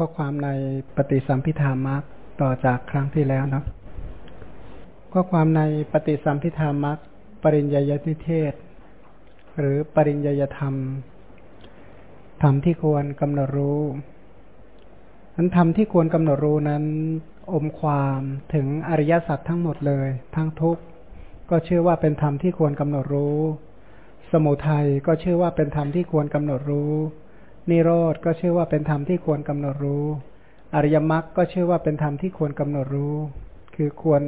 ข้อความในปฏิสัมพิธามักต่อจากครั้งที่แล้วเนาะข้อความในปฏิสัมพิธามักปริญญาณิเทศ หรือปริญญาธรรมธรรมที่ควรกำหนดรู้นั้นธรรมที่ควรกำหนดรู้นั้น อมความถึงอริยสัจทั้งหมดเลย ทั้งทุกก็เชื่อว่าเป็นธรรมที่ควรกำหนดรู้ สมุทัยก็เชื่อว่าเป็นธรรมที่ควรกำหนดรู้ นิโรธก็ชื่อว่าเป็นธรรมที่ควรกำหนดรู้ อริยมรรคก็ชื่อว่าเป็นธรรมที่ควรกำหนดรู้ คือควร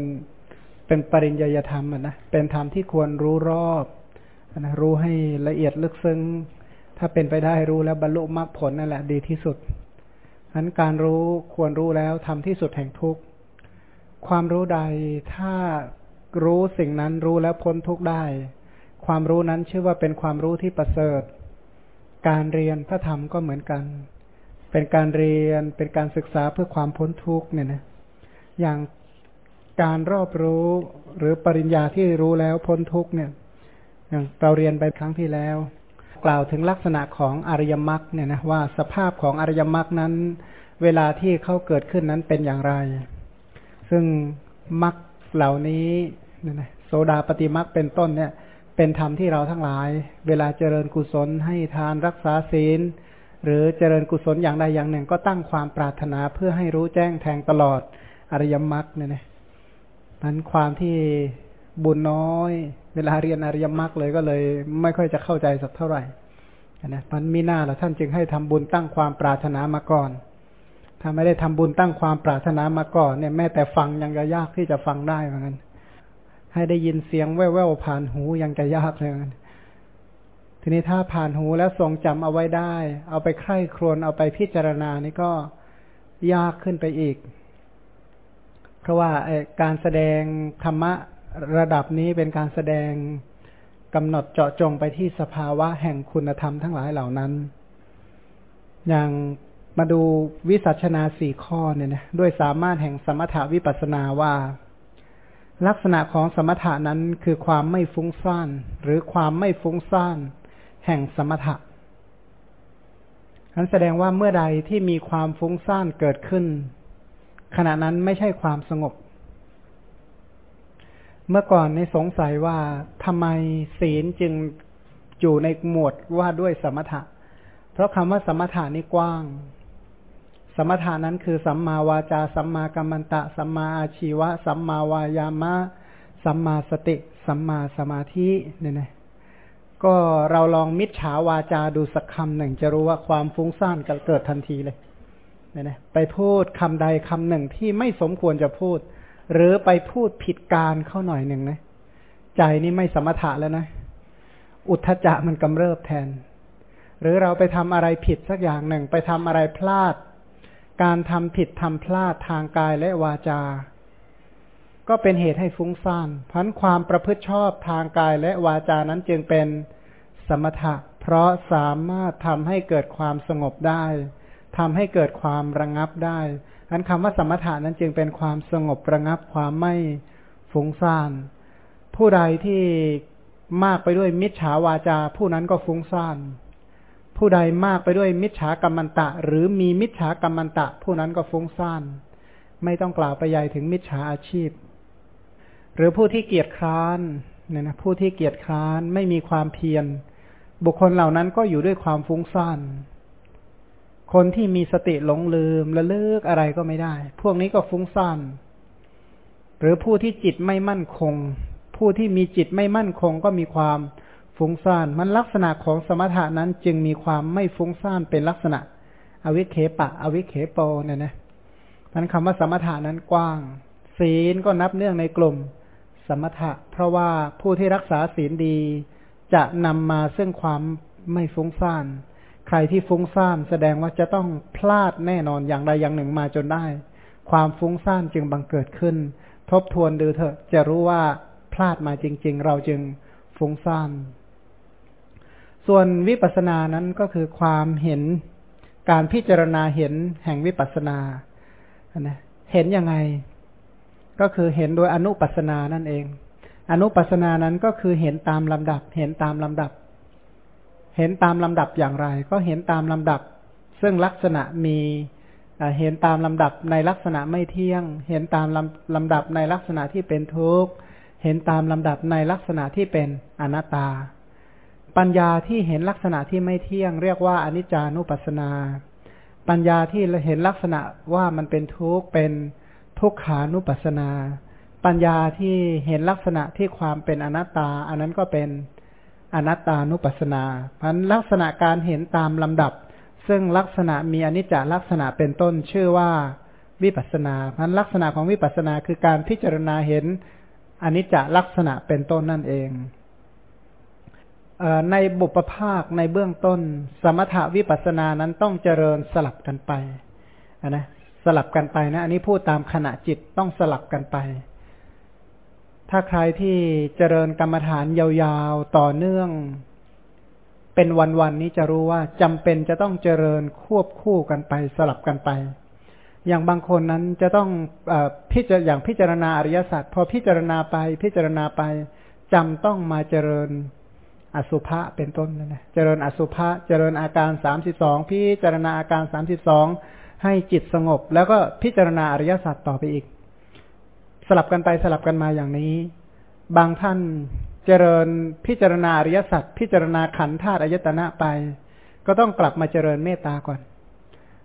เป็นปริญญาธรรมนะเป็นธรรมที่ควรรู้รอบนะรู้ให้ละเอียดลึกซึ้ง ถ้าเป็นไปได้รู้แล้วบรรลุมรรคผลนั่นแหละดีที่สุดนั้นการรู้ควรรู้แล้วทำที่สุดแห่งทุกข์ความรู้ใดถ้ารู้สิ่งนั้นรู้แล้วพ้นทุกข์ได้ ความรู้นั้นชื่อว่าเป็นความรู้ที่ประเสริฐ การเรียนพระธรรมก็เหมือนกัน เป็นการเรียนเป็นการศึกษาเพื่อความพ้นทุกข์เนี่ยนะอย่างการรอบรู้หรือปริญญาที่รู้แล้วพ้นทุกข์เนี่ยอย่างเราเรียนไปครั้งที่แล้ว กล่าวถึงลักษณะของอริยมรรคเนี่ยนะว่าสภาพของอริยมรรคนั้น เวลาที่เขาเกิดขึ้นนั้นเป็นอย่างไร ซึ่งมรรคเหล่านี้เนี่ยนะโสดาปฏิมรรคเป็นต้นเนี่ย เป็นธรรมที่เราทั้งหลาย เวลาเจริญกุศลให้ทานรักษาศีล หรือเจริญกุศลอย่างใดอย่างหนึ่ง ก็ตั้งความปรารถนาเพื่อให้รู้แจ้งแทงตลอดอริยมรรคเนี่ยนะนั้นความที่บุญน้อย เวลาเรียนอริยมรรคเลยก็เลย ไม่ค่อยจะเข้าใจสักเท่าไหร่นะมันมีหน้าแล้วท่านจึงให้ทำบุญตั้งความปรารถนามาก่อน ถ้าไม่ได้ทำบุญตั้งความปรารถนามาก่อนเนี่ยแม้แต่ฟังยังจะยากที่จะฟังได้เหมือนกัน ให้ได้ยินเสียงแว่วๆผ่านหูยังจะยากเลยทีนี้ถ้าผ่านหูแล้วทรงจำเอาไว้ได้ เอาไปใคร่ครวญเอาไปพิจารณานี่ก็ยากขึ้นไปอีก เพราะว่าการแสดงธรรมะระดับนี้เป็นการแสดงกำหนดเจาะจงไปที่สภาวะแห่งคุณธรรมทั้งหลายเหล่านั้น อย่างมาดูวิสัชนาสี่ข้อเนี่ยนะด้วยสามารถแห่งสมถาวิปัสนาว่า ลักษณะของสมถะนั้นคือความไม่ฟุ้งซ่านหรือความไม่ฟุ้งซ่านแห่งสมถะนั้นแสดงว่าเมื่อใดที่มีความฟุ้งซ่านเกิดขึ้น ขณะนั้นไม่ใช่ความสงบ เมื่อก่อนในสงสัยว่าทำไมศีลจึงอยู่ในหมวดว่าด้วยสมถะ เพราะคำว่าสมถะนี่กว้าง มถานั้นคือสัมมาวาจา สัมมากัมมันตะ สัมมาอาชีวะ สัมมาวายามะ สัมมาสติ สัมมาสมาธิเนี่ยนะก็เราลองมิจฉาวาจาดูสักคำหนึ่ง จะรู้ว่าความฟุ้งซ่านเกิดทันทีเลยเนี่ยนะไปพูดคำใดคำหนึ่งที่ไม่สมควรจะพูด หรือไปพูดผิดการเข้าหน่อยหนึ่งนะใจนี่ไม่สมถะแล้วนะ อุทธจะมันกำเริบแทน หรือเราไปทำอะไรผิดสักอย่างหนึ่ง ไปทำอะไรพลาด การทำผิดทำพลาดทางกายและวาจา ก็เป็นเหตุให้ฟุ้งซ่านพันความประพฤติชอบทางกายและวาจานั้นจึงเป็นสมถะ เพราะสามารถทำให้เกิดความสงบได้ทำให้เกิดความระงงับได้อันคำว่าสมถะนั้นจึงเป็นความสงบระงับความไม่ฟุ้งซ่าน ผู้ใดที่มากไปด้วยมิจฉาวาจา ผู้นั้นก็ฟุ้งซ่าน ผู้ใดมากไปด้วยมิจฉากรรมันตะ หรือมีมิจฉากรรมันตะ ผู้นั้นก็ฟุ้งซ่าน ไม่ต้องกล่าวไปใหญ่ถึงมิจฉาอาชีพ หรือผู้ที่เกียจคร้านเนี่ยนะผู้ที่เกียจคร้านไม่มีความเพียร บุคคลเหล่านั้นก็อยู่ด้วยความฟุ้งซ่านคนที่มีสติหลงลืมละเลิกอะไรก็ไม่ได้ พวกนี้ก็ฟุ้งซ่านหรือผู้ที่จิตไม่มั่นคง ผู้ที่มีจิตไม่มั่นคงก็มีความ ฟุ้งซ่านมันลักษณะของสมถะนั้นจึงมีความไม่ฟุ้งซ่านเป็นลักษณะ อวิเคปะ อวิเคโปเนี่ยนะมันคำว่าสมถะนั้นกว้าง ศีลก็นับเนื่องในกลุ่มสมถะ เพราะว่าผู้ที่รักษาศีลดี จะนำมาซึ่งความไม่ฟุ้งซ่าน ใครที่ฟุ้งซ่านแสดงว่าจะต้องพลาดแน่นอนอย่างใดอย่างหนึ่งมาจนได้ ความฟุ้งซ่านจึงบังเกิดขึ้น ทบทวนดูเถอะจะรู้ว่าพลาดมาจริง ๆ เราจึงฟุ้งซ่าน ส่วนวิปัสสนานั้นก็คือความเห็นการพิจารณาเห็นแห่งวิปัสสนานะเห็นยังไง ก็คือเห็นโดยอนุปัสสนานั่นเอง อนุปัสสนานั้นก็คือเห็นตามลำดับ เห็นตามลำดับ เห็นตามลำดับอย่างไร ก็เห็นตามลำดับ ซึ่งลักษณะมีเห็นตามลำดับในลักษณะไม่เที่ยง เห็นตามลำลำดับในลักษณะที่เป็นทุกข์ เห็นตามลำดับในลักษณะที่เป็นอนัตตา ปัญญาที่เห็นลักษณะที่ไม่เที่ยง เรียกว่าอนิจจานุปัสสนา ปัญญาที่เห็นลักษณะว่ามันเป็นทุกข์เป็นทุกขานุปัสสนา ปัญญาที่เห็นลักษณะที่ความเป็นอนัตตา อันนั้นก็เป็นอนัตตานุปัสสนาพันลักษณะการเห็นตามลำดับ ซึ่งลักษณะมีอนิจจลักษณะเป็นต้นชื่อว่าวิปัสนาพันลักษณะของวิปัสนาคือการพิจารณาเห็นอนิจจลักษณะเป็นต้นนั่นเอง ในบุปภาคในเบื้องต้น สมถวิปัสสนานั้นต้องเจริญสลับกันไปนะสลับกันไปนะ อันนี้พูดตามขณะจิตต้องสลับกันไป ถ้าใครที่เจริญกรรมฐานยาวๆต่อเนื่อง เป็นวันๆนี้จะรู้ว่าจำเป็นจะต้องเจริญควบคู่กันไปสลับกันไป อย่างบางคนนั้นจะต้องอพิจารอย่างพิจารณาอริยสัจพอพิจารณาไปพิจารณาไปจำต้องมาเจริญ อสุภะเป็นต้นนะ เจริญอสุภะ เจริญอาการสามสิบสองพิจารณาอาการสามสิบสองให้จิตสงบ แล้วก็พิจารณาอริยสัจต่อไปอีก สลับกันไปสลับกันมาอย่างนี้ บางท่านเจริญพิจารณาอริยสัจพิจารณาขันธ์ธาตุอายตนะไป ก็ต้องกลับมาเจริญเมตตาก่อน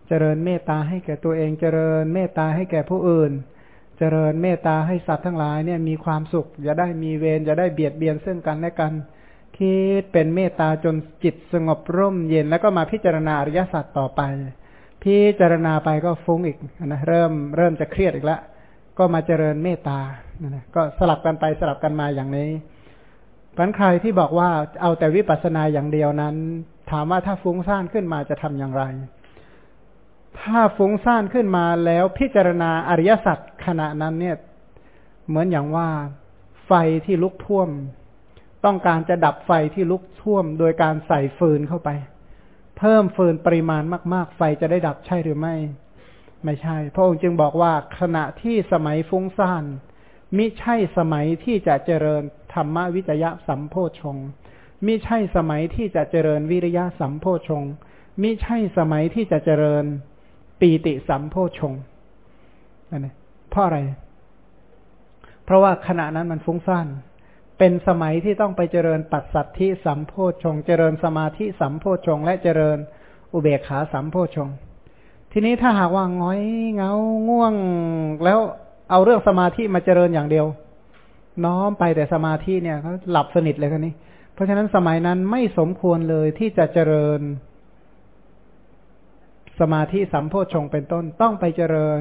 เจริญเมตตาให้แก่ตัวเอง เจริญเมตตาให้แก่ผู้อื่น เจริญเมตตาให้สัตว์ทั้งหลายเนี่ยมีความสุขอย่าได้มีเวรอย่าได้เบียดเบียนซึ่งกันและกัน คิดเป็นเมตตาจนจิตสงบร่มเย็นแล้วก็มาพิจารณาอริยสัจต่อไป พิจารณาไปก็ฟุ้งอีกนะเริ่มเริ่มจะเครียดอีกแล้วก็มาเจริญเมตตานะก็สลับกันไปสลับกันมาอย่างนี้พันใครที่บอกว่าเอาแต่วิปัสสนาอย่างเดียวนั้น ถามว่าถ้าฟุ้งซ่านขึ้นมาจะทำอย่างไร ถ้าฟุ้งซ่านขึ้นมาแล้วพิจารณาอริยสัจขณะนั้นเนี่ย เหมือนอย่างว่าไฟที่ลุกท่วม ต้องการจะดับไฟที่ลุกท่วมโดยการใส่ฟืนเข้าไป เพิ่มฟืนปริมาณมากๆ ไฟจะได้ดับใช่หรือไม่ ไม่ใช่ พระองค์จึงบอกว่าขณะที่สมัยฟุ้งซ่านมิใช่สมัยที่จะเจริญธรรมวิจยะสัมโพชงมิใช่สมัยที่จะเจริญวิริยะสัมโพชงมิใช่สมัยที่จะเจริญปีติสัมโพชงอันนี้เพราะอะไร เพราะว่าขณะนั้นมันฟุ้งซ่าน เป็นสมัยที่ต้องไปเจริญปัสสัทธิสัมโพชง เจริญสมาธิสัมโพชง และเจริญอุเบกขาสัมโพชง ทีนี้ถ้าหากว่าง้อยเงาง่วงแล้วเอาเรื่องสมาธิมาเจริญอย่างเดียว น้อมไปแต่สมาธิเนี่ยเขาหลับสนิทเลยคนนี้ เพราะฉะนั้นสมัยนั้นไม่สมควรเลยที่จะเจริญ สมาธิสัมโพชงเป็นต้นต้องไปเจริญ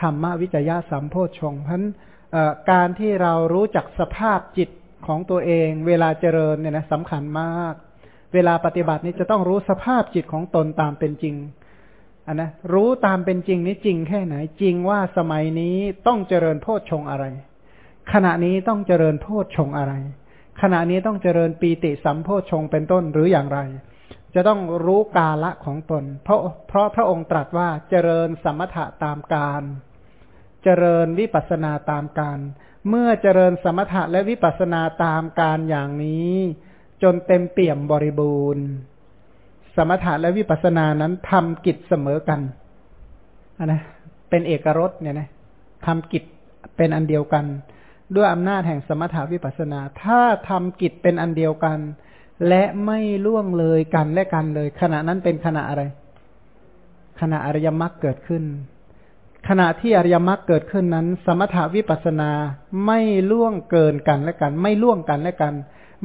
ธรรมวิจยะสัมโพชงเพราะฉะนั้นการที่เรารู้จักสภาพจิต ของตัวเอง เวลาเจริญเนี่ยนะสำคัญมาก เวลาปฏิบัตินี้จะต้องรู้สภาพจิตของตนตามเป็นจริงอันนะรู้ตามเป็นจริงนี้จริงแค่ไหน จริงว่าสมัยนี้ต้องเจริญโพชฌงอะไร ขณะนี้ต้องเจริญโพชฌงอะไร ขณะนี้ต้องเจริญปีติสัมโพชฌงเป็นต้นหรืออย่างไร จะต้องรู้กาละของตน เพราะเพราะพระองค์ตรัสว่าเจริญสมถะตามการ เจริญวิปัสสนาตามการเเมื่อเจริญสมถะและวิปัสสนาตามการอย่างนี้ จนเต็มเปี่ยมบริบูรณ์ สมถะและวิปัสสนานั้นทำกิจเสมอกันนนะเป็นเอกรสเนี่ยนะทำกิจเป็นอันเดียวกัน ด้วยอำนาจแห่งสมถะวิปัสสนา ถ้าทำกิจเป็นอันเดียวกัน และไม่ล่วงเลยกันและกันเลย ขณะนั้นเป็นขณะอะไร ขณะอริยมรรคเกิดขึ้น ขณะที่อริยมรรคเกิดขึ้นนั้น สมถาวิปัสนาไม่ล่วงเกินกันและกัน ไม่ล่วงกันและกัน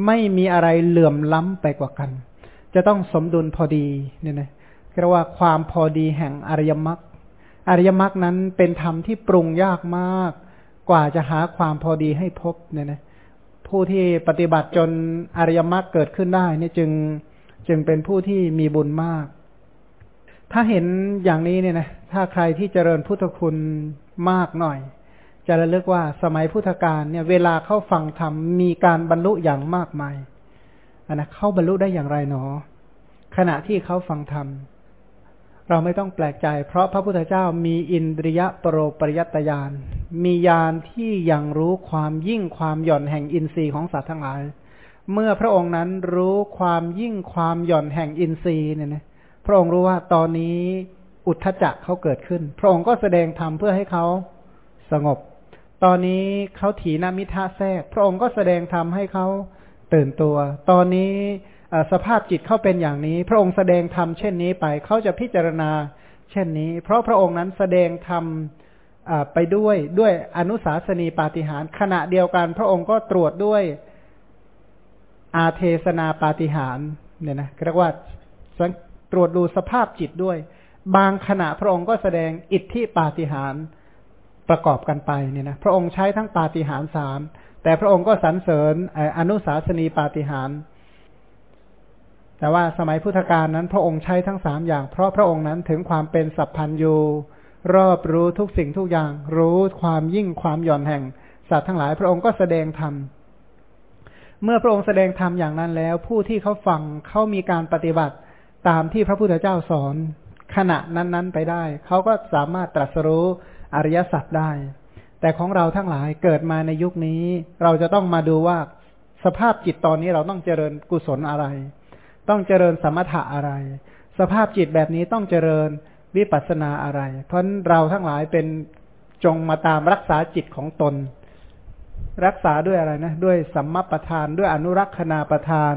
ไม่มีอะไรเหลื่อมล้ำไปกว่ากัน จะต้องสมดุลพอดีเนี่ยนะเรียกว่าความพอดีแห่งอริยมรรคอริยมรรคนั้นเป็นธรรมที่ปรุงยากมาก กว่าจะหาความพอดีให้พบเนี่ยนะผู้ที่ปฏิบัติจนอริยมรรคเกิดขึ้นได้นี่จึงจึงเป็นผู้ที่มีบุญมาก ถ้าเห็นอย่างนี้เนี่ยนะถ้าใครที่เจริญพุทธคุณมากหน่อย จะระลึกว่าสมัยพุทธกาลเนี่ย เวลาเข้าฟังธรรมมีการบรรลุอย่างมากมายอันนะเข้าบรรลุได้อย่างไรหนอ ขณะที่เขาฟังธรรมเราไม่ต้องแปลกใจ เพราะพระพุทธเจ้ามีอินทรียปรโรปริยตยาน มียานที่ยังรู้ความยิ่งความหย่อนแห่งอินทรีย์ของสัตว์ทั้งหลาย เมื่อพระองค์นั้นรู้ความยิ่งความหย่อนแห่งอินทรีย์เนี่ยนะ พระองค์รู้ว่าตอนนี้อุทธจักเขาเกิดขึ้น พระองค์ก็แสดงธรรมเพื่อให้เขาสงบ ตอนนี้เขาถีนามิทะแทรก พระองค์ก็แสดงธรรมให้เขาตื่นตัว ตอนนี้สภาพจิตเขาเป็นอย่างนี้ พระองค์แสดงธรรมเช่นนี้ไปเขาจะพิจารณาเช่นนี้ เพราะพระองค์นั้นแสดงธรรมไปด้วยด้วยอนุสาสนีปาฏิหารขณะเดียวกัน พระองค์ก็ตรวจด้วยอาเทศนาปาฏิหารเนี่ยนะเรียกว่า รวจดูสภาพจิตด้วย บางขณะพระองค์ก็แสดงอิทธิปาฏิหารประกอบกันไปเนี่ยนะพระองค์ใช้ทั้งปาฏิหารสามแต่พระองค์ก็สรรเสริญอนุสาสนีปาฏิหารแต่ว่าสมัยพุทธกาลนั้น พระองค์ใช้ทั้งสามอย่าง เพราะพระองค์นั้นถึงความเป็นสัพพัญญูรอบรู้ทุกสิ่งทุกอย่าง รู้ความยิ่งความหย่อนแห่งสัตว์ทั้งหลาย พระองค์ก็แสดงธรรมเมื่อพระองค์แสดงธรรมอย่างนั้นแล้ว ผู้ที่เขาฟังเขามีการปฏิบัติ ตามที่พระพุทธเจ้าสอนขณะนั้นๆไปได้ เขาก็สามารถตรัสรู้อริยสัจได้ แต่ของเราทั้งหลายเกิดมาในยุคนี้ เราจะต้องมาดูว่าสภาพจิตตอนนี้เราต้องเจริญกุศลอะไร ต้องเจริญสมถะอะไร สภาพจิตแบบนี้ต้องเจริญวิปัสสนาอะไร เพราะเราทั้งหลายเป็นจงมาตามรักษาจิตของตน รักษาด้วยอะไรนะ ด้วยสัมมาประธาน ด้วยอนุรักษณาประธาน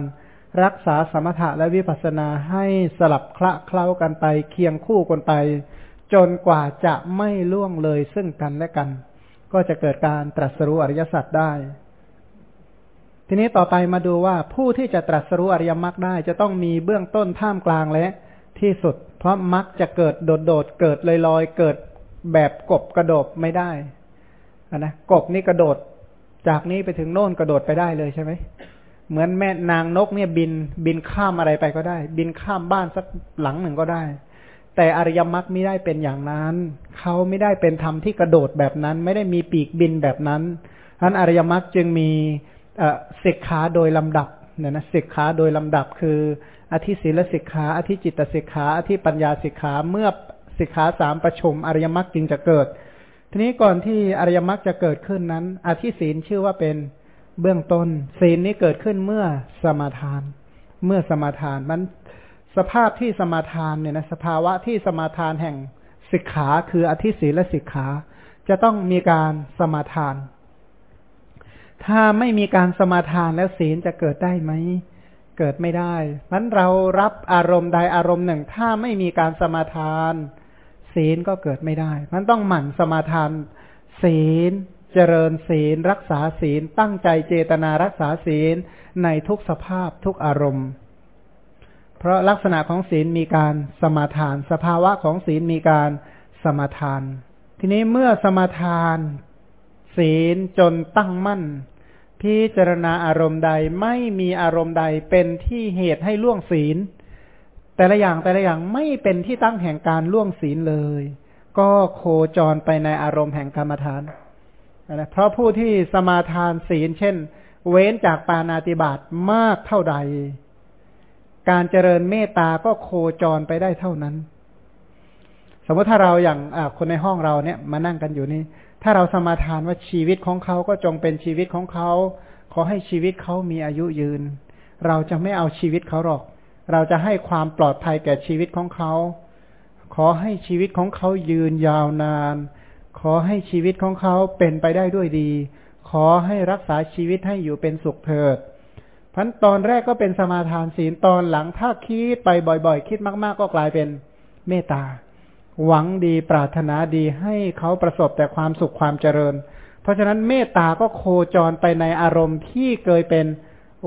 รักษาสมถะและวิปัสสนาให้สลับคละเคล้ากันไป เคียงคู่กันไป จนกว่าจะไม่ล่วงเลยซึ่งกันและกัน ก็จะเกิดการตรัสรู้อริยสัจได้ ทีนี้ต่อไปมาดูว่าผู้ที่จะตรัสรู้อริยมรรคได้ จะต้องมีเบื้องต้นท่ามกลางและที่สุด เพราะมักจะเกิดโดดๆเกิดลอยๆเกิดแบบกบกระโดดไม่ได้นะกบนี่กระโดด จากนี้ไปถึงโน่นกระโดดไปได้เลยใช่ไหม เหมือนแม่นางนกเนี่ยบินบินข้ามอะไรไปก็ได้ บินข้ามบ้านสักหลังหนึ่งก็ได้ แต่อริยมรรคไม่ได้เป็นอย่างนั้น เขาไม่ได้เป็นธรรมที่กระโดดแบบนั้น ไม่ได้มีปีกบินแบบนั้นฉะนั้นอริยมรรคจึงมีสิกขาโดยลำดับเนี่ยนะสิกขาโดยลำดับคืออธิศีลสิกขาอธิจิตสิกขาอธิปัญญาสิกขาเมื่อสิกขาสามประชุมอริยมรรคจึงจะเกิด ทีนี้ก่อนที่อริยมรรคจะเกิดขึ้นนั้น อธิศีลชื่อว่าเป็น เบื้องต้นศีลนี้เกิดขึ้นเมื่อสมาทาน เมื่อสมาทานมันสภาพที่สมาทานเนี่ยนะสภาวะที่สมาทานแห่งสิกขาคืออธิศีลและสิกขา จะต้องมีการสมาทาน ถ้าไม่มีการสมาทานแล้วศีลจะเกิดได้ไหมเกิดไม่ได้มันเรารับอารมณ์ใดอารมณ์หนึ่ง ถ้าไม่มีการสมาทาน ศีลก็เกิดไม่ได้มันต้องหมั่นสมาทาน ศีล จริญศีล รักษาศีล ตั้งใจเจตนารักษาศีลในทุกสภาพทุกอารมณ์ เพราะลักษณะของศีลมีการสมาทาน สภาวะของศีลมีการสมาทาน ทีนี้เมื่อสมาทาน ศีลจนตั้งมั่น พิจารณาอารมณ์ใดไม่มีอารมณ์ใดเป็นที่เหตุให้ล่วงศีล แต่ละอย่างแต่ละอย่างไม่เป็นที่ตั้งแห่งการล่วงศีลเลย ก็โคจรไปในอารมณ์แห่งกรรมฐาน นะเพราะผู้ที่สมาทานศีล เช่น เว้นจากปานาติบาตมากเท่าใด การเจริญเมตตาก็โคจรไปได้เท่านั้น สมมติถ้าเราอย่างคนในห้องเราเนี่ยมานั่งกันอยู่นี่ถ้าเราสมาทานว่าชีวิตของเขาก็จงเป็นชีวิตของเขา ขอให้ชีวิตเขามีอายุยืน เราจะไม่เอาชีวิตเขาหรอก เราจะให้ความปลอดภัยแก่ชีวิตของเขา ขอให้ชีวิตของเขายืนยาวนาน ขอให้ชีวิตของเขาเป็นไปได้ด้วยดี ขอให้รักษาชีวิตให้อยู่เป็นสุขเถิดพันตอนแรกก็เป็นสมาทานศีลตอนหลังถ้าคิดไปบ่อยๆ คิดมากๆ ก็กลายเป็นเมตตา หวังดีปรารถนาดีให้เขาประสบแต่ความสุขความเจริญ เพราะฉะนั้นเมตตาก็โคจรไปในอารมณ์ที่เคยเป็น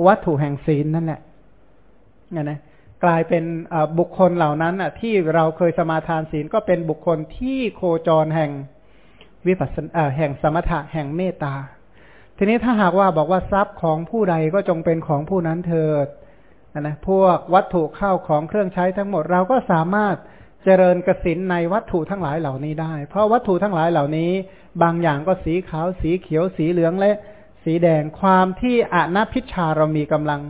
วัตถุแห่งศีลนั่นแหละเนี่ยนะกลายเป็นบุคคลเหล่านั้นที่เราเคยสมาทานศีลก็เป็นบุคคลที่โคจรแห่ง วิปัสสนาแห่งสมถะแห่งเมตตา ทีนี้ถ้าหากว่าบอกว่าทรัพย์ของผู้ใดก็จงเป็นของผู้นั้นเถิดนะพวกวัตถุเข้าของเครื่องใช้ทั้งหมดเราก็สามารถเจริญกสินในวัตถุทั้งหลายเหล่านี้ได้ เพราะวัตถุทั้งหลายเหล่านี้ บางอย่างก็สีขาว สีเขียว สีเหลืองและ สีแดงความที่อนัพิชาเรามีกำลัง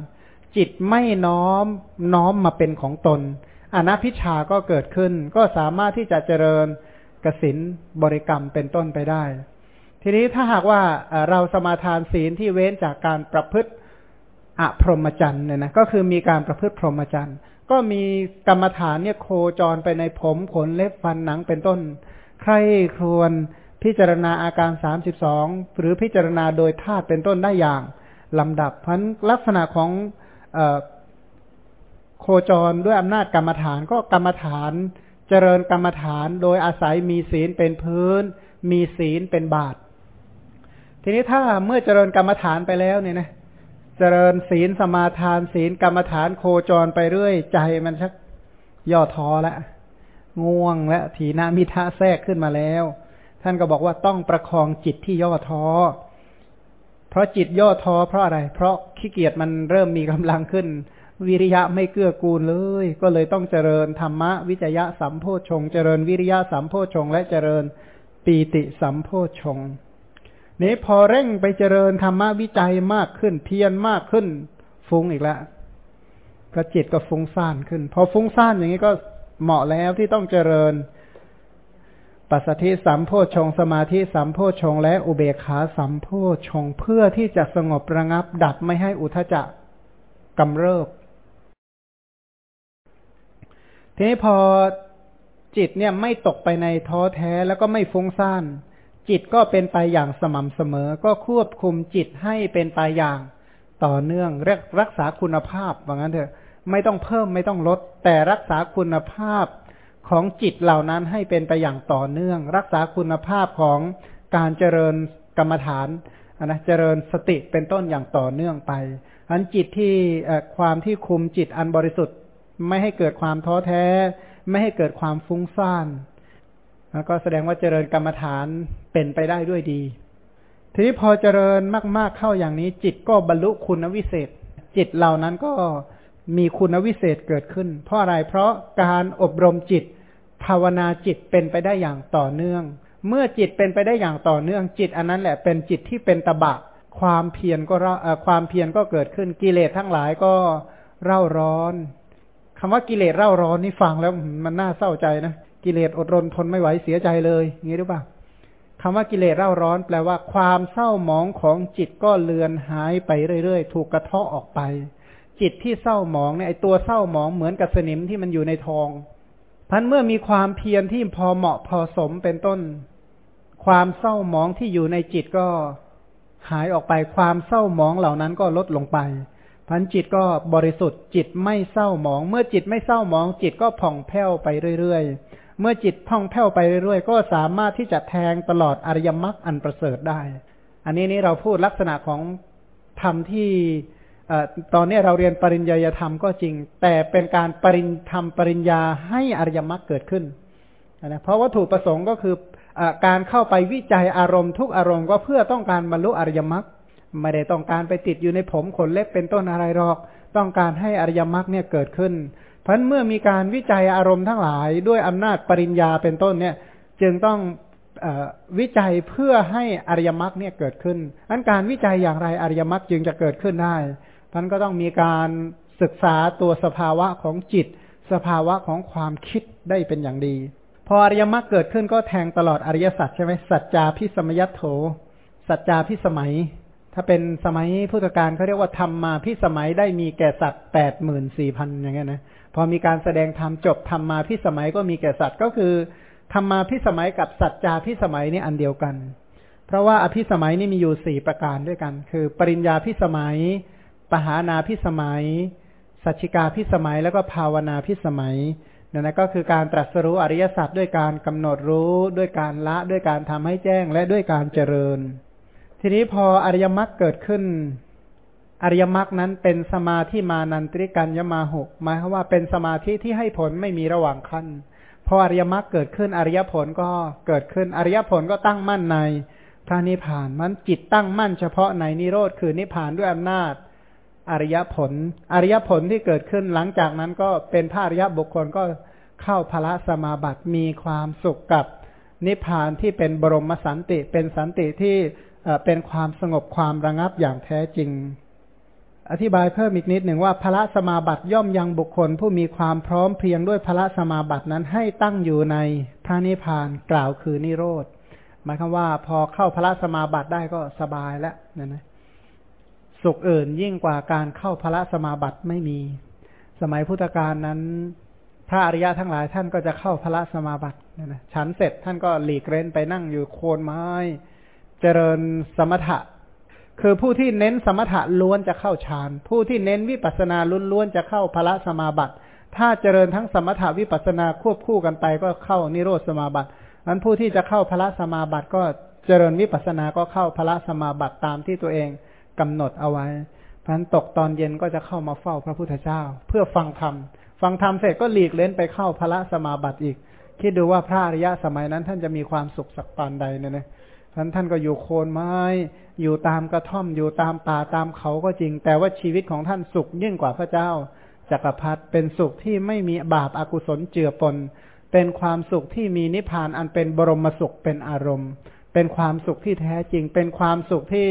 จิตไม่น้อมน้อมมาเป็นของตนอนัพิชาก็เกิดขึ้น ก็สามารถที่จะเจริญ กสินบริกรรมเป็นต้นไปได้ ทีนี้ถ้าหากว่าเราสมาทานศีลที่เว้นจากการประพฤติอพรหมจรรย์เนี่ยนะก็คือมีการประพฤติพรหมจรรย์ ก็มีกรรมฐานเนี่ยโคจรไปในผมขนเล็บฟันหนังเป็นต้น ใครครวนพิจารณาอาการสามสิบสองหรือพิจารณาโดยธาตุเป็นต้นได้อย่างลำดับ เพันลักษณะของโคจรด้วยอำนาจกรรมฐานก็กรรมฐาน เจริญกรรมฐานโดยอาศัยมีศีลเป็นพื้น มีศีลเป็นบาท ทีนี้ถ้าเมื่อเจริญกรรมฐานไปแล้วเนี่ยนะเจริญศีลสมาทานศีลกรรมฐานโคจรไปเรื่อยใจมันชักย่อท้อแล้วง่วงและถีนามิทะแทรกขึ้นมาแล้ว ท่านก็บอกว่าต้องประคองจิตที่ย่อท้อ เพราะจิตย่อท้อเพราะอะไร เพราะขี้เกียจมันเริ่มมีกำลังขึ้น วิริยะไม่เกื้อกูลเลย ก็เลยต้องเจริญธรรมะวิจยะสัมโพชง เจริญวิริยะสัมโพชง และเจริญปีติสัมโพชงนี้พอเร่งไปเจริญธรรมะวิจัยมากขึ้นเพียรมากขึ้น ฟุ้งอีกแล้วก็จิตก็ฟุ้งซ่านขึ้น พอฟุ้งซ่านอย่างนี้ก็เหมาะแล้วที่ต้องเจริญ ปัสสธิสัมโพชง สมาธิสัมโพชง และอุเบกขาสัมโพชง เพื่อที่จะสงบระงับดับไม่ให้อุทจจะกำเริบ ทีนี้พอจิตเนี่ยไม่ตกไปในท้อแท้แล้วก็ไม่ฟุ้งซ่าน จิตก็เป็นไปอย่างสม่ำเสมอ ก็ควบคุมจิตให้เป็นไปอย่างต่อเนื่องเรรักษาคุณภาพว่างั้นเถอะ ไม่ต้องเพิ่มไม่ต้องลด แต่รักษาคุณภาพของจิตเหล่านั้นให้เป็นไปอย่างต่อเนื่อง รักษาคุณภาพของการเจริญกรรมฐานนะเจริญสติเป็นต้นอย่างต่อเนื่องไปอันจิตที่ความที่คุมจิตอันบริสุทธิ์ ไม่ให้เกิดความท้อแท้ ไม่ให้เกิดความฟุ้งซ่านแล้วก็แสดงว่าเจริญกรรมฐานเป็นไปได้ด้วยดี ทีนี้พอเจริญมาก ๆเข้าอย่างนี้ จิตก็บรรลุคุณวิเศษ จิตเหล่านั้นก็มีคุณวิเศษเกิดขึ้น เพราะอะไรเพราะการอบรมจิต ภาวนาจิตเป็นไปได้อย่างต่อเนื่อง เมื่อจิตเป็นไปได้อย่างต่อเนื่อง จิตอันนั้นแหละเป็นจิตที่เป็นตบะ ความเพียรก็ความเพียรก็เกิดขึ้นกิเลสทั้งหลายก็เร่าร้อน คำว่ากิเลสเร่าร้อนนี่ฟังแล้วมันน่าเศร้าใจนะกิเลสอดรนทนไม่ไหวเสียใจเลยงี้หรือเปล่าคำว่ากิเลสเร่าร้อน แปลว่าความเศร้าหมองของจิตก็เลือนหายไปเรื่อยๆ ถูกกระเทาะออกไป จิตที่เศร้าหมองเนี่ยไอตัวเศร้าหมองเหมือนกับสนิมที่มันอยู่ในทองพันเมื่อมีความเพียรที่พอเหมาะพอสมเป็นต้น ความเศร้าหมองที่อยู่ในจิตก็หายออกไป ความเศร้าหมองเหล่านั้นก็ลดลงไป พันจิตก็บริสุทธิ์จิตไม่เศร้าหมอง เมื่อจิตไม่เศร้าหมอง จิตก็ผ่องแผ้วไปเรื่อยๆ เมื่อจิตผ่องแผ้วไปเรื่อยๆ ก็สามารถที่จะแทงตลอดอริยมรรคอันประเสริฐได้ อันนี้นี่เราพูดลักษณะของธรรมที่ตอนนี้เราเรียนปริญญาธรรมก็จริง แต่เป็นการปริญธรรมปริญญาให้อริยมรรคเกิดขึ้นนะเพราะวัตถุประสงค์ก็คืออการเข้าไปวิจัยอารมณ์ทุกอารมณ์ก็เพื่อต้องการบรรลุอริยมรรค ไม่ได้ต้องการไปติดอยู่ในผมขนเล็บเป็นต้นอะไรหรอก ต้องการให้อริยมรรคเนี่ยเกิดขึ้น เพราะเมื่อมีการวิจัยอารมณ์ทั้งหลาย ด้วยอำนาจปริญญาเป็นต้นเนี่ย จึงต้องอวิจัยเพื่อให้อริยมรรคเนี่ยเกิดขึ้นอันการวิจัยอย่างไรอริยมรรคจึงจะเกิดขึ้นได้ท่านก็ต้องมีการศึกษาตัวสภาวะของจิต สภาวะของความคิดได้เป็นอย่างดี พออริยมรรคเกิดขึ้นก็แทงตลอดอริยสัจใช่ไหมสัจจาพิสมยัตโถ สัจจาพิสมัย ถ้าเป็นสมัยพุทธกาลเขาเรียกว่าธรรมมาพิสมัยได้มีแก่สัตว์แปดหมื่นสี่พันอย่างเงี้ยนะพอมีการแสดงธรรมจบธรรมมาพิสมัยก็มีแก่สัตว์ก็คือธรรมมาพิสมัยกับสัจจาพิสมัยนี่อันเดียวกัน เพราะว่าอภิสมัยนี่มีอยู่สี่ประการด้วยกัน คือ ปริญญาพิสมัย ปหานาพิสมัย สัจจิกาพิสมัยแล้วก็ภาวนาพิสมัยนั่นก็คือการตรัสรู้อริยสัจด้วยการกำหนดรู้ด้วยการละด้วยการทำให้แจ้งและด้วยการเจริญ ทีนี้พออริยมรรคเกิดขึ้น อริยมรรคนั้นเป็นสมาธิมานันตริกัญยมาหกหมายความว่าเป็นสมาธิที่ให้ผลไม่มีระหว่างขั้นพออริยมรรคเกิดขึ้นอริยผลก็เกิดขึ้นอริยผลก็ตั้งมั่นในพระนิพพานมันจิตตั้งมั่นเฉพาะในนิโรธคือนิพพานด้วยอำนาจอริยผล อริยผลที่เกิดขึ้นหลังจากนั้นก็เป็นพระอริยบุคคลก็เข้าพระสมาบัติมีความสุขกับนิพพานที่เป็นบรมสันติเป็นสันติที่ เป็นความสงบความระงับอย่างแท้จริง อธิบายเพิ่มอีกนิดหนึ่งว่าพระสมาบัติย่อมยังบุคคล ผู้มีความพร้อมเพียงด้วยพระสมาบัตินั้นให้ตั้งอยู่ในพระนิพพานกล่าวคือนิโรธหมายความว่าพอเข้าพระสมาบัติได้ก็สบายแล้วนะนะสุขอื่นยิ่งกว่าการเข้าพระสมาบัติไม่มี สมัยพุทธกาลนั้น พระอริยะทั้งหลายท่านก็จะเข้าพระสมาบัตินี่ยนะฉันเสร็จท่านก็หลีกเร้นไปนั่งอยู่โคนไม้ เจริญสมถะ คือผู้ที่เน้นสมถะล้วนจะเข้าฌาน ผู้ที่เน้นวิปัสสนาล้วนๆจะเข้าพระสมาบัติ ถ้าเจริญทั้งสมถะวิปัสสนาควบคู่กันไปก็เข้านิโรธสมาบัตินั้นผู้ที่จะเข้าพระสมาบัติก็เจริญวิปัสสนาก็เข้าพระสมาบัติตามที่ตัวเองกำหนดเอาไว้พันตกตอนเย็นก็จะเข้ามาเฝ้าพระพุทธเจ้า เพื่อฟังธรรม ฟังธรรมเสร็จก็หลีกเล้นไปเข้าพระสมาบัติอีก คิดดูว่าพระอริยะสมัยนั้นท่านจะมีความสุขสักปานใดเนี่ยนะ ท่านท่านก็อยู่โคนไม้ อยู่ตามกระท่อม อยู่ตามป่าตามเขาก็จริง แต่ว่าชีวิตของท่านสุขยิ่งกว่าพระเจ้าจักรพรรดิเป็นสุขที่ไม่มีบาปอากุศลเจือปน เป็นความสุขที่มีนิพพานอันเป็นบรมสุขเป็นอารมณ์ เป็นความสุขที่แท้จริง เป็นความสุขที่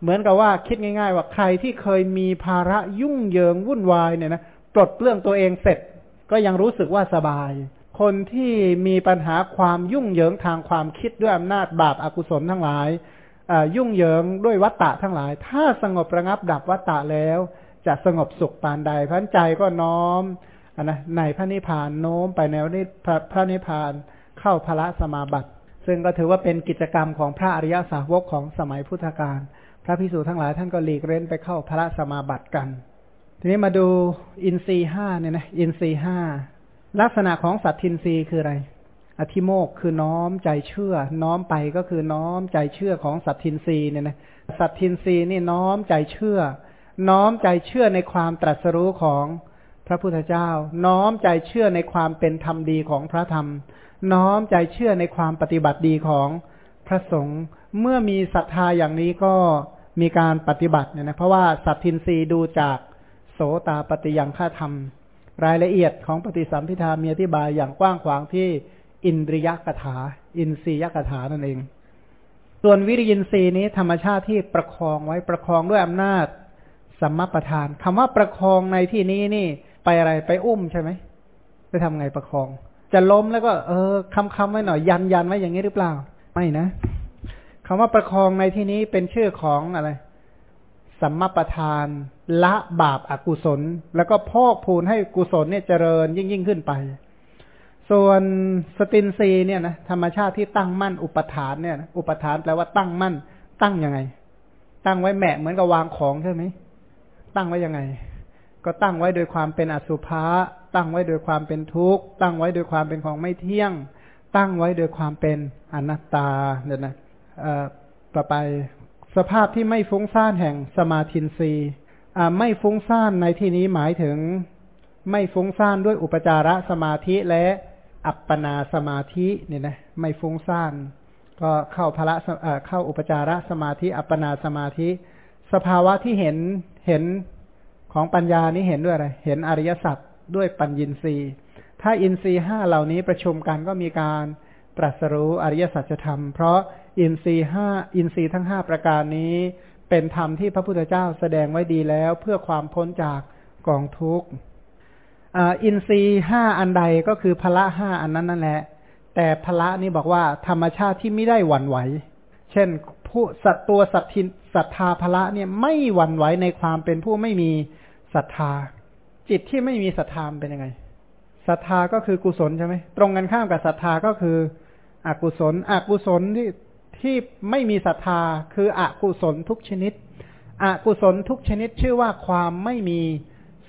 เหมือนกับว่าคิดง่าย ๆ ว่าใครที่เคยมีภาระยุ่งเหยิงวุ่นวายเนี่ยนะปลดเปลื้องตัวเองเสร็จ ก็ยังรู้สึกว่าสบาย คนที่มีปัญหาความยุ่งเหยิงทางความคิดด้วยอำนาจบาปอากุศลทั้งหลายยุ่งเหยิงด้วยวัตตะทั้งหลาย ถ้าสงบระงับดับวัตตะแล้ว จะสงบสุขปานใดพันใจก็น้อมอนนะในพระนิพพานโน้มไปแนวนี้พระนิพพานเข้าพระสมาบัติ ซึ่งก็ถือว่าเป็นกิจกรรมของพระอริยสาวกของสมัยพุทธกาลพระพิสูจทั้งหลายท่านก็หลีกเร้นไปเข้าพระสมาบัติกัน ทีนี้มาดูอินทรีห้าเนี่ยนะอินทรีห้า ลักษณะของสัตทินรีคืออะไร อธิโมกคือน้อมใจเชื่อ น้อมไปก็คือน้อมใจเชื่อของสัตทินรีเนี่ยนะสัตทินรีนี่น้อมใจเชื่อ น้อมใจเชื่อในความตรัสรู้ของพระพุทธเจ้า น้อมใจเชื่อในความเป็นธรรมดีของพระธรรม น้อมใจเชื่อในความปฏิบัติดีของพระสงฆ์เมื่อมีศรัทธาอย่างนี้ก็มีการปฏิบัติเนี่ยนะเพราะว่าสัตทินรีดูจากโสตาปฏิยังฆาธรรม รายละเอียดของปฏิสัมพิธามีอธิบายอย่างกว้างขวางที่อินทรียกถา อินทรียกถานั่นเอง ส่วนวิริยินทรีย์นี้ธรรมชาติที่ประคองไว้ประคองด้วยอำนาจสัมมาประธานคำว่าประคองในที่นี้นี่ไปอะไรไปอุ้มใช่ไหมไปทำไงประคอง จะล้มแล้วก็เออคำคำไว้หน่อยยันยันไว้อย่างนี้หรือเปล่า ไม่นะคำว่าประคองในที่นี้เป็นชื่อของอะไรสัมมาประธาน ละบาปอากุศล แล้วก็พอกพูนให้กุศลเนี่ยเจริญยิ่งยิ่งขึ้นไป ส่วนสตินซีเนี่ยนะธรรมชาติที่ตั้งมั่นอุปทานเนี่ยอุปทานแปลว่าตั้งมั่น ตั้งยังไง ตั้งไว้แหมะเหมือนกับวางของใช่ไหมตั้งไว้ยังไง ก็ตั้งไว้โดยความเป็นอสุภะตั้งไว้โดยความเป็นทุกข์ ตั้งไว้โดยความเป็นของไม่เที่ยง ตั้งไว้โดยความเป็นอนัตตาเนี่ยนะต่อไปสภาพที่ไม่ฟุ้งซ่านแห่งสมาธินรี ไม่ฟุ้งซ่านในที่นี้หมายถึงไม่ฟุ้งซ่านด้วยอุปจารสมาธิและอัปปนาสมาธิเนี่ยนะไม่ฟุ้งซ่านก็เข้าพระเข้าอุปจารสมาธิ อัปปนาสมาธิ สภาวะที่เห็นเห็นของปัญญานี้เห็นด้วยอะไรเห็นอริยสัจด้วยปัญญินทรีย์ถ้าอินทรีย์ห้าเหล่านี้ประชุมกันก็มีการตรัสรู้อริยสัจธรรม เพราะอินทรีห้าอินทรีย์ทั้งห้าประการนี้ เป็นธรรมที่พระพุทธเจ้าแสดงไว้ดีแล้วเพื่อความพ้นจากกองทุกข์อินทรีห้าอันใดก็คือพละห้าอันนั้นนั่นแหละ แต่พละนี่บอกว่าธรรมชาติที่ไม่ได้หวั่นไหว เช่นผู้สัตตัวสัตทินศรัทธาพละเนี่ยไม่หวั่นไหวในความเป็นผู้ไม่มีศรัทธา จิตที่ไม่มีศรัทธาเป็นยังไงศรัทธาก็คือกุศลใช่ไหมตรงกันข้ามกับศรัทธาก็คือ อกุศล อกุศลที่ ที่ไม่มีศรัทธาคืออกุศลทุกชนิด อกุศลทุกชนิดชื่อว่าความไม่มี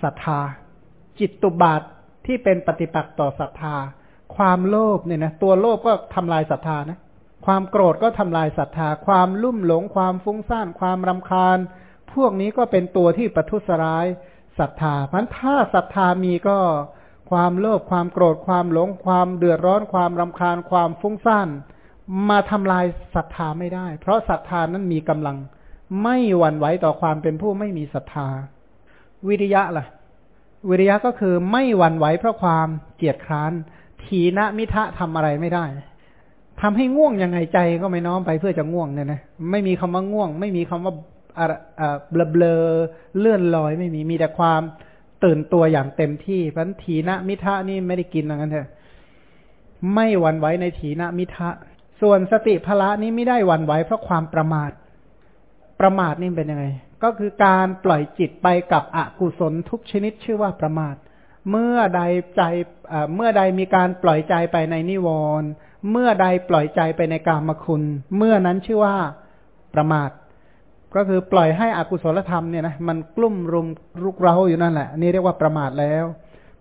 ศรัทธา จิตตุบาทที่เป็นปฏิปักษ์ต่อศรัทธา ความโลภเนี่ยนะตัวโลภก็ทำลายศรัทธานะ ความโกรธก็ทำลายศรัทธา ความลุ่มหลง ความฟุ้งซ่าน ความรำคาญ พวกนี้ก็เป็นตัวที่ประทุษร้ายศรัทธาเพราะถ้าศรัทธามีก็ความโลภความโกรธความหลง ความเดือดร้อน ความรำคาญ ความฟุ้งซ่าน มาทำลายศรัทธาไม่ได้ เพราะศรัทธานั้นมีกำลัง ไม่หวั่นไหวต่อความเป็นผู้ไม่มีศรัทธา วิริยะล่ะ วิริยะก็คือไม่หวั่นไหวเพราะความเกียดคร้านทีนมิทะทำอะไรไม่ได้ทำให้ง่วงยังไงใจก็ไม่น้อมไปเพื่อจะง่วงเนี่ยนะไม่มีคำว่าง่วง ไม่มีคำว่าเบลเบลเลื่อนลอยไม่มีมีแต่ความตื่นตัวอย่างเต็มที่เพราะทีนมิทะนี่ไม่ได้กินอย่างนั้นเถอะไม่หวั่นไหวในทีนมิทะ ส่วนสติพละนี้ไม่ได้หวั่นไหวเพราะความประมาท ประมาทนี่เป็นยังไง ก็คือการปล่อยจิตไปกับอกุศลทุกชนิดชื่อว่าประมาท เมื่อใดใจเมื่อใดมีการปล่อยใจไปในนิวรณ์เมื่อใดปล่อยใจไปในกามคุณ เมื่อนั้นชื่อว่าประมาท ก็คือปล่อยให้อกุศลธรรมเนี่ยนะมันกลุ่มรุมรุกเร้าอยู่นั่นแหละนี่เรียกว่าประมาทแล้ว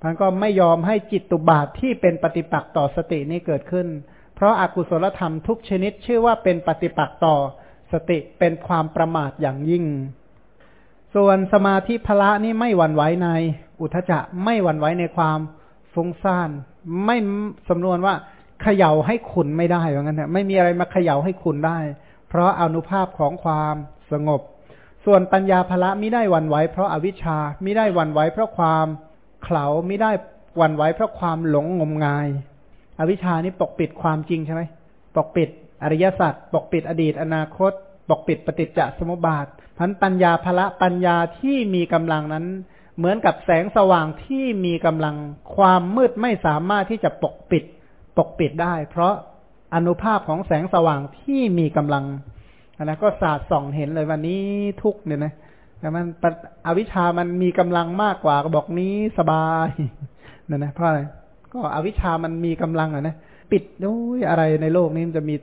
มันก็ไม่ยอมให้จิตตุบาทที่เป็นปฏิปักษ์ต่อสตินี้เกิดขึ้น เพราะอากุศลธรรมทุกชนิดชื่อว่าเป็นปฏิปักษ์ต่อ สติเป็นความประมาทอย่างยิ่ง ส่วนสมาธิพละนี่ไม่หวั่นไหวในอุทจะไม่หวั่นไหวในความฟุ้งซ่านไม่สำนวนว่าเขย่าให้ขุนไม่ได้เหมือนกันนะไม่มีอะไรมาเขย่าให้ขุนได้ เพราะอนุภาพของความสงบ ส่วนปัญญาพละไม่ได้หวั่นไหวเพราะอาวิชชาไม่ได้หวั่นไหวเพราะความเขลาไม่ได้วันไหวเพราะความหลงงมงาย อวิชานี้ปกปิดความจริงใช่ไหมปกปิดอริยสัจปกปิดอดีต อนาคต ปกปิดปฏิจจสมุปบาทพันปัญญาภละปัญญาที่มีกำลังนั้น เหมือนกับแสงสว่างที่มีกำลังความมืดไม่สามารถที่จะปกปิด ปกปิดได้ เพราะอนุภาพของแสงสว่างที่มีกำลังนะก็สาดส่องเห็นเลยวันนี้ทุกเนี่ยนะแต่มันอวิชามันมีกำลังมากกว่าก็บอกนี้สบายนั่นนะเพราะอะไร ก็อวิชามันมีกำลังอะนะปิดด้วยอะไรในโลกนี้มันจะมี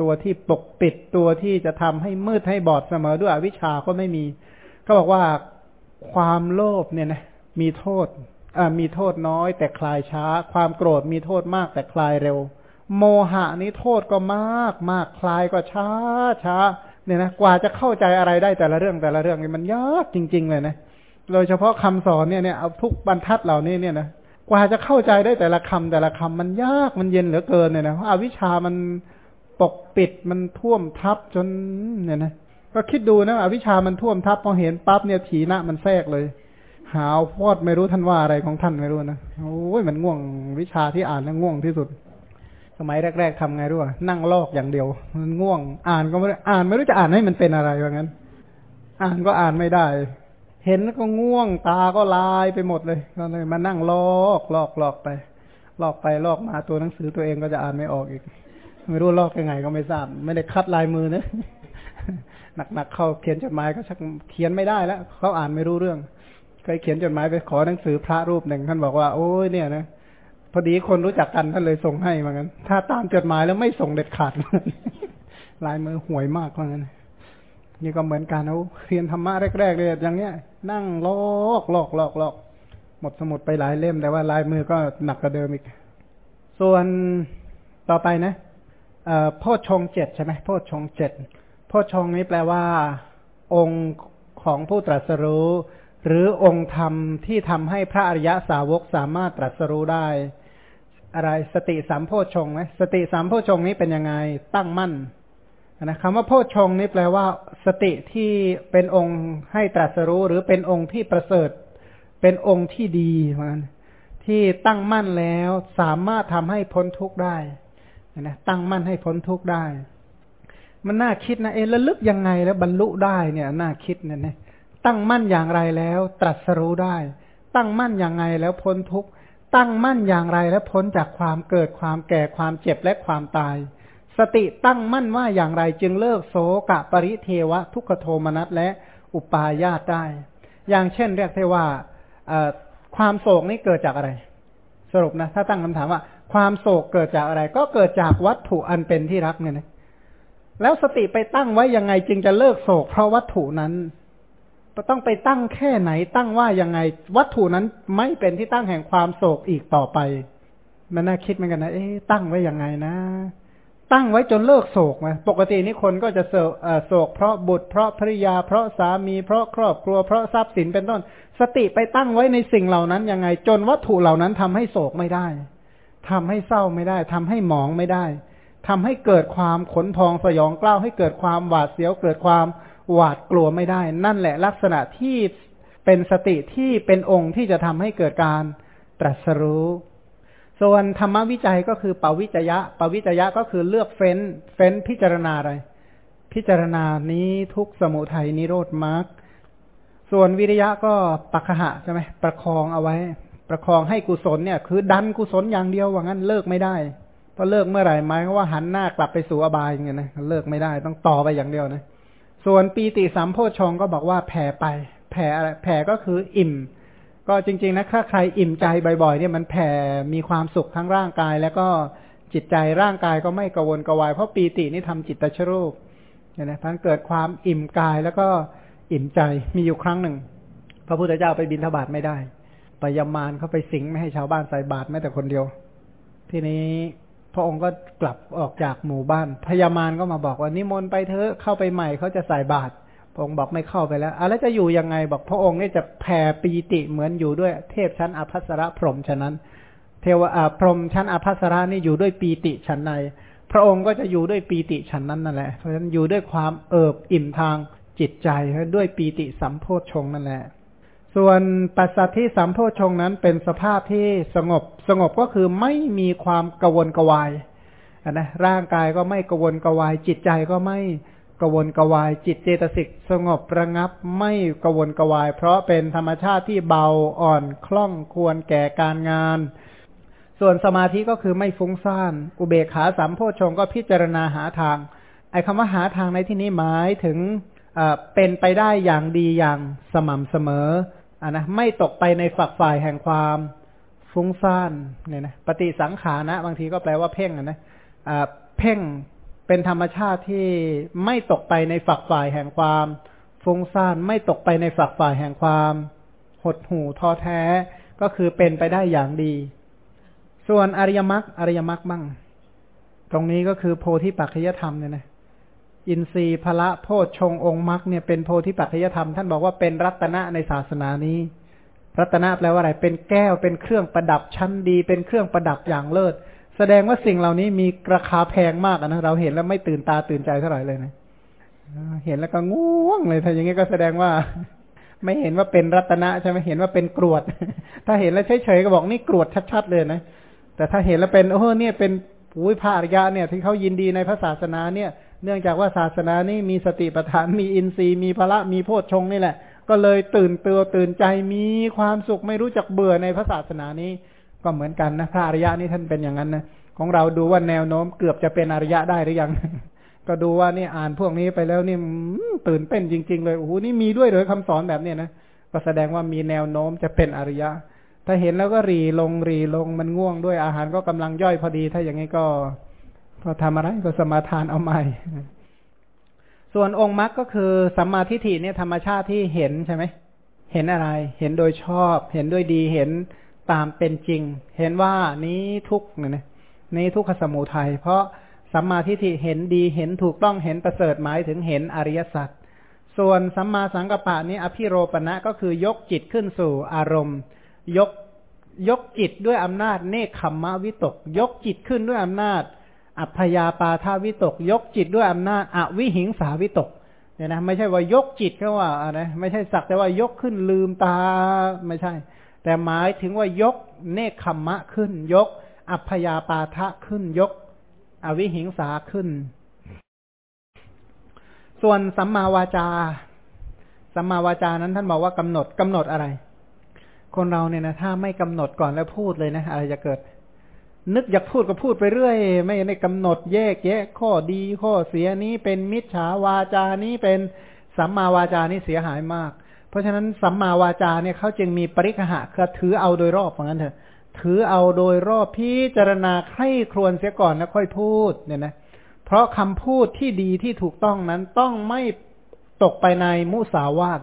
ตัวที่ปกปิดตัวที่จะทำให้มืดให้บอดเสมอด้วยอวิชาก็ไม่มี ก็บอกว่าความโลภเนี่ยนะมีโทษมีโทษน้อยแต่คลายช้า ความโกรธมีโทษมากแต่คลายเร็ว โมหะนี้โทษก็มากมากคลายก็ช้าช้าเนี่ยนะกว่าจะเข้าใจอะไรได้แต่ละเรื่องแต่ละเรื่องนี่มันยากจริง ๆ เลยนะ โดยเฉพาะคำสอนเนี่ยเนี่ยเอาทุกบรรทัดเหล่านี้เนี่ยนะ ว่าจะเข้าใจได้แต่ละคำแต่ละคำมันยากมันเย็นเหลือเกินเนี่ยนะเพราะอวิชามันปกปิดมันท่วมทับจนเนี่ยนะก็คิดดูนะอวิชามันท่วมทับพอเห็นปั๊บเนี่ยถีนะมันแทรกเลย หาวพอดไม่รู้ท่านว่าอะไรของท่านไม่รู้นะโอ้ยมันง่วงวิชาที่อ่านแล้วง่วงที่สุด สมัยแรก ๆทำไงรู้ป่ะนั่งลอกอย่างเดียว มันง่วง อ่านก็ไม่อ่านไม่รู้จะอ่านให้มันเป็นอะไรอย่างนั้น อ่านก็อ่านไม่ได้ เห็นก็ง่วงตาก็ลายไปหมดเลยก็เลย มานั่งลอกลอกลอกไป ลอกไปลอกมาตัวหนังสือตัวเองก็จะอ่านไม่ออกอีก ไม่รู้ลอกยังไงก็ไม่ทราบ ไม่ได้คัดลายมือนะหนักๆเข้าเขียนจดหมายก็ชักเขียนไม่ได้แล้วเขาอ่านไม่รู้เรื่องเคยเขียนจดหมายไปขอหนังสือพระรูปหนึ่งท่านบอกว่าโอ้ยเนี่ยนะพอดีคนรู้จักกันท่านเลยส่งให้เหมือนกันถ้าตามจดหมายแล้วไม่ส่งเด็ดขาดลายมือห่วยมากเหมือนกัน นี่ก็เหมือนกันเอาเรียนธรรมะแรกๆเลยอย่างเนี้ย นั่งลอกลอกลอกลอกหมดสมุดไปหลายเล่มแต่ว่าลายมือก็หนักกว่าเดิมอีก ส่วนต่อไปนะเอ่อพ่อชงเจ็ดใช่ไหมพ่อชงเจ็ดพ่อชงนี้แปลว่า องค์ของผู้ตรัสรู้ หรือองค์ธรรมที่ทำให้พระอริยสาวกสามารถตรัสรู้ได้ อะไรสติสามโพชงไหมสติสามโพชงนี้เป็นยังไง ตั้งมั่น นะคำว่าโพชงนี้แปลว่า สติที่เป็นองค์ให้ตรัสรู้ หรือเป็นองค์ที่ประเสริฐ เป็นองค์ที่ดีมันที่ตั้งมั่นแล้วสามารถทำให้พ้นทุกข์ได้นะตั้งมั่นให้พ้นทุกข์ได้ มันน่าคิดนะเอระลึกยังไงแล้วบรรลุได้เนี่ยน่าคิดเนี่ยนะตั้งมั่นอย่างไรแล้ว ตรัสรู้ได้ ตั้งมั่นอย่างไงแล้วพ้นทุกข์ตั้งมั่นอย่างไรและพ้นจากความเกิดความแก่ความเจ็บและความตาย สติตั้งมั่นว่าอย่างไรจึงเลิกโสกะปริเทวะ ทุกขโทมนัสและอุปาญาตได้ อย่างเช่นเรียกได้ว่าความโศกนี้เกิดจากอะไร สรุปนะ ถ้าตั้งคำถามว่า ความโศกเกิดจากอะไร ก็เกิดจากวัตถุอันเป็นที่รักเนี่ยนะแล้วสติไปตั้งไว้ยังไงจึงจะเลิกโศก เพราะวัตถุนั้นต้องไปตั้งแค่ไหนตั้งว่ายังไง วัตถุนั้นไม่เป็นที่ตั้งแห่งความโศกอีกต่อไป มันน่าคิดเหมือนกันนะเอ๊ะตั้งไว้ยังไงนะ ตั้งไว้จนเลิกโศกไหมปกตินี่คนก็จะโศกเพราะบุตรเพราะภริยา เพราะสามีเพราะครอบครัวเพราะทรัพย์สินเป็นต้น สติไปตั้งไว้ในสิ่งเหล่านั้นยังไง จนวัตถุเหล่านั้นทำให้โศกไม่ได้ทำให้เศร้าไม่ได้ทำให้หมองไม่ได้ทำให้เกิดความขนพองสยองกล้าวให้เกิดความหวาดเสียวเกิดความหวาดกลัวไม่ได้ นั่นแหละลักษณะที่เป็นสติที่เป็นองค์ที่จะทำให้เกิดการตรัสรู้ ส่วนธรรมวิจัยก็คือปวิจยะปวิจยะก็คือเลือกเฟ้น เฟ้นพิจารณาอะไร พิจารณานี้ทุกสมุทัยนิโรธมรรค ส่วนวิริยะก็ปักหะใช่ไหมประคองเอาไว้ ประคองให้กุศลเนี่ย คือดันกุศลอย่างเดียวว่างั้นเลิกไม่ได้พอเลิกเมื่อไหร่หมายว่าหันหน้ากลับไปสู่อบายอย่างเงี้ยนะเลิกไม่ได้ต้องต่อไปอย่างเดียวนะ ส่วนปีติสัมโพชงก็บอกว่าแผ่ไป แผ่อะไรแผ่ก็คืออิ่ม ก็จริง ๆ นะถ้าใครอิ่มใจบ่อยๆ เนี่ยมันแผ่มีความสุขทั้งร่างกายแล้วก็จิตใจร่างกายก็ไม่กระวนกระวาย เพราะปีตินี่ทำจิตตชรูปเนี่ยนะท่านเกิดความอิ่มกายแล้วก็อิ่มใจมีอยู่ครั้งหนึ่ง พระพุทธเจ้าไปบินทบาทไม่ได้ปยามารเขาไปสิงไม่ให้ชาวบ้านใส่บาตรแม้แต่คนเดียว ทีนี้พระองค์ก็กลับออกจากหมู่บ้านพยามารก็มาบอกว่านิมนต์ไปเถอะเข้าไปใหม่เขาจะใส่บาตร พระองค์บอกไม่เข้าไปแล้วอะแล้วจะอยู่ยังไงบอกพระองค์นี่จะแผ่ปีติเหมือนอยู่ด้วย เทพชั้นอภัสรพรหมฉะนั้น เทวะพรหมชั้นอภัสรานี่อยู่ด้วยปีติชั้นใน พระองค์ก็จะอยู่ด้วยปีติชั้นนั้นนั่นแหละ เพราะฉะนั้นอยู่ด้วยความเอิบอิ่มทางจิตใจด้วยปีติสัมโพชฌงนั่นแหละ ส่วนปัสสัทธิสัมโพชฌงนั้นเป็นสภาพที่สงบ สงบก็คือไม่มีความกวนกวายนะร่างกายก็ไม่กวนกวายจิตใจก็ไม่ กวนกวาย จิตเจตสิกสงบระงับไม่กวนกวาย เพราะเป็นธรรมชาติที่เบาอ่อนคล่องควรแก่การงาน ส่วนสมาธิก็คือไม่ฟุ้งซ่าน อุเบกขาสัมโพชงก็พิจารณาหาทาง ไอ้คำว่าหาทางในที่นี้หมายถึงเป็นไปได้อย่างดีอย่างสม่ำเสมออะนะไม่ตกไปในฝักฝ่ายแห่งความฟุ้งซ่านเนี่ยนะปฏิสังขานะ บางทีก็แปลว่าเพ่งนะเพ่ง เป็นธรรมชาติที่ไม่ตกไปในฝักฝ่ายแห่งความฟุ้งซ่านไม่ตกไปในฝักฝ่ายแห่งความหดหู่ท้อแท้ก็คือเป็นไปได้อย่างดี ส่วนอริยมรรคอริยมรรคบ้างตรงนี้ก็คือโพธิปัจจยธรรมเนี่ยนะอินทรีย์พละโพชฌงองค์มรรคเนี่ยเป็นโพธิปัจจยธรรม ท่านบอกว่าเป็นรัตนะในศาสนานี้ รัตนะแปลว่าอะไรเป็นแก้วเป็นเครื่องประดับชั้นดี เป็นเครื่องประดับอย่างเลิศ แสดงว่าสิ่งเหล่านี้มีราคาแพงมากนะเราเห็นแล้วไม่ตื่นตาตื่นใจเท่าไหร่เลยนะเห็นแล้วก็ง่วงเลยถ้าอย่างนี้ก็แสดงว่า ไม่เห็นว่าเป็นรัตนะใช่ไหมเห็นว่าเป็นกรวด ถ้าเห็นแล้วเฉยๆก็บอกนี่กรวดชัดๆเลยนะแต่ถ้าเห็นแล้วเป็นโอ้เนี่ยเป็นปุ้ยพระอริยะเนี่ยที่เขายินดีในพระศาสนาเนี่ย เนื่องจากว่าศาสนานี้มีสติปัฏฐานมีอินทรีย์มีพละมีโพชฌงนี่แหละ ก็เลยตื่นเตือตื่นใจมีความสุขไม่รู้จักเบื่อในพระศาสนานี้ ก็เหมือนกันนะพระอริยะนี่ท่านเป็นอย่างนั้นนะของเราดูว่าแนวโน้มเกือบจะเป็นอริยะได้หรือยัง ก็ดูว่านี่อ่านพวกนี้ไปแล้วนี่ตื่นเต้นจริง ๆ เลยโอ้โหนี่มีด้วยเลยคำสอนแบบเนี้ยนะก็แสดงว่ามีแนวโน้มจะเป็นอริยะ ถ้าเห็นแล้วก็รีลงรีลงมันง่วงด้วยอาหารก็กำลังย่อยพอดี ถ้าอย่างนี้ก็พอทำอะไรก็สมาทานเอาใหม่ส่วนองค์มรรคก็คือสัมมาทิฏฐิเนี่ยธรรมชาติที่เห็นใช่ไหมเห็นอะไร เห็นโดยชอบ เห็นด้วยดีเห็น ตามเป็นจริง เห็นว่านี้ทุกเนี่ยนะนี้ทุกขสมุทัยเพราะสัมมาทิฏฐิเห็นดีเห็นถูกต้องเห็นประเสริฐหมายถึงเห็นอริยสัจส่วนสัมมาสังกัปปะนี้อภิโรปณะก็คือยกจิตขึ้นสู่อารมณ์ ยกยกจิตด้วยอำนาจเนคขมมะวิตก ยกจิตขึ้นด้วยอำนาจ อัพยาปาทาวิตก ยกจิตด้วยอำนาจอวิหิงสาวิตกเนี่ยนะไม่ใช่ว่ายกจิตแค่ว่าอะไรไม่ใช่สักแต่ว่ายกขึ้นลืมตาไม่ใช่ แต่หมายถึงว่ายกเนคขมมะขึ้น ยก อัพยาปาทะขึ้นยก อวิหิงสาขึ้น ส่วนสัมมาวาจา สัมมาวาจานั้นท่านบอกว่ากำหนดกำหนดอะไร คนเราเนี่ยนะถ้าไม่กำหนดก่อนแล้วพูดเลยนะอะไรจะเกิด นึกอยากพูดก็พูดไปเรื่อย ไม่ได้กำหนดแยกแยะ ข้อดีข้อเสียนี้เป็นมิจฉาวาจานี้เป็นสัมมาวาจานี้เสียหายมาก เพราะฉะนั้นสัมมาวาจาเนี่ยเขาจึงมีปริคหะคือถือเอาโดยรอบเหมือนกันเถอะ ถือเอาโดยรอบพิจารณาใคร่ครวญเสียก่อนแล้วค่อยพูดเนี่ยนะเพราะคำพูดที่ดีที่ถูกต้องนั้นต้องไม่ตกไปในมุสาวาท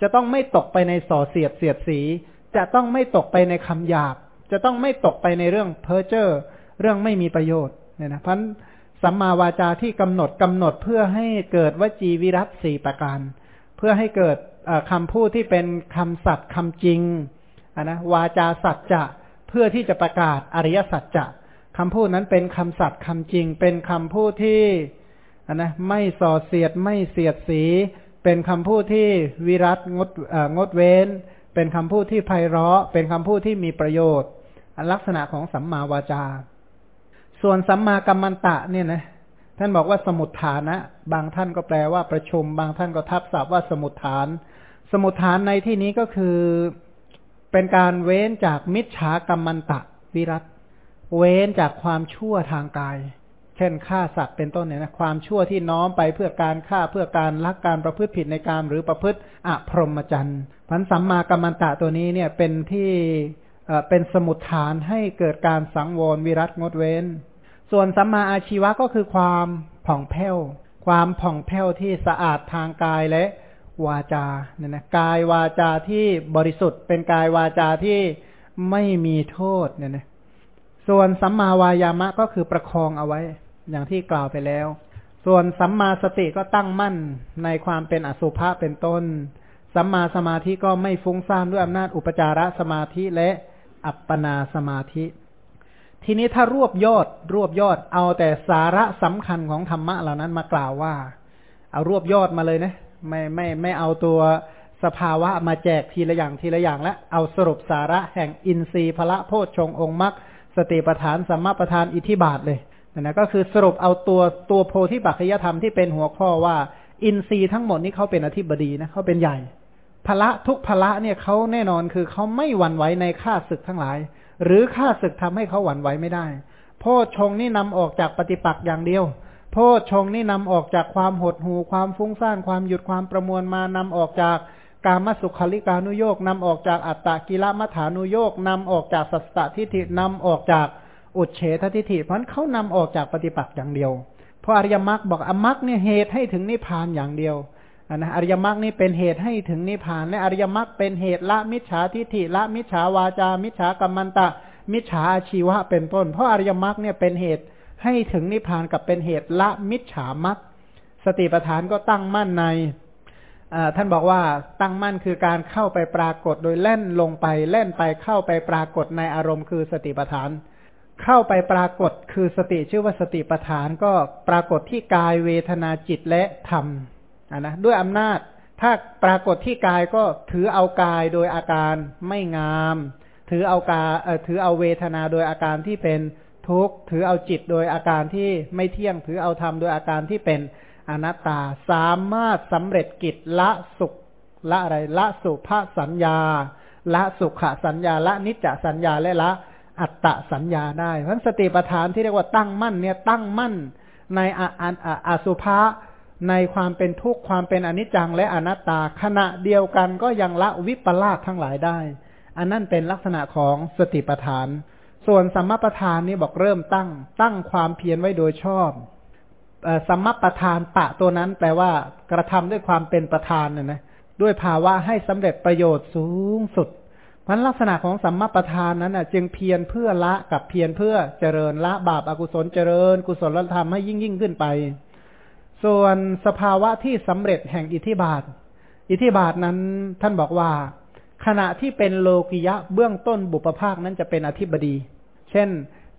จะต้องไม่ตกไปในส่อเสียดเสียดสี จะต้องไม่ตกไปในคำหยาบ จะต้องไม่ตกไปในเรื่องเพ้อเจ้อเรื่องไม่มีประโยชน์เนี่ยนะพันสัมมาวาจาที่กำหนดกำหนดเพื่อให้เกิดวจีวิรัตสี่ประการ เพื่อให้เกิด คำพูดที่เป็นคำสัตย์คำจริงนะวาจาสัจจะเพื่อที่จะประกาศอริยสัจจะคำพูดนั้นเป็นคำสัตย์คำจริง เป็นคำพูดที่นะไม่ส่อเสียดไม่เสียดสี เป็นคำพูดที่วิรัตงดงดเว้น เป็นคำพูดที่ไพเราะ เป็นคำพูดที่มีประโยชน์ลักษณะของสัมมาวาจา ส่วนสัมมากัมมันตะเนี่ยนะท่านบอกว่าสมุทฐานะ บางท่านก็แปลว่าประชุม บางท่านก็ทับศัพท์ว่าสมุทฐาน สมุทฐานในที่นี้ก็คือเป็นการเว้นจากมิจฉากัมมันตะวิรัตเว้นจากความชั่วทางกาย เช่นฆ่าสัตว์เป็นต้นเนี่ยนะความชั่วที่น้อมไปเพื่อการฆ่าเพื่อการลักการประพฤติผิดในการหรือประพฤติอพรหมจรรย์พันสัมมากัมมันตะตัวนี้เนี่ยเป็นที่เป็นสมุดฐานให้เกิดการสังวรวิรัตงดเว้น ส่วนสัมมาอาชีวะก็คือความผ่องแผ้ว ความผ่องแผ้วที่สะอาดทางกายและ วาจาเนี่ยนะกายวาจาที่บริสุทธิ์ เป็นกายวาจาที่ไม่มีโทษเนี่ยนะส่วนสัมมาวายามะก็คือประคองเอาไว้ อย่างที่กล่าวไปแล้ว ส่วนสัมมาสติก็ตั้งมั่นในความเป็นอสุภะเป็นต้น สัมมาสมาธิก็ไม่ฟุ้งซ่านด้วยอำนาจอุปจารสมาธิและอัปปนาสมาธิ ทีนี้ถ้ารวบยอดรวบยอดเอาแต่สาระสำคัญของธรรมะเหล่านั้นมากล่าวว่า เอารวบยอดมาเลยนะ ไม่ไม่ไม่เอาตัวสภาวะมาแจกทีละอย่างทีละอย่างและเอาสรุปสาระแห่งอินทรีย์พละโพชฌงองค์มรรคสติปทานสัมมาปทานอิทิบาทเลยนะก็คือสรุปเอาตัวตัวโพธิปัจจยธรรมที่เป็นหัวข้อว่า อินทรีย์ทั้งหมดนี้เขาเป็นอธิบดีนะเขาเป็นใหญ่พละทุกพละเนี่ยเขาแน่นอนคือเขาไม่หวั่นไหวในข้าศึกทั้งหลาย หรือข้าศึกทำให้เขาหวั่นไหวไม่ได้ โพชงนี่นำออกจากปฏิปักษ์อย่างเดียว โพชงนี่นำออกจากความหดหู่ความฟุ้งซ่านความหยุดความประมวลมานำออกจากกามสุขาลิกานุโยกนำออกจากอัตตกิลมัฐานุโยกนำออกจากสัสตทิฏฐินำออกจากอุเฉททิฏฐิเพราะเขานำออกจากปฏิปักษ์อย่างเดียว เพราะอริยมรรคบอกอมรรคเนี่ยเหตุให้ถึงนิพพานอย่างเดียวนะอริยมรรคนี่เป็นเหตุให้ถึงนิพพานและอริยมรรคเป็นเหตุละมิจฉาทิฏฐิละมิจฉาวาจา มิจฉากรรมันตะ มิจฉาอาชีวะเป็นต้น เพราะอริยมรรคเนี่ยเป็นเหตุ ให้ถึงนิพพานกับเป็นเหตุละมิจฉามรรคสติปัฏฐานก็ตั้งมั่นในท่านบอกว่าตั้งมั่นคือการเข้าไปปรากฏโดยเล่นลงไปเล่นไปเข้าไปปรากฏในอารมณ์คือสติปัฏฐาน เข้าไปปรากฏคือสติชื่อว่าสติปัฏฐานก็ปรากฏที่กายเวทนาจิตและธรรมนะด้วยอำนาจถ้าปรากฏที่กายก็ถือเอากายโดยอาการไม่งาม ถือเอากาถือเอาเวทนาโดยอาการที่เป็น ทุกข์ถือเอาจิตโดยอาการที่ไม่เที่ยงถือเอาธรรมโดยอาการที่เป็นอนัตตาสามารถสำเร็จกิจละสุขละอะไรละสุภาสัญญา ละสุขสัญญา ละนิจจสัญญาและละอัตตสัญญาได้เพราะสติปัฏฐานที่เรียกว่าตั้งมั่นเนี่ยตั้งมั่นในอสุภาในความเป็นทุกข์ความเป็นอนิจจังและอนัตตาขณะเดียวกันก็ยังละวิปลาสทั้งหลายได้ อันนั้นเป็นลักษณะของสติปัฏฐาน ส่วนสัมมาปัฏฐานนี่บอกเริ่มตั้ง ตั้งความเพียรไว้โดยชอบสัมมาประธานปะตัวนั้น แปลว่ากระทำด้วยความเป็นประธานเน่ยนะด้วยภาวะให้สำเร็จประโยชน์สูงสุดพันลักษณะของสัมมาประธานนั้นจึงเพียรเพื่อละกับเพียรเพื่อเจริญละบาปอากุศลเจริญ กุศลธรรมให้ยิ่งยิ่งขึ้นไป ส่วนสภาวะที่สำเร็จแห่งอิทธิบาท อิทธิบาทนั้นท่านบอกว่า ขณะที่เป็นโลกิยะเบื้องต้นบุปภาคนั้นจะเป็นอธิบดี เช่น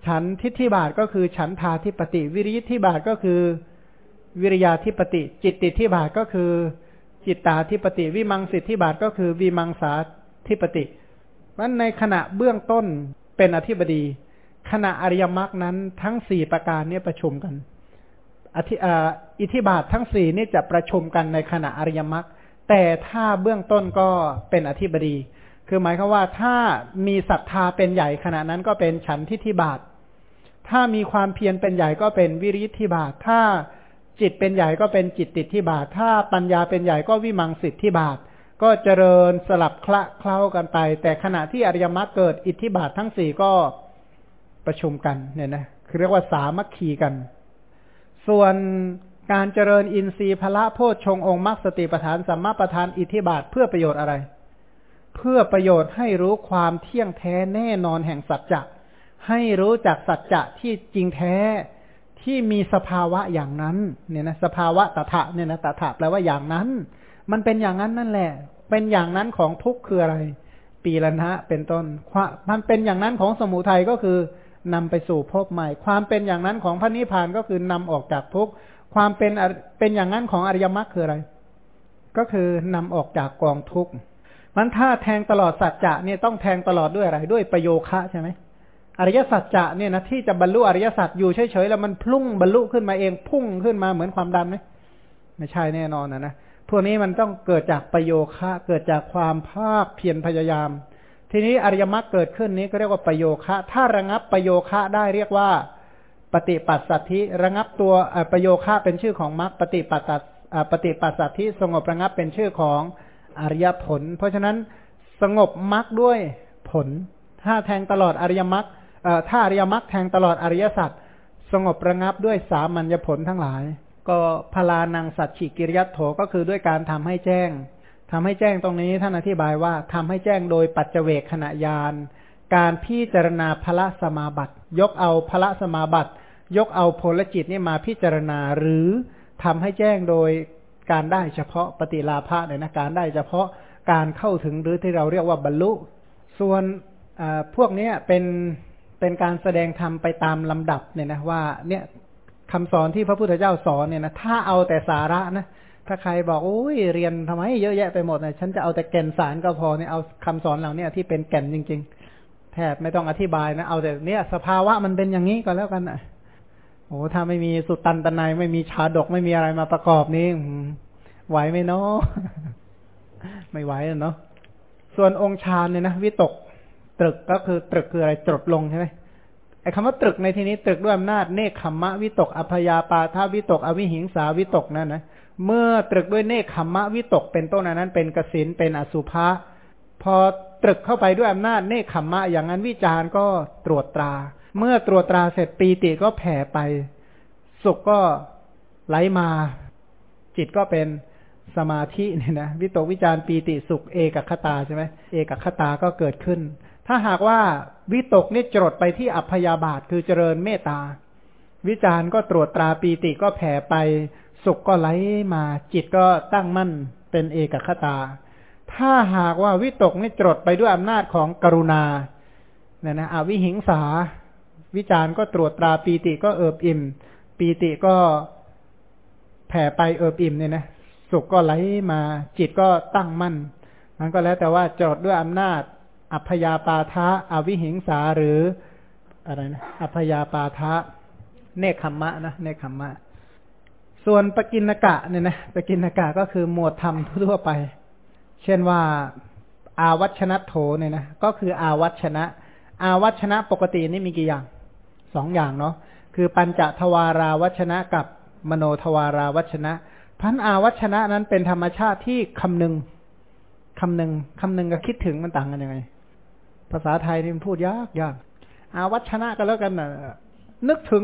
ฉันทิฏฐิบาทก็คือฉันทาทิปติ วิริยทิบาทก็คือวิริยาทิปติ จิตติทิบาทก็คือ จิตตาทิปติ วิมังสิทธิบาทก็คือวิมังสาทิปติมันในขณะเบื้องต้นเป็นอธิบดี ขณะอริยมรรคนั้นทั้งสี่ประการนี้ประชุมกันอธิอิทธิบาททั้งสี่นี่จะประชุมกันในขณะอริยมรรค แต่ถ้าเบื้องต้นก็เป็นอธิบดี คือหมายความว่าถ้ามีศรัทธาเป็นใหญ่ขณะนั้นก็เป็นฉันทิฏฐิบาท ถ้ามีความเพียรเป็นใหญ่ก็เป็นวิริธิบาท ถ้าจิตเป็นใหญ่ก็เป็นจิตติดที่บาท ถ้าปัญญาเป็นใหญ่ก็วิมังสิทธิบาท ก็เจริญสลับคละเคล้ากันไป แต่ขณะที่อริยมรรคเกิดอิทธิบาททั้งสี่ก็ประชุมกันเนี่ยนะคือเรียกว่าสามัคคีกัน ส่วน การเจริญอินทรีย์พละโพชฌงองค์มรรคสติปทานสัมมาปทานอิทธิบาทเพื่อประโยชน์อะไร เพื่อประโยชน์ให้รู้ความเที่ยงแท้แน่นอนแห่งสัจจะให้รู้จักสัจจะที่จริงแท้ที่มีสภาวะอย่างนั้นเนี่ยนะสภาวะตถะเนี่ยนะตถะแปลว่าอย่างนั้น มันเป็นอย่างนั้นนั่นแหละ เป็นอย่างนั้นของทุกข์คืออะไร ปีละนะเป็นต้นมันเป็นอย่างนั้นของสมุทัยก็คือนำไปสู่ภพใหม่ ความเป็นอย่างนั้นของพระนิพพานก็คือนำออกจากทุกข์ ความเป็นเป็นอย่างนั้นของอริยมรรคคืออะไร ก็คือนำออกจากกองทุกข์มันถ้าแทงตลอดสัจจะเนี่ยต้องแทงตลอดด้วยอะไร ด้วยประโยคะใช่ไหมอริยสัจจะเนี่ยนะที่จะบรรลุอริยสัจอยู่เฉยๆแล้วมันพุ่งบรรลุขึ้นมาเองพุ่งขึ้นมาเหมือนความดันไหมไม่ใช่แน่นอนนะนะพวกนี้มันต้องเกิดจากประโยคะเกิดจากความภาคเพียรพยายาม ทีนี้อริยมรรคเกิดขึ้นนี้ก็เรียกว่าประโยคะ ถ้าระงับประโยคะได้เรียกว่า ปฏิปัสสัทธิระงับตัวประโยค่าเป็นชื่อของมรรคปฏิปัสสัปฏิปัสสัทธิสงบระงับเป็นชื่อของอริยผล เพราะฉะนั้นสงบมรรคด้วยผล ถ้าแทงตลอดอริยมรรคถ้าอริยมรรคแทงตลอดอริยสัจสงบระงับด้วยสามัญญผลทั้งหลาย ก็พลานังสัจฉิกิริยัตโถก็คือด้วยการทำให้แจ้งทำให้แจ้งตรงนี้ท่านอธิบายว่าทำให้แจ้งโดยปัจเจเวกขณะยานการพิจารณาพระสมาบัติ ยกเอาพระสมาบัติ ยกเอาพลจิตนี่มาพิจารณาหรือทำให้แจ้งโดยการได้เฉพาะปฏิลาภะเนี่ยนะการได้เฉพาะการเข้าถึงหรือที่เราเรียกว่าบรรลุ ส่วนพวกนี้เป็นเป็นการแสดงธรรมไปตามลำดับเนี่ยนะว่าเนี่ยคำสอนที่พระพุทธเจ้าสอนเนี่ยนะถ้าเอาแต่สาระนะถ้าใครบอกโอ้ยเรียนทำไมเยอะแยะไปหมดนะฉันจะเอาแต่แก่นสารก็พอเนี่ยเอาคำสอนเหล่านี้ที่เป็นแก่นจริง ๆ แทบไม่ต้องอธิบายนะเอาแต่เนี่ยสภาวะมันเป็นอย่างนี้ก็แล้วกันนะ โอ้ถ้าไม่มีสุตตันตนายไม่มีชาดกไม่มีอะไรมาประกอบนี้ไหวไหมเนาะไม่ไหวเนาะส่วนองค์ฌานเนี่ยนะวิตกตรึกก็คือตรึกคืออะไรจดลงใช่ไหมไอ้คำว่าตรึกในที่นี้ตรึกด้วยอำนาจเนคขมมะวิตกอภยาปาทาวิตก อวิหิงสาวิตกนั่นนะเมื่อตรึกด้วยเนคขมมะวิตกเป็นต้นนั้น เป็นกสินเป็นอสุภะพอตรึกเข้าไปด้วยอำนาจเนคขมมะอย่างนั้นวิจารณ์ก็ตรวจตรา เมื่อตรวจตราเสร็จปีติก็แผ่ไป สุขก็ไหลมา จิตก็เป็นสมาธิเนี่ยนะวิตกวิจารปีติสุขเอกคตาใช่ไหมเอกคตาก็เกิดขึ้น ถ้าหากว่าวิตกนี่จดไปที่อัพยาบาทคือเจริญเมตตา วิจารก็ตรวจตราปีติก็แผ่ไป สุขก็ไหลมา จิตก็ตั้งมั่นเป็นเอกคตา ถ้าหากว่าวิตกนี่จดไปด้วยอำนาจของกรุณาเนี่ยนะอวิหิงสา วิจารก็ตรวจตราปีติก็เอิบอิ่ม ปีติก็แผ่ไปเอิบอิ่มเนี่ยนะสุขก็ไหลมา จิตก็ตั้งมั่นมันก็แล้วแต่ว่าจดด้วยอำนาจ อัพยาปาทะอวิหิงสาหรืออะไรนะอัพยาปาทะเนคขมมะนะเนคขมมะ ส่วนปกินกะเนี่ยนะปกินกะก็คือหมวดธรรมทั่วไป เช่นว่าอาวัชนะโถเนี่ยนะก็คืออาวัชนะ อาวัชนะปกตินี่มีกี่อย่าง สองอย่างเนาะคือปัญจทวาราวัชนะกับมโนทวาราวัชนะพันอาวัชนะนั้นเป็นธรรมชาติที่คำนึงคำนึงคำนึงกับคิดถึงมันต่างกันยังไง ภาษาไทยนี่มันพูดยากยากอาวัชนะก็แล้วกันนะนึกถึง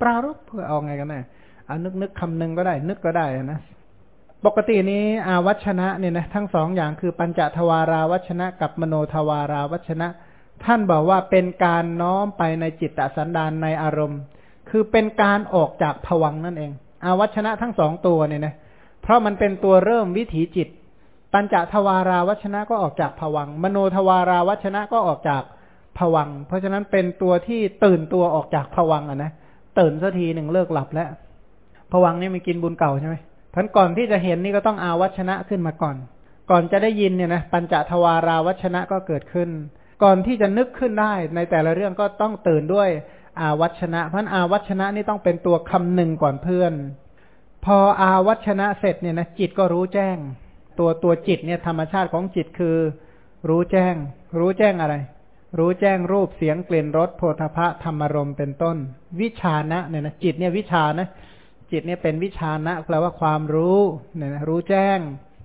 ปรารบเพื่อเอาไงกันแน่เอานึกนึกคำนึงก็ได้ นึกก็ได้นะปกตินี้อาวัชนะเนี่ยนะทั้งสองอย่างคือปัญจทวาราวัชนะ กับมโนทวาราวัชนะ ท่านบอกว่าเป็นการน้อมไปในจิตตสันดานในอารมณ์ คือเป็นการออกจากผวังนั่นเองอาวัชนะทั้งสองตัวเนี่ยนะเพราะมันเป็นตัวเริ่มวิถีจิต ปัญจทวาราวัชนะก็ออกจากผวัง มโนทวาราวัชนะก็ออกจากผวัง เพราะฉะนั้นเป็นตัวที่ตื่นตัวออกจากผวังอะนะตื่นสักทีหนึ่งเลิกหลับแล้วผวังนี่มันกินบุญเก่าใช่ไหมท่านก่อนที่จะเห็นนี่ก็ต้องอาวัชนะขึ้นมาก่อน ก่อนจะได้ยินเนี่ยนะปัญจทวาราวัชนะก็เกิดขึ้น ก่อนที่จะนึกขึ้นได้ ในแต่ละเรื่องก็ต้องตื่นด้วยอาวัชนะพันอาวัชนะนี่ต้องเป็นตัวคำหนึ่งก่อนเพื่อน พออาวัชนะเสร็จเนี่ยนะจิตก็รู้แจ้ง ตัวตัวจิตเนี่ยธรรมชาติของจิตคือ รู้แจ้ง รู้แจ้งอะไร รู้แจ้งรูปเสียงกลิ่นรสโพธพะธรรมรมเป็นต้น วิชานะเนี่ยนะจิตเนี่ยวิชานะ จิตเนี่ยเป็นวิชานะแปลว่าความรู้เนี่ยนะรู้แจ้ง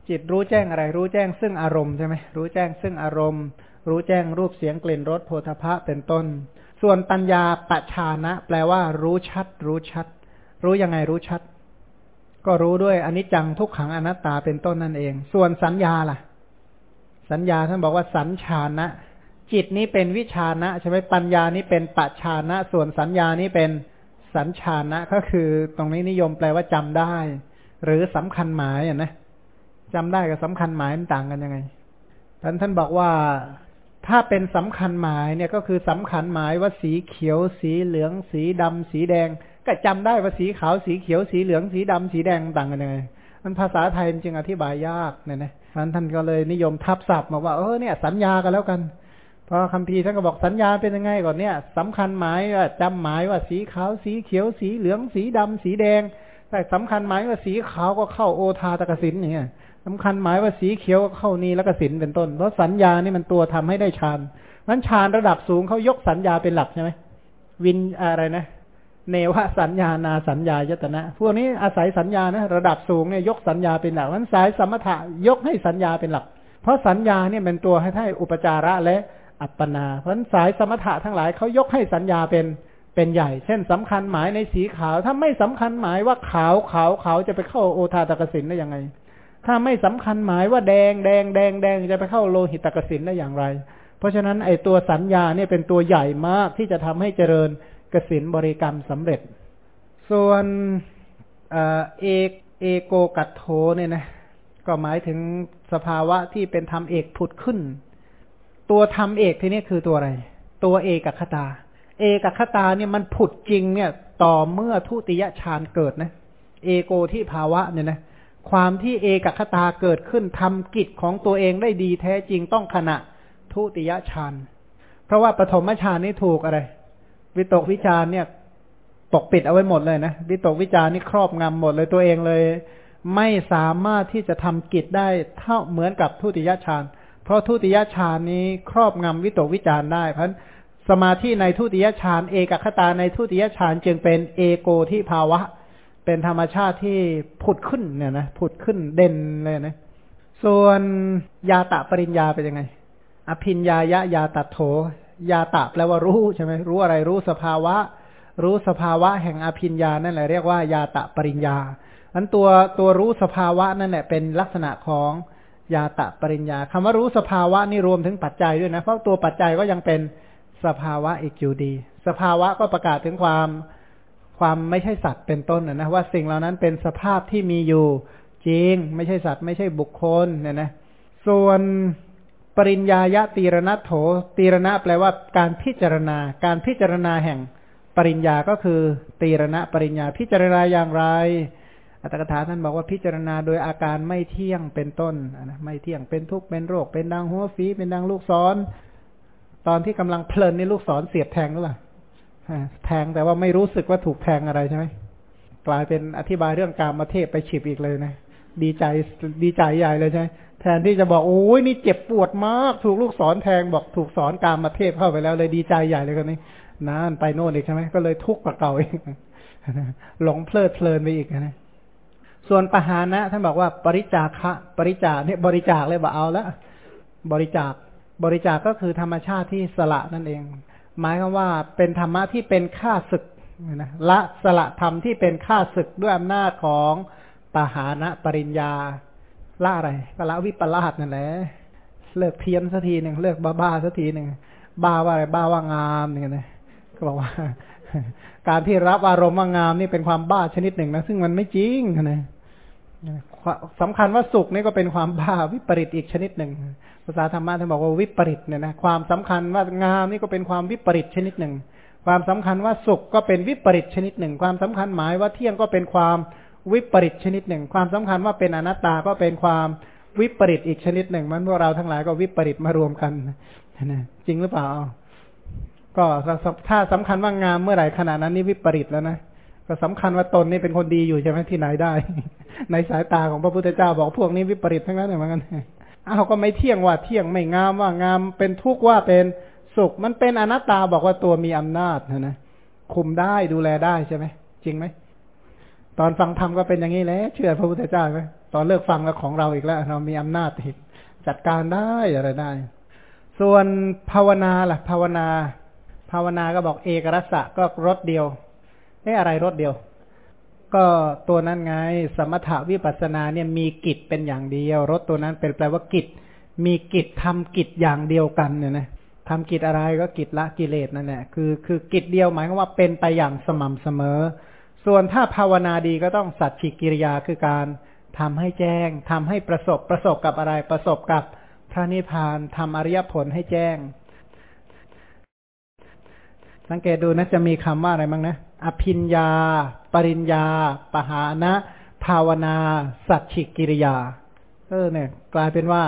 จิตรู้แจ้งอะไร รู้แจ้งซึ่งอารมณ์ใช่ไหมรู้แจ้งซึ่งอารมณ์ รู้แจ้งรูปเสียงกลิ่นรสโพธพะเป็นต้น ส่วนปัญญาปัจชานะ แปลว่า รู้ชัด รู้ชัด รู้ยังไงรู้ชัด ก็รู้ด้วยอนิจจังทุกขังอนัตตาเป็นต้นนั่นเอง ส่วนสัญญาล่ะ สัญญาท่านบอกว่าสัญชานะ จิตนี้เป็นวิชานะใช่ไหมปัญญานี้เป็นปัจชานะ ส่วนสัญญานี้เป็นสัญชานะก็คือตรงนี้นิยมแปลว่าจำได้ หรือสำคัญหมายอะนะจำได้กับสำคัญหมายมันต่างกันยังไงท่านท่านบอกว่า ถ้าเป็นสำคัญหมายเนี่ยก็คือสำคัญหมายว่าสีเขียว สีเหลือง สีดำสีแดง ก็จำได้ว่าสีขาวสีเขียวสีเหลืองสีดำสีแดงต่างกันยังไงมันภาษาไทยจึงอธิบายยากเนี่ยนะมันท่านก็เลยนิยมทับศัพท์มาว่าเออเนี่ยสัญญากันแล้วกัน เพราะคำพีท่านก็บอกสัญญาเป็นยังไงก่อนเนี่ยสำคัญหมายว่าจำหมายว่าสีขาวสีเขียวสีเหลืองสีดำสีแดง แต่สำคัญหมายว่าสีขาวก็เข้าโอทาตกสินอย่างเงี้ย สำคัญหมายว่าสีเขียวเข้านีแล้วก็สินเป็นต้น เพราะสัญญานี่มันตัวทำให้ได้ฌานนั้นฌานระดับสูงเขายกสัญญาเป็นหลักใช่ไหมวินอะไรนะ เนวสัญญานาสัญญายตนะ พวกนี้อาศัยสัญญานะระดับสูงเนี่ยยกสัญญาเป็นหลักวันสายสมถะยกให้สัญญาเป็นหลัก เพราะสัญญาเนี่ยเป็นตัวให้ให้อุปจาระและอัปปนา เพราะสายสมถะทั้งหลายเขายกให้สัญญาเป็นเป็นใหญ่ เช่นสำคัญหมายในสีขาว ถ้าไม่สำคัญหมายว่าขาวขาวขาวจะไปเข้าโอทาตกสินได้ยังไง ถ้าไม่สำคัญหมายว่าแดงแดงแดงแดงจะไปเข้าโลหิตกสินได้อย่างไร เพราะฉะนั้นไอตัวสัญญาเนี่ยเป็นตัวใหญ่มากที่จะทำให้เจริญกสินบริกรรมสำเร็จ ส่วนเอกเอโกกัตโทเนี่ยนะก็หมายถึงสภาวะที่เป็นธรรมเอกผุดขึ้น ตัวธรรมเอกที่นี่คือตัวอะไร ตัวเอกคตา เอกคตาเนี่ยมันผุดจริงเนี่ย ต่อเมื่อทุติยฌานเกิดนะ เอโกที่ภาวะเนี่ยนะ ความที่เอกคตาเกิดขึ้นทำกิจของตัวเองได้ดีแท้จริงต้องขณะทุติยฌานเพราะว่าปฐมฌานนี่ถูกอะไร วิตกวิจารเนี่ยปกปิดเอาไว้หมดเลยนะวิตกวิจารนี่ครอบงำหมดเลยตัวเองเลย ไม่สามารถที่จะทำกิจได้เท่าเหมือนกับทุติยฌานเพราะทุติยฌานนี้ครอบงำวิตกวิจารได้เพราะสมาธิในทุติยฌานเอกคตาในทุติยฌานจึงเป็นเอโกที่ภาวะ เป็นธรรมชาติที่ผุดขึ้นเนี่ยนะผุดขึ้นเด่นเลยนะ ส่วนยาตะปริญญาเป็นยังไง อภิญญายะยาตัดโถ ยาตะแปลว่ารู้ใช่ไหมรู้อะไรรู้สภาวะ รู้สภาวะแห่งอภิญญานั่นแหละเรียกว่ายาตะปริญญาอันตัวตัวรู้สภาวะนั่นแหละเป็นลักษณะของยาตะปริญญาคำว่ารู้สภาวะนี่รวมถึงปัจจัยด้วยนะเพราะตัวปัจจัยก็ยังเป็นสภาวะอีกอยู่ดี สภาวะก็ประกาศถึงความ ความไม่ใช่สัตว์เป็นต้นนะว่าสิ่งเหล่านั้นเป็นสภาพที่มีอยู่จริง ไม่ใช่สัตว์ไม่ใช่บุคคลเนี่ยนะส่วนปริญญายะตีรณโถตีรณะแปลว่าการพิจารณา การพิจารณาแห่งปริญญาก็คือตีรณะปริญญาพิจารณาอย่างไร อัตถกถาท่านบอกว่าพิจารณาโดยอาการไม่เที่ยงเป็นต้นนะไม่เที่ยงเป็นทุกข์เป็นโรค เป็นดังหัวฝีเป็นดังลูกศร ตอนที่กำลังเพลินในลูกศรเสียบแทงหรือเปล่า แทงแต่ว่าไม่รู้สึกว่าถูกแทงอะไรใช่ไหมกลายเป็นอธิบายเรื่องการมาเทศไปฉิบอีกเลยนะดีใจดีใจใหญ่เลยใช่ไหมแทนที่จะบอกโอ้ยนี่เจ็บปวดมาก ถูกลูกศรแทงบอกถูกสอนการมาเทพเข้าไปแล้วเลยดีใจใหญ่เลยคนนี้นั่นไปโน่นอีกใช่ไหมก็เลยทุกข์กว่าเก่าอีกหลงเพลิดเพลินไปอีกนะส่วนปหานะท่านบอกว่าบริจาคะบริจาคเนี่ยบริจาคเลยบอกเอาแล้วบริจาคบริจาคก็คือธรรมชาติที่สละนั่นเอง หมายความว่าเป็นธรรมะที่เป็นค่าศึกนะละสละธรรมที่เป็นค่าศึกด้วยอำนาจของปหานะปริญญาละอะไรก็ละวิปลาสนั่นแหละเลิกเพี้ยนสักทีหนึ่งเลิกบ้าบ้าสักทีหนึ่งบ้าว่าอะไรบ้าว่างามเนี่ยนะก็บอกว่า การที่รับอารมณ์ว่างามนี่เป็นความบ้าชนิดหนึ่งนะซึ่งมันไม่จริงนะ สำคัญว่าสุขนี่ก็เป็นความบ้าวิปริตอีกชนิดหนึ่งภาษาธรรมะท่านบอกว่าวิปริตเนี่ยนะความสำคัญว่างามนี่ก็เป็นความวิปริตชนิดหนึ่ง ความสำคัญว่าสุขก็เป็นวิปริตชนิดหนึ่ง ความสำคัญหมายว่าเที่ยงก็เป็นความวิปริตชนิดหนึ่ง ความสำคัญว่าเป็นอนัตตาก็เป็นความวิปริตอีกชนิดหนึ่ง มันพวกเราทั้งหลายก็วิปริตมารวมกันนะจริงหรือเปล่า ก็ถ้าสำคัญว่างามเมื่อไหร่ขนาดนั้นนี่วิปริตแล้วนะ ก็สำคัญว่าตนนี่เป็นคนดีอยู่ใช่ไหมที่ไหนได้ ในสายตาของพระพุทธเจ้าบอกพวกนี้วิปริตทั้งนั้นเหมือนกันอ้าวก็ไม่เที่ยงว่าเที่ยงไม่งามว่างามเป็นทุกข์ว่าเป็นสุข มันเป็นอนัตตาบอกว่าตัวมีอำนาจนะนะคุมได้ดูแลได้ใช่ไหมจริงไหมตอนฟังธรรมก็เป็นอย่างนี้แหละเชื่อพระพุทธเจ้าไหมตอนเลิกฟังแล้วของเราอีกแล้ว เรามีอำนาจจัดการได้อะไรได้ ส่วนภาวนาล่ะ ภาวนา ภาวนาก็บอกเอกรัสสะก็รถเดียว นี่อะไรรถเดียว ก็ตัวนั้นไง สมถาวิปัสนาเนี่ยมีกิจเป็นอย่างเดียว รถตัวนั้นเป็นแปลว่ากิจ มีกิจทำกิจอย่างเดียวกันเนี่ยนะทำกิจอะไรก็กิจละกิเลสนั่นแหละคือคือกิจเดียวหมายความว่าเป็นไปอย่างสม่ำเสมอ ส่วนถ้าภาวนาดีก็ต้องสัจฉิกิริยาคือการทำให้แจ้งทำให้ประสบประสบกับอะไรประสบกับพระนิพพานทำอริยผลให้แจ้ง สังเกตดูนะจะมีคำว่าอะไรบ้างนะ อภินยาปริญญา ปหานะ ภาวนา สัจฉิกิริยา เออเนี่ย กลายเป็นว่า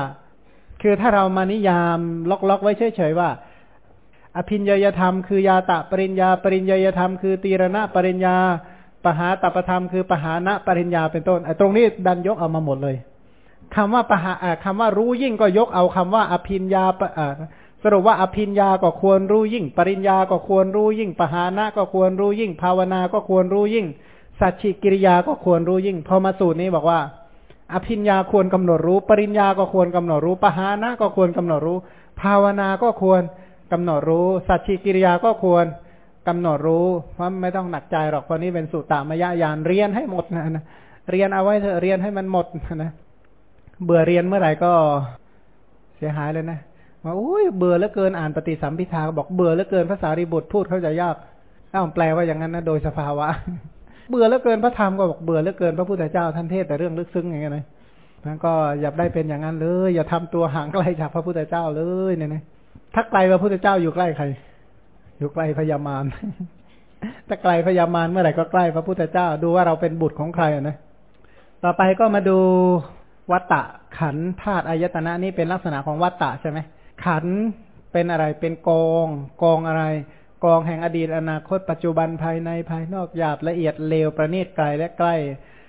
คือถ้าเรามานิยามล็อกๆไว้เฉยๆว่า อภินยยธรรมคือยาตะปริญญา ปริญญยธรรมคือตีรณะปริญญา ปหาตปธรรมคือปหานะปริญญาเป็นต้นไอ้ตรงนี้ดันยกเอามาหมดเลยคำว่าปหาคำว่ารู้ยิ่งก็ยกเอาคำว่า อภิญญา สรุปว่าอภิญญาก็ควรรู้ยิ่ง ปริญญาก็ควรรู้ยิ่ง ปหานะก็ควรรู้ยิ่ง ภาวนาก็ควรรู้ยิ่ง สัจฉิกิริยาก็ควรรู้ยิ่ง พอมาสูตรนี้บอกว่า อภิญญาควรกำหนดรู้ ปริญญาก็ควรกำหนดรู้ ปหานะก็ควรกำหนดรู้ ภาวนาก็ควรกำหนดรู้ สัจฉิกิริยาก็ควรกำหนดรู้เพราะไม่ต้องหนักใจหรอกเพราะนี้เป็นสุตตามยญาณเรียนให้หมดนะนะเรียนเอาไว้เถอะเรียนให้มันหมดนะเบื่อเรียนเมื่อไหร่ก็เสียหายเลยนะ ว่าอุ้ยเบื่อเหลือเกินอ่านปฏิสัมพิทาบอกเบื่อเหลือเกินภาษาริบุตรพูดเข้าใจยากอ้าวแปลว่าอย่างนั้นนะโดยสภาวะ เบื่อเหลือเกินพระธรรมก็บอกเบื่อเหลือเกินพระพุทธเจ้าท่านเทศแต่เรื่องลึกซึ้งอย่างเงี้ยนะนั้นก็อย่าได้เป็นอย่างนั้นเลย อย่าทำตัวห่างไกลจากพระพุทธเจ้าเลยเนี่ยนะถ้าไกลพระพุทธเจ้าอยู่ใกล้ใคร อยู่ใกล้พญามารถ้าไกลพญามารเมื่อไหร่ก็ใกล้พระพุทธเจ้า ดูว่าเราเป็นบุตรของใครนะต่อไปก็มาดูวัตตะขันธาตุอายตนะนี่เป็นลักษณะของวัตตะใช่ไหม ขันเป็นอะไรเป็นกองกองอะไร กองแห่งอดีตอนาคต ปัจจุบันภายในภายนอกหยาบละเอียดเลวประณีตไกลและใกล้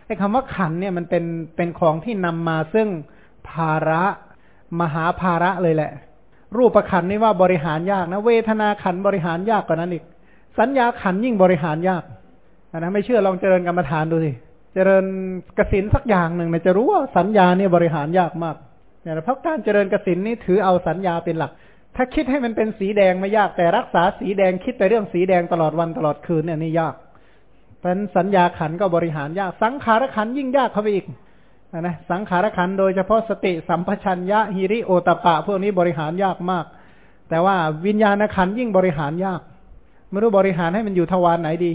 ไอ้คำว่าขันเนี่ยมันเป็นเป็นของที่นำมาซึ่งภาระมหาภาระเลยแหละ รูปประขันนี่ว่าบริหารยากนะ เวทนาขันบริหารยากกว่านั้นอีก สัญญาขันยิ่งบริหารยากนะไม่เชื่อลองเจริญกรรมฐานดูสิเจริญกสินสักอย่างหนึ่งเนี่ยจะรู้ว่าสัญญาเนี่ยบริหารยากมาก เนี่ยเพราะการเจริญกสินนี่ถือเอาสัญญาเป็นหลัก ถ้าคิดให้มันเป็นสีแดงไม่ยากแต่รักษาสีแดงคิดแต่เรื่องสีแดงตลอดวันตลอดคืนเนี่ยนี่ยากเพราะสัญญาขันก็บริหารยาก สังขารขันยิ่งยากเข้าไปอีกนะสังขารขันโดยเฉพาะสติสัมปชัญญะฮิริโอตปะ พวกนี้บริหารยากมาก แต่ว่าวิญญาณขันยิ่งบริหารยากไม่รู้บริหารให้มันอยู่ทวารไหนดี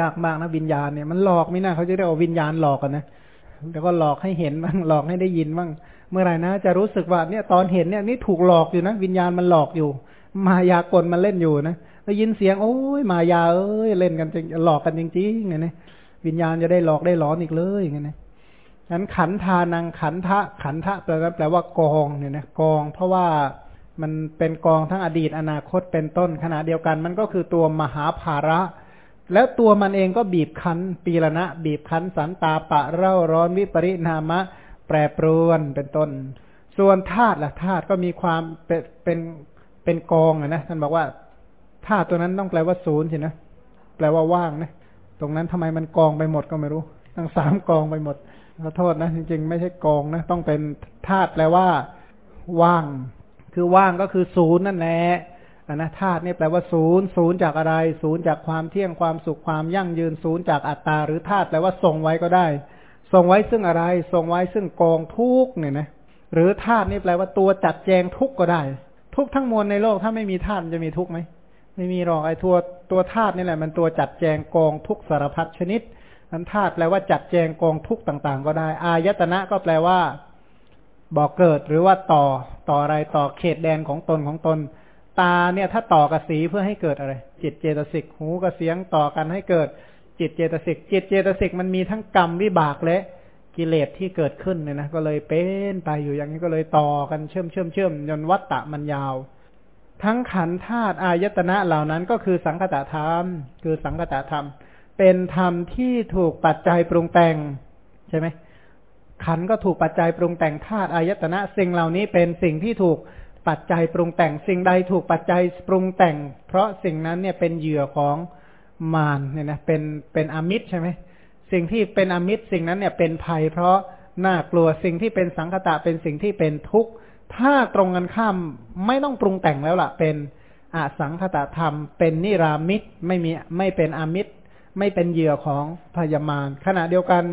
ยากมากนะวิญญาณเนี่ยมันหลอกไม่น่าเขาจะเรียกว่าวิญญาณหลอกกันนะแล้วก็หลอกให้เห็นบ้างหลอกให้ได้ยินบ้าง เมื่อไหร่นะ จะรู้สึกว่าเนี่ยตอนเห็นเนี่ยนี่ถูกหลอกอยู่นะ วิญญาณมันหลอกอยู่ มายากลมันเล่นอยู่นะได้ยินเสียงโอ้ยมายาเอ้ยเล่นกันจริงหลอกกันจริงๆไงนะวิญญาณจะได้หลอกได้หลอนอีกเลยไงนะนั้นขันธานังขันทะขันทะแปลว่าแปลว่ากองเนี่ยนะกอง เพราะว่ามันเป็นกองทั้งอดีตอนาคตเป็นต้นขณะเดียวกัน มันก็คือตัวมหาภาระ แล้วตัวมันเองก็บีบคั้นปีละนะบีบคั้นสันตาปะเร่าร้อนวิปริณามะ แปรปรวนเป็นต้น ส่วนธาตุล่ะธาตุก็มีความเป็นเป็นเป็นกองนะท่านบอกว่าธาตุตัวนั้นต้องแปลว่าศูนย์สินะแปลว่าว่างนะตรงนั้นทำไมมันกองไปหมดก็ไม่รู้ ทั้งสามกองไปหมดขอโทษนะจริงๆ ไม่ใช่กองนะต้องเป็นธาตุแปลว่า ว่าง คือว่างก็คือศูนย์นั่นแหละนะธาตุนี่แปลว่าศูนย์ศูนย์จากอะไร ศูนย์จากความเที่ยงความสุขความยั่งยืนศูนย์จากอัตตาหรือธาตุแปลว่าทรงไว้ก็ได้ ทรงไว้ซึ่งอะไร ทรงไว้ซึ่งกองทุกเนี่ยนะ หรือธาตุนี่แปลว่าตัวจัดแจงทุกก็ได้ ทุกทั้งมวลในโลกถ้าไม่มีธาตุจะมีทุกไหม ไม่มีหรอกไอ้ตัวตัวธาตุนี่แหละ มันตัวจัดแจงกองทุกสารพัดชนิดนั้นธาตุแปลว่าจัดแจงกองทุกต่าง ๆ ก็ได้ อายตนะก็แปลว่าบอกเกิดหรือว่าต่อต่ออะไรต่อเขตแดนของตนของตน ตาเนี่ยถ้าต่อกับสีเพื่อให้เกิดอะไร จิตเจตสิกหูกับเสียงต่อกันให้เกิด จิตเจตสิกจิตเจตสิกมันมีทั้งกรรมวิบากและกิเลสที่เกิดขึ้นเนี่ยนะก็เลยเป็นไปอยู่อย่างนี้ก็เลยต่อกันเชื่อมเชื่อมเชื่อมจนวัตตะมันยาว ทั้งขันธาตุอายตนะเหล่านั้นก็คือสังคตธรรม คือสังคตธรรม เป็นธรรมที่ถูกปัจจัยปรุงแต่งใช่ไหมขันก็ถูกปัจจัยปรุงแต่งธาตุอายตนะ สิ่งเหล่านี้เป็นสิ่งที่ถูกปัจจัยปรุงแต่งสิ่งใดถูกปัจจัยปรุงแต่ง เพราะสิ่งนั้นเนี่ยเป็นเหยื่อของ มารเนี่ยนะเป็นเป็นอมิตรใช่ไหมสิ่งที่เป็นอมิตรสิ่งนั้นเนี่ยเป็นภัย เพราะน่ากลัวสิ่งที่เป็นสังคตะเป็นสิ่งที่เป็นทุกข์ถ้าตรงกันข้ามไม่ต้องปรุงแต่งแล้วล่ะ เป็นอสังคตะธรรม เป็นนิรามิตไม่มีไม่เป็นอมิตร ไม่เป็นเหยื่อของพยามารขณะเดียวกัน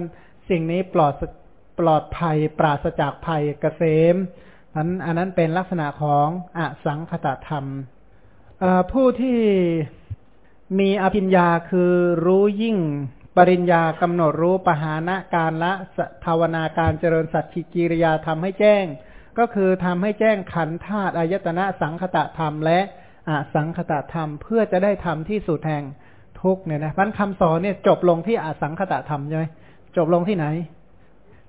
สิ่งนี้ปลอดปลอดภัย ปราศจากภัยเกษมอันอันนั้นเป็นลักษณะของอสังคตธรรมผู้ที่ มีอภิญญาคือรู้ยิ่ง ปริญญากำหนดรู้ปหานะการละภาวนาการเจริญสัจจิกิริยาทำให้แจ้ง ก็คือทำให้แจ้งขันธาตุอายตนะสังคตะธรรมและอสังคตะธรรม เพื่อจะได้ทำที่สุดแห่งทุกเนี่ยนะมันคำสอนเนี่ยจบลงที่อสังคตะธรรมใช่ไหมจบลงที่ไหน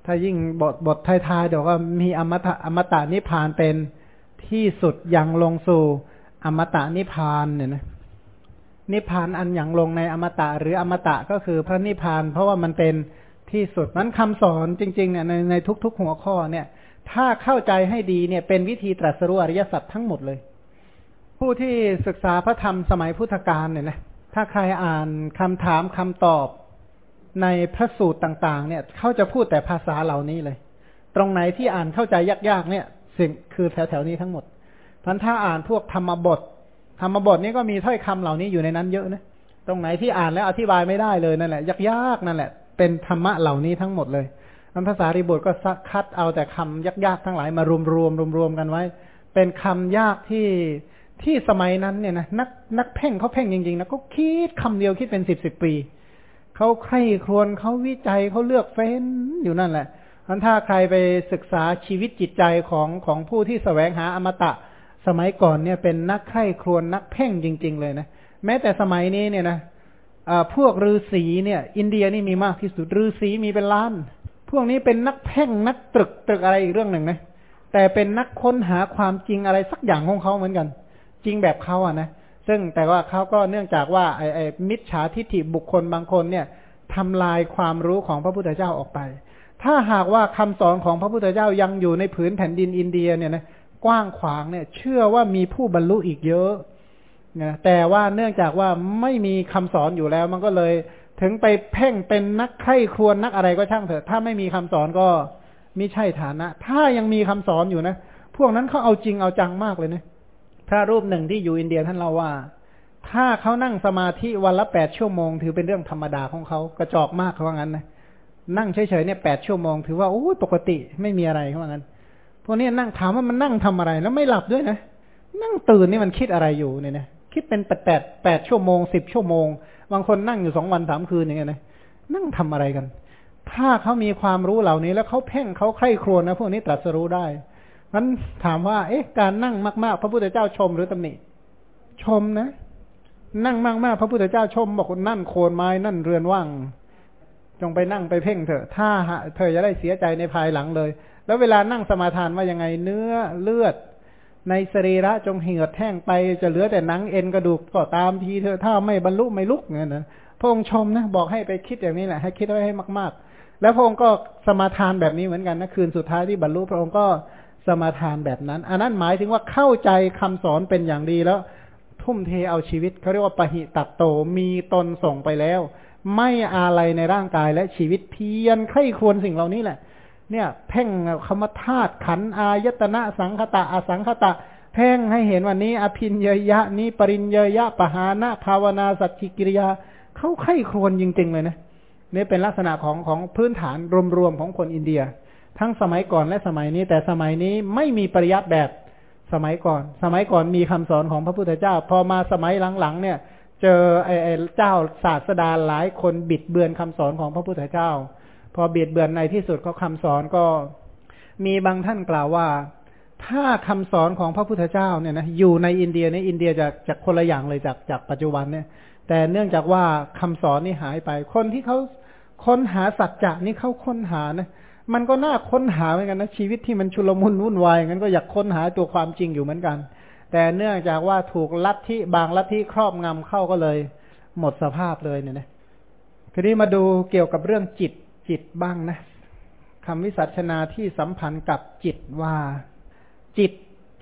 ถ้ายิ่งบทบทท้ายๆเดี๋ยวก็มีอมตะอมตะนิพานเป็นที่สุดยังลงสู่อมตะนิพานเนี่ยนะ นิพพานอันอย่างลงในอมตะหรืออมตะก็คือพระนิพพาน เพราะว่ามันเป็นที่สุดนั้นคำสอนจริงๆเนี่ยในในทุก ๆ หัวข้อเนี่ย ถ้าเข้าใจให้ดีเนี่ยเป็นวิธีตรัสรู้อริยสัจทั้งหมดเลย ผู้ที่ศึกษาพระธรรมสมัยพุทธกาลเนี่ยนะถ้าใครอ่านคำถามคำตอบในพระสูตรต่างๆ เนี่ยเขาจะพูดแต่ภาษาเหล่านี้เลย ตรงไหนที่อ่านเข้าใจยากๆ เนี่ย สิ่งคือแถวๆนี้ทั้งหมดพันถ้าอ่านพวกธรรมบท ธรรมบทนี้ก็มีถ้อยคำเหล่านี้อยู่ในนั้นเยอะนะ ตรงไหนที่อ่านแล้วอธิบายไม่ได้เลยนั่นแหละยากๆนั่นแหละ เป็นธรรมะเหล่านี้ทั้งหมดเลยมันภาษาริบุตรก็ซักคัดเอาแต่คำยากๆทั้งหลายมารวมรวมรวมรวมกันไว้ เป็นคำยากที่ที่สมัยนั้นเนี่ยนะนักนักเพ่งเขาเพ่งจริงๆนะก็คิดคำเดียวคิดเป็นสิบสิบปีเขาใคร่ครวญเขาวิจัยเขาเลือกเฟ้นอยู่นั่นแหละอันถ้าใครไปศึกษาชีวิตจิตใจของของผู้ที่แสวงหาอมตะ สมัยก่อนเนี่ยเป็นนักใคร่ครวญนักเพ่งจริง ๆ เลยนะแม้แต่สมัยนี้เนี่ยนะพวกฤาษีเนี่ย อินเดียนี่มีมากที่สุดฤาษีมีเป็นล้าน พวกนี้เป็นนักเพ่งนักตรึกตรึกอะไรอีกเรื่องหนึ่งนะแต่เป็นนักค้นหาความจริงอะไรสักอย่างของเขาเหมือนกัน จริงแบบเขาอะนะซึ่งแต่ว่าเขาก็เนื่องจากว่าไอ้ไอ้มิจฉาทิฏฐิบุคคลบางคนเนี่ยทำลายความรู้ของพระพุทธเจ้าออกไป ถ้าหากว่าคำสอนของพระพุทธเจ้ายังอยู่ในผืนแผ่นดินอินเดียเนี่ยนะ กว้างขวางเนี่ย เชื่อว่ามีผู้บรรลุอีกเยอะนะแต่ว่าเนื่องจากว่าไม่มีคำสอนอยู่แล้ว มันก็เลย ถึงไปเพ่งเป็นนักไข้ครวนนักอะไรก็ช่างเถอะ ถ้าไม่มีคำสอนก็ไม่ใช่ฐานะ ถ้ายังมีคำสอนอยู่นะ พวกนั้นเขาเอาจริงเอาจังมากเลยนะพระรูปหนึ่งที่อยู่อินเดียท่านเล่าว่า ถ้าเขานั่งสมาธิวันละแปดชั่วโมง ถือเป็นเรื่องธรรมดาของเขากระจอกมากเขาว่างั้นนะนั่งเฉยๆเนี่ยแปดชั่วโมงถือว่าโอ้ปกติไม่มีอะไรเขาว่างั้น พวกนี้นั่งถามว่ามันนั่งทำอะไร แล้วไม่หลับด้วยนะ นั่งตื่นนี่มันคิดอะไรอยู่เนี่ยนะคิดเป็นแปดแปดแปดชั่วโมงสิบชั่วโมง บางคนนั่งอยู่สองวันสามคืนอย่างเงี้ยนะนั่งทำอะไรกัน ถ้าเขามีความรู้เหล่านี้ แล้วเขาเพ่งเขาใคร่ครวญนะพวกนี้ตรัสรู้ได้มันถามว่า เอ๊ะ การนั่งมากๆ พระพุทธเจ้าชมหรือตำหนิชมนะ นั่งมากๆ พระพุทธเจ้าชมบอกนั่นโคนไม้นั่นเรือนว่าง จงไปนั่งไปเพ่งเถอะ ถ้าเธอจะได้เสียใจในภายหลังเลย แล้วเวลานั่งสมาทานว่ายังไงเนื้อเลือด ในสรีระจงเหี่ยวแห้งไปจะเหลือแต่หนังเอ็นกระดูกก็ตามทีเธอถ้าไม่บรรลุไม่ลุกเนี่ยนะพระองค์ชมนะบอกให้ไปคิดอย่างนี้แหละ ให้คิดไว้ให้มาก ๆ แล้วพระองค์ก็สมาทานแบบนี้เหมือนกันนะคืนสุดท้ายที่บรรลุพระองค์ก็สมาทานแบบนั้น อันนั้นหมายถึงว่าเข้าใจคำสอนเป็นอย่างดีแล้ว ทุ่มเทเอาชีวิตเขาเรียกว่าปหิตัดโตมีตนส่งไปแล้ว ไม่อะไรในร่างกายและชีวิตเพียรใคร่ควรสิ่งเหล่านี้แหละ เนี่ย เพ่งคำธาตุขันอายตนะสังคตะอสังคตะ เพ่งให้เห็นวันนี้ อภินเยยะนี้ปริญเยยะปหานะภาวนาสัจจิกิริยาเขาไข้ครวนจริง ๆ เลยนะนี่เป็นลักษณะของของพื้นฐานรวมๆของคนอินเดีย ทั้งสมัยก่อนและสมัยนี้ แต่สมัยนี้ไม่มีปริยัติแบบสมัยก่อน สมัยก่อนมีคำสอนของพระพุทธเจ้า พอมาสมัยหลังๆเนี่ย เจอไอ้เจ้าศาสดาหลายคนบิดเบือนคำสอนของพระพุทธเจ้า อเบียดเบือนในที่สุดเขาคำสอนก็มีบางท่านกล่าวว่า ถ้าคำสอนของพระพุทธเจ้าเนี่ยนะอยู่ในอินเดียในอินเดียจะจะคนละอย่างเลยจากจากปัจจุบันเนี่ย แต่เนื่องจากว่าคำสอนนี่หายไป คนที่เขาค้นหาสัจจะนี่เขาค้นหานะมันก็น่าค้นหาเหมือนกันนะชีวิตที่มันชุลมุนวุ่นวายงั้นก็อยากค้นหาตัวความจริงอยู่เหมือนกัน แต่เนื่องจากว่าถูกลัทธิบางลัทธิครอบงำเข้าก็เลย หมดสภาพเลยเนี่ยนะทีนี้มาดูเกี่ยวกับเรื่องจิต จิตบ้างนะคำวิสัชนาที่สัมพันธ์กับจิตว่า จิต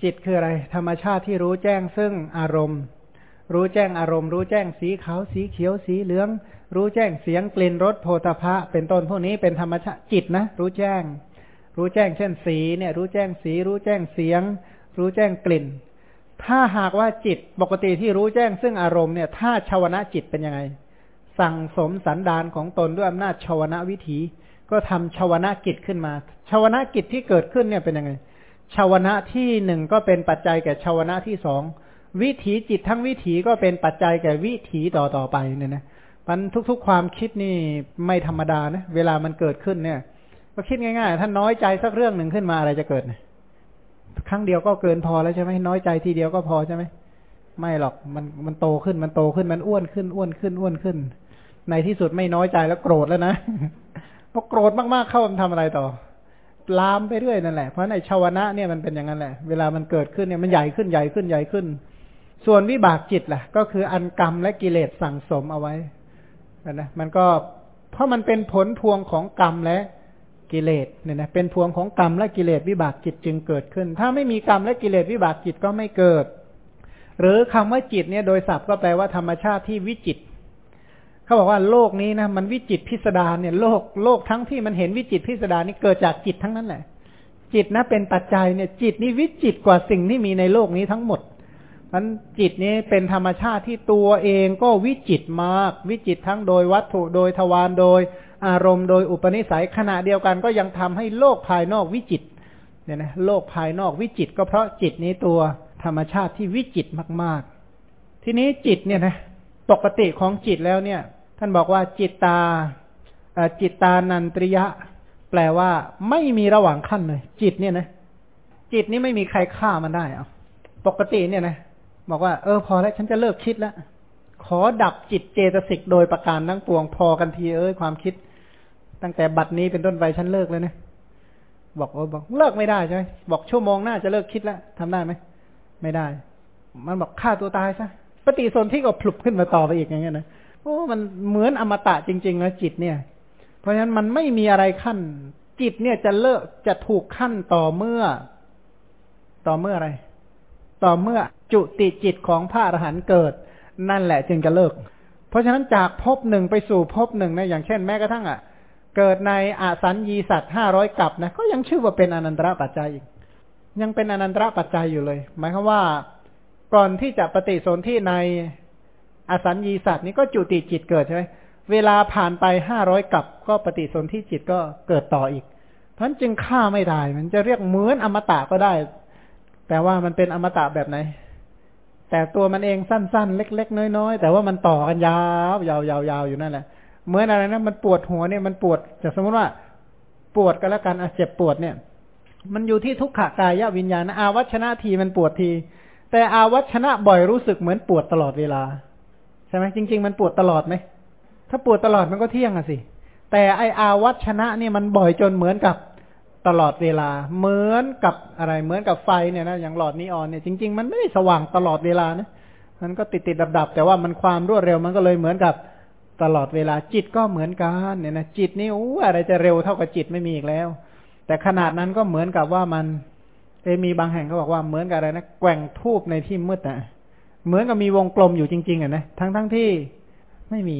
จิตคืออะไร ธรรมชาติที่รู้แจ้งซึ่งอารมณ์ รู้แจ้งอารมณ์ รู้แจ้งสีขาวสีเขียวสีเหลือง รู้แจ้งเสียงกลิ่นรสโพธพะ เป็นต้นพวกนี้เป็นธรรมชาติจิตนะ รู้แจ้ง รู้แจ้งเช่นสีเนี่ย รู้แจ้งสี รู้แจ้งเสียง รู้แจ้งกลิ่น ถ้าหากว่าจิตปกติที่รู้แจ้งซึ่งอารมณ์เนี่ย ถ้าชาวนะจิตเป็นยังไง สั่งสมสันดานของตนด้วยอำนาจชาวนะวิถี ก็ทำชาวนะกิจขึ้นมาชาวนะกิจที่เกิดขึ้นเนี่ยเป็นยังไงชาวนะที่หนึ่งก็เป็นปัจจัยแก่ชาวนะที่สองวิถีจิตทั้งวิถีก็เป็นปัจจัยแก่วิถีต่อต่อไปเนี่ยนะมันทุก ๆ ความคิดนี่ไม่ธรรมดานะเวลามันเกิดขึ้นเนี่ยก็คิดง่ายๆ ถ้าน้อยใจสักเรื่องหนึ่งขึ้นมาอะไรจะเกิดเนี่ยครั้งเดียวก็เกินพอแล้วใช่ไหมน้อยใจทีเดียวก็พอใช่ไหมไม่หรอกมันมันโตขึ้นมันโตขึ้นมันอ้วนขึ้นอ้วนขึ้นอ้วนขึ้น ในที่สุดไม่น้อยใจแล้วโกรธแล้วนะพอโกรธมากๆเข้ามันทำอะไรต่อลามไปเรื่อยนั่นแหละเพราะในชาวนะเนี่ยมันเป็นอย่างนั้นแหละ เวลามันเกิดขึ้นเนี่ยมันใหญ่ขึ้นใหญ่ขึ้นใหญ่ขึ้น ส่วนวิบากจิตล่ะ ก็คืออันกรรมและกิเลสสั่งสมเอาไว้นะมันก็เพราะมันเป็นผลพวงของกรรมและกิเลสเนี่ยนะเป็นพวงของกรรมและกิเลสวิบากจิตจึงเกิดขึ้น ถ้าไม่มีกรรมและกิเลสวิบากจิตก็ไม่เกิด หรือคำว่าจิตเนี่ยโดยศัพท์ก็แปลว่าธรรมชาติที่วิจิต เขาบอกว่าโลกนี้นะมันวิจิตพิสดารเนี่ยโลกโลกทั้งที่มันเห็นวิจิตพิสดารนี่เกิดจากจิตทั้งนั้นแหละ จิตนะเป็นปัจจัยเนี่ยจิตนี่วิจิตกว่าสิ่งที่มีในโลกนี้ทั้งหมดมันจิตนี้เป็นธรรมชาติที่ตัวเองก็วิจิตมาก วิจิตทั้งโดยวัตถุโดยทวารโดยอารมณ์โดยอุปนิสัยขณะเดียวกันก็ยังทำให้โลกภายนอกวิจิตเนี่ยนะโลกภายนอกวิจิตก็เพราะจิตนี้ตัวธรรมชาติที่วิจิตมาก ๆ ทีนี้จิตเนี่ยนะปกติของจิตแล้วเนี่ย ท่านบอกว่าจิตตาจิตตานันตริยะ แปลว่า ไม่มีระหว่างขั้นเลย จิตเนี่ยนะ จิตนี้ไม่มีใครฆ่ามันได้เอาปกติเนี่ยนะ บอกว่าเออพอแล้วฉันจะเลิกคิดแล้วขอดับจิตเจตสิกโดยประการทั้งปวงพอกันทีเอ้ยความคิด ตั้งแต่บัดนี้เป็นต้นไปฉันเลิกเลยนะบอกเออบอกเลิกไม่ได้ใช่ไหมบอกชั่วโมงหน้าจะเลิกคิดแล้วทำได้ไหมไม่ได้ มันบอกฆ่าตัวตายซะปฏิสนธิก็พลุบขึ้นมาต่อไปอีกอย่างเงี้ยนะ อ้มันเหมือนอมตะจริงๆนะจิตเนี่ย เพราะฉะนั้นมันไม่มีอะไรขั้น จิตเนี่ยจะเลิกจะถูกขั้นต่อเมื่อ ต่อเมื่ออะไร ต่อเมื่อจุติจิตของพระอรหันต์เกิด นั่นแหละจึงจะเลิก เพราะฉะนั้นจากภพหนึ่งไปสู่ภพหนึ่งนะอย่างเช่นแม้กระทั่งอะเกิดในอาสัญญีสัตว์ห้าร้อยกับนะก็ยังชื่อว่าเป็นอนันตระปัจจัยอีกยังเป็นอนันตระปัจจัยอยู่เลย หมายความว่าก่อนที่จะปฏิสนธิใน อสัญญีสัตว์นี้ก็จุติจิตเกิดใช่ไหมเวลาผ่านไปห้าร้อยกับก็ปฏิสนธิจิตก็เกิดต่ออีกเพรานจึงฆ่าไม่ได้ มันจะเรียกเหมือนอมตะก็ได้ แต่ว่ามันเป็นอมตะแบบไหน แต่ตัวมันเองสั้นๆ เล็ก ๆ น้อยๆ แต่ว่ามันต่อกันยาวยาวยาวยาวอยู่นั่นแหละ เหมือนอะไรนะมันปวดหัวเนี่ยมันปวดจะสมมติว่า ปวดกันแล้วกันอเจ็บปวดเนี่ย มันอยู่ที่ทุกขากายวิญญาณอาวัชนะทีมันปวดที แต่อาวัชนะบ่อยรู้สึกเหมือนปวดตลอดเวลา ใช่ไหมจริง ๆ มันปวดตลอดไหมถ้าปวดตลอดมันก็เที่ยงอะสิ แต่ไออาวัชนะเนี่ยมันบ่อยจนเหมือนกับตลอดเวลา เหมือนกับอะไรเหมือนกับไฟเนี่ยนะอย่างหลอดนีออนเนี่ยจริง ๆ มันไม่ได้สว่างตลอดเวลานะมันก็ติดติดดับดับแต่ว่ามันความรวดเร็วมันก็เลยเหมือนกับตลอดเวลาจิตก็เหมือนกันเนี่ยนะจิตนี่โอ้อะไรจะเร็วเท่ากับจิตไม่มีอีกแล้ว แต่ขนาดนั้นก็เหมือนกับว่ามันเอมีบางแห่งเขาบอกว่าเหมือนกับอะไรนะแกว่งทูบในที่มืดอะ เหมือนกับมีวงกลมอยู่จริง ๆอะนะทั้งทั้งที่ไม่มี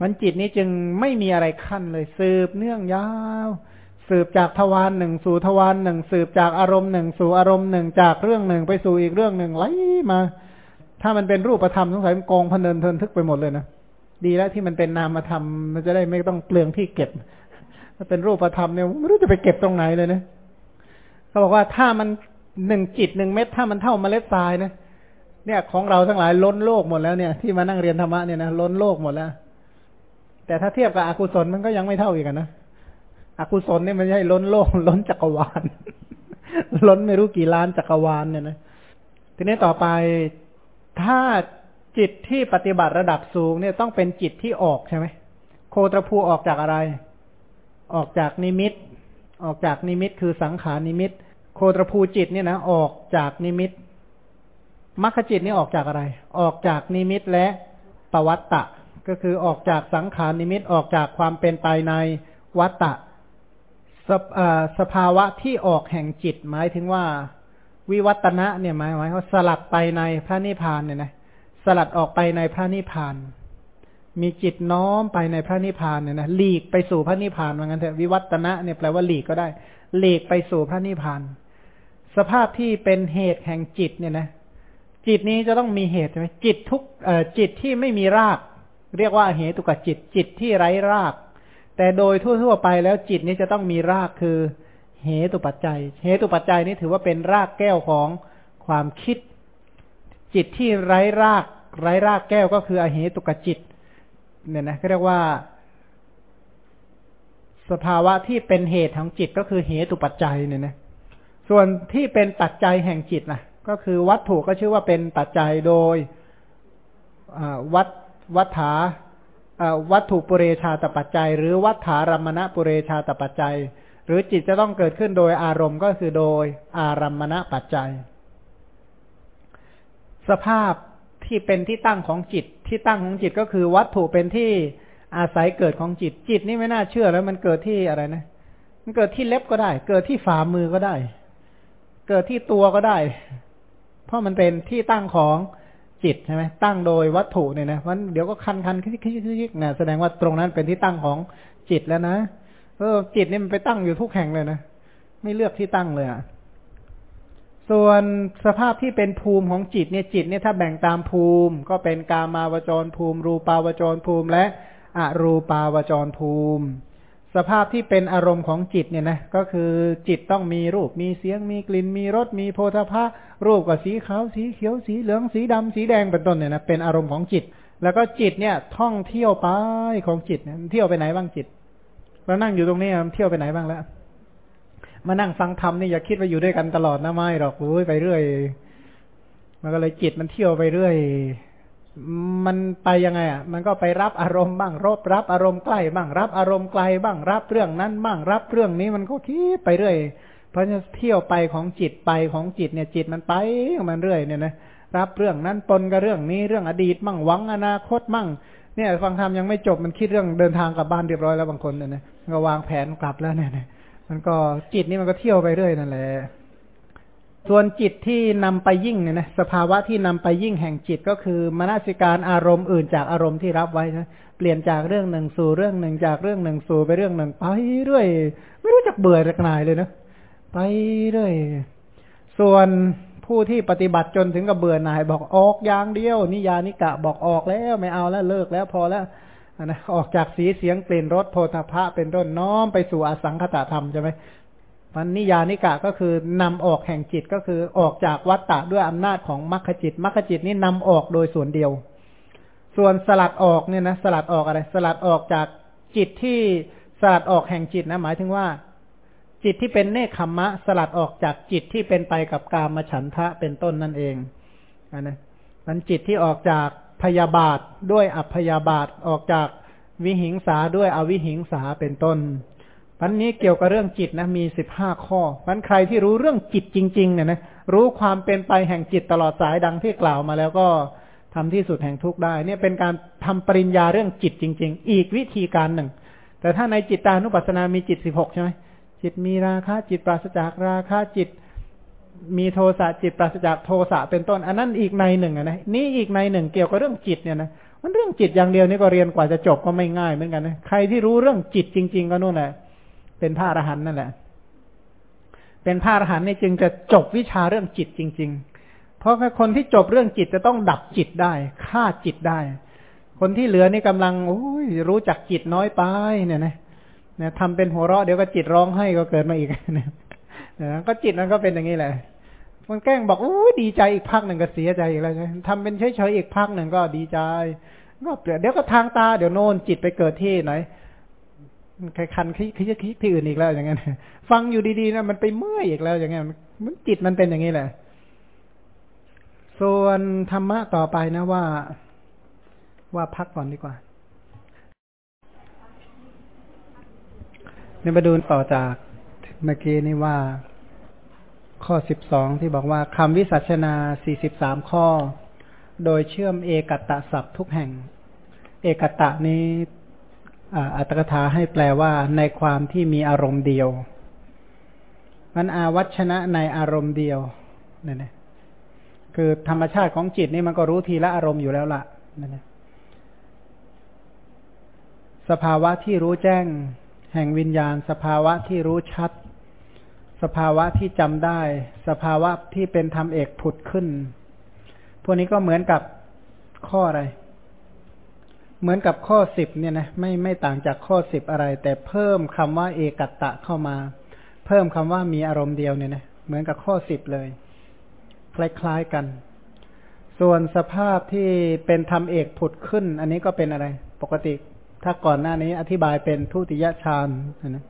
มันจิตนี้จึงไม่มีอะไรขั้นเลยสืบเนื่องยาวสืบจากทวารหนึ่งสู่ทวารหนึ่งสืบจากอารมณ์หนึ่งสู่อารมณ์หนึ่งจากเรื่องหนึ่งไปสู่อีกเรื่องหนึ่งไหลมา ถ้ามันเป็นรูปธรรมสงสัยมันกองพันเดินเทินทึกไปหมดเลยนะดีแล้วที่มันเป็นนามธรรมมันจะได้ไม่ต้องเปลืองที่เก็บถ้าเป็นรูปธรรมเนี่ยไม่รู้จะไปเก็บตรงไหนเลยนะเขาบอกว่าถ้ามันหนึ่งจิตหนึ่งเม็ดถ้ามันเท่าเมล็ดทรายนะ เนี่ยของเราทั้งหลายล้นโลกหมดแล้วเนี่ยที่มานั่งเรียนธรรมะเนี่ยนะล้นโลกหมดแล้ว แต่ถ้าเทียบกับอกุศลมันก็ยังไม่เท่าอีกนะอกุศลนี่ยมันใช่ล้นโลก ล้นจักรวาล ล้นไม่รู้กี่ล้านจักรวาลเนี่ยนะทีนี้ต่อไปถ้าจิตที่ปฏิบัติระดับสูงเนี่ยต้องเป็นจิตที่ออกใช่ไหมโคตรภูออกจากอะไร ออกจากนิมิต ออกจากนิมิตคือสังขารนิมิต โคตรภูจิตเนี่ยนะออกจากนิมิต มรรคจิตนี่ออกจากอะไร ออกจากนิมิตและปวัตตะ ก็คือออกจากสังขารนิมิตออกจากความเป็นไปในวัตตะ สภาวะที่ออกแห่งจิต หมายถึงว่าวิวัฏฏนะเนี่ยหมายหมายว่าสลัดไปในพระนิพพานเนี่ยนะสลัดออกไปในพระนิพพาน มีจิตน้อมไปในพระนิพพานเนี่ยนะหลีกไปสู่พระนิพพานว่างั้นเถอะวิวัตนะเนี่ยแปลว่าหลีกก็ได้หลีกไปสู่พระนิพพาน สภาพที่เป็นเหตุแห่งจิตเนี่ยนะ จิตนี้จะต้องมีเหตุใช่ไหมจิตทุกเอ่อจิตที่ไม่มีราก เรียกว่าเหตุกับจิตจิตที่ไร้ราก แต่โดยทั่วๆไปแล้วจิตนี้จะต้องมีรากคือเหตุปัจจัย เหตุปัจจัยนี้ถือว่าเป็นรากแก้วของความคิด จิตที่ไร้รากไร้รากแก้วก็คืออเหตุกจิต เนี่ยนะเรียกว่า สภาวะที่เป็นเหตุของจิตก็คือเหตุปัจจัยเนี่ยนะส่วนที่เป็นปัจจัยแห่งจิตนะ ก็คือวัตถุก็ชื่อว่าเป็นปัจจัยโดยวัดวัฏฐาวัตถุปุเรชาตปัจจัย หรือวัฏฐารมณปุเรชาตปัจจัย หรือจิตจะต้องเกิดขึ้นโดยอารมณ์ก็คือโดยอารมณปัจจัย สภาพที่เป็นที่ตั้งของจิตที่ตั้งของจิตก็คือวัตถุเป็นที่อาศัยเกิดของจิตจิตนี่ไม่น่าเชื่อแล้วมันเกิดที่อะไรนะ มันเกิดที่เล็บก็ได้ เกิดที่ฝ่ามือก็ได้ เกิดที่ตัวก็ได้ เพราะมันเป็นที่ตั้งของจิตใช่ไหมตั้งโดยวัตถุเนี่ยนะมันเดี๋ยวก็คันคันคิกคิกคิกนะแสดงว่าตรงนั้นเป็นที่ตั้งของจิตแล้วนะเออจิตนี่มันไปตั้งอยู่ทุกแห่งเลยนะไม่เลือกที่ตั้งเลยอะส่วนสภาพที่เป็นภูมิของจิตเนี่ยจิตเนี่ยถ้าแบ่งตามภูมิ ก็เป็นกามาวจรภูมิ รูปาวจรภูมิ และอรูปาวจรภูมิ สภาพที่เป็นอารมณ์ของจิตเนี่ยนะก็คือจิตต้องมีรูปมีเสียงมีกลิ่นมีรสมีโพธาภะรูปกับสีขาวสีเขียวสีเหลืองสีดำสีแดงเป็นต้นเนี่ยนะเป็นอารมณ์ของจิต แล้วก็จิตเนี่ยท่องเที่ยวไปของจิตเนี่ยเที่ยวไปไหนบ้างจิตเรานั่งอยู่ตรงนี้เที่ยวไปไหนบ้างแล้วมานั่งฟังธรรมนี่อย่าคิดว่าอยู่ด้วยกันตลอดนะไม่หรอกโอ้ยไปเรื่อย มันก็เลยจิตมันเที่ยวไปเรื่อย มันไปยังไงอะ มันก็ไปรับอารมณ์บ้างรบรับอารมณ์ใกล้บ้างรับอารมณ์ไกลบ้างรับเรื่องนั้นบ้างรับเรื่องนี้มันก็คิดไปเรื่อย เพราะจะเที่ยวไปของจิตไปของจิตเนี่ยจิตมันไปมันเรื่อยเนี่ยนะรับเรื่องนั้นปนกับเรื่องนี้เรื่องอดีตมั่งหวังอนาคตมั่ง เนี่ยฟังธรรมยังไม่จบมันคิดเรื่องเดินทางกลับบ้านเรียบร้อยแล้วบางคนเนี่ยนะก็วางแผนกลับแล้วเนี่ยมันก็จิตนี่มันก็เที่ยวไปเรื่อยนั่นแหละ ส่วนจิตที่นำไปยิ่งเนี่ยนะสภาวะที่นำไปยิ่งแห่งจิตก็คือมนสิการอารมณ์อื่นจากอารมณ์ที่รับไว้นะเปลี่ยนจากเรื่องหนึ่งสู่เรื่องหนึ่งจากเรื่องหนึ่งสู่ไปเรื่องหนึ่งไปเรื่อยไม่รู้จักเบื่อจักนายเลยนะไปเรื่อยส่วนผู้ที่ปฏิบัติจนถึงกับเบื่อหน่าย บอกออกอย่างเดียว นิยานิกะบอกออกแล้วไม่เอาแล้วเลิกแล้วพอแล้วนะออกจากสีเสียงกลิ่นรสโพธพะเป็นต้นน้อมไปสู่อสังคตธรรมใช่ไหม มันนิยานิกะก็คือนำออกแห่งจิตก็คือออกจากวัตตะด้วยอำนาจของมรรคจิตมรรคจิตนี่นำออกโดยส่วนเดียว ส่วนสลัดออกเนี่ยนะสลัดออกอะไร สลัดออกจากจิตที่สลัดออกแห่งจิตนะหมายถึงว่า จิตที่เป็นเนคขมมะ สลัดออกจากจิตที่เป็นไปกับกามฉันทะเป็นต้นนั่นเองอันนะมันจิตที่ออกจากพยาบาทด้วยอัพยาบาทออกจากวิหิงสาด้วยอวิหิงสาเป็นต้น วันนี้เกี่ยวกับเรื่องจิตนะมีสิบห้าข้อวันใครที่รู้เรื่องจิตจริง ๆ เนี่ยนะรู้ความเป็นไปแห่งจิตตลอดสายดังที่กล่าวมาแล้วก็ทำที่สุดแห่งทุกได้ เนี่ยเป็นการทำปริญญาเรื่องจิตจริง ๆ อีกวิธีการหนึ่ง แต่ถ้าในจิตตานุปัสสนามีจิตสิบหกใช่ไหมจิตมีราคะจิตปราศจากราคะจิตมีโทสะจิตปราศจากโทสะเป็นต้น อันนั้นอีกในหนึ่งนะนี่อีกในหนึ่งเกี่ยวกับเรื่องจิตเนี่ยนะมันเรื่องจิตอย่างเดียวนี่ก็เรียนกว่าจะจบก็ไม่ง่ายเหมือนกันนะใครที่รู้เรื่องจิตจริง ๆ ก็นู่นแหละ เป็นพระอรหันต์นั่นแหละ เป็นพระอรหันต์นี่จึงจะจบวิชาเรื่องจิตจริง ๆ เพราะคนที่จบเรื่องจิตจะต้องดับจิตได้ฆ่าจิตได้ คนที่เหลือนี่กำลังโอ้ยรู้จักจิตน้อยไปเนี่ยนะเนี่ยทำเป็นหัวเราะเดี๋ยวก็จิตร้องให้ก็เกิดมาอีกเนี่ยก็จิตมันก็เป็นอย่างนี้แหละมันแกล้งบอกโอ้ดีใจอีกพักหนึ่งก็เสียใจอีกแล้วใช่ทำเป็นเฉยๆอีกพักหนึ่งก็ดีใจ ก็เดี๋ยวก็ทางตาเดี๋ยวโน่นจิตไปเกิดที่ไหน ใครคันคิดคิดคิดที่อื่นอีกแล้วอย่างเงี้ยฟังอยู่ดีๆนะมันไปเมื่อยอีกแล้วอย่างเงี้ยมันจิตมันเป็นอย่างนี้แหละ ส่วนธรรมะต่อไปนะว่า ว่าพักก่อนดีกว่าเนี่ยมาดูต่อจากเมื่อกี้นี่ว่า ข้อสิบสองที่บอกว่าคำวิสัชนาสี่สิบสามข้อ โดยเชื่อมเอกตะศัพท์ทุกแห่ง เอกตะนี้ อัตถกถาให้แปลว่าในความที่มีอารมณ์เดียวมันอาวัชนะในอารมณ์เดียวนี่นคือธรรมชาติของจิตนี่มันก็รู้ทีละอารมณ์อยู่แล้วล่ะนั่นสภาวะที่รู้แจ้ง แห่งวิญญาณ สภาวะที่รู้ชัด สภาวะที่จำได้ สภาวะที่เป็นธรรมเอกผุดขึ้น พวกนี้ก็เหมือนกับข้ออะไร เหมือนกับข้อสิบเนี่ยนะไม่ไม่ต่างจากข้อสิบอะไร แต่เพิ่มคำว่าเอกัตตะเข้ามา เพิ่มคำว่ามีอารมณ์เดียวเนี่ยนะเหมือนกับข้อสิบเลย คล้ายๆกัน ส่วนสภาพที่เป็นธรรมเอกผุดขึ้น อันนี้ก็เป็นอะไร ปกติถ้าก่อนหน้านี้อธิบายเป็นทุติยฌานนะ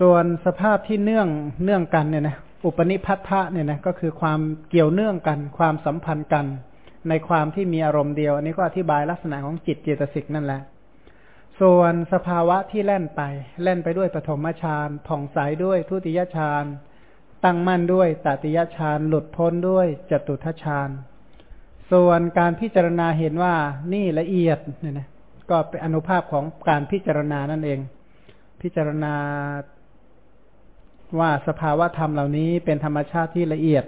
ส่วนสภาพที่เนื่องเนื่องกันเนี่ยนะอุปนิพัทธะเนี่ยนะก็คือความเกี่ยวเนื่องกัน ความสัมพันธ์กัน ในความที่มีอารมณ์เดียว อันนี้ก็อธิบายลักษณะของจิตเจตสิกนั่นแหละ ส่วนสภาวะที่แล่นไป แล่นไปด้วยปฐมฌานผ่องใสด้วยทุติยฌานตั้งมั่นด้วยตติยฌานหลุดพ้นด้วยจตุทชฌานส่วนการพิจารณาเห็นว่านี่ละเอียดเนี่ยนะก็เป็นอนุภาพของการพิจารณานั่นเอง พิจารณาว่าสภาวะธรรมเหล่านี้เป็นธรรมชาติที่ละเอียด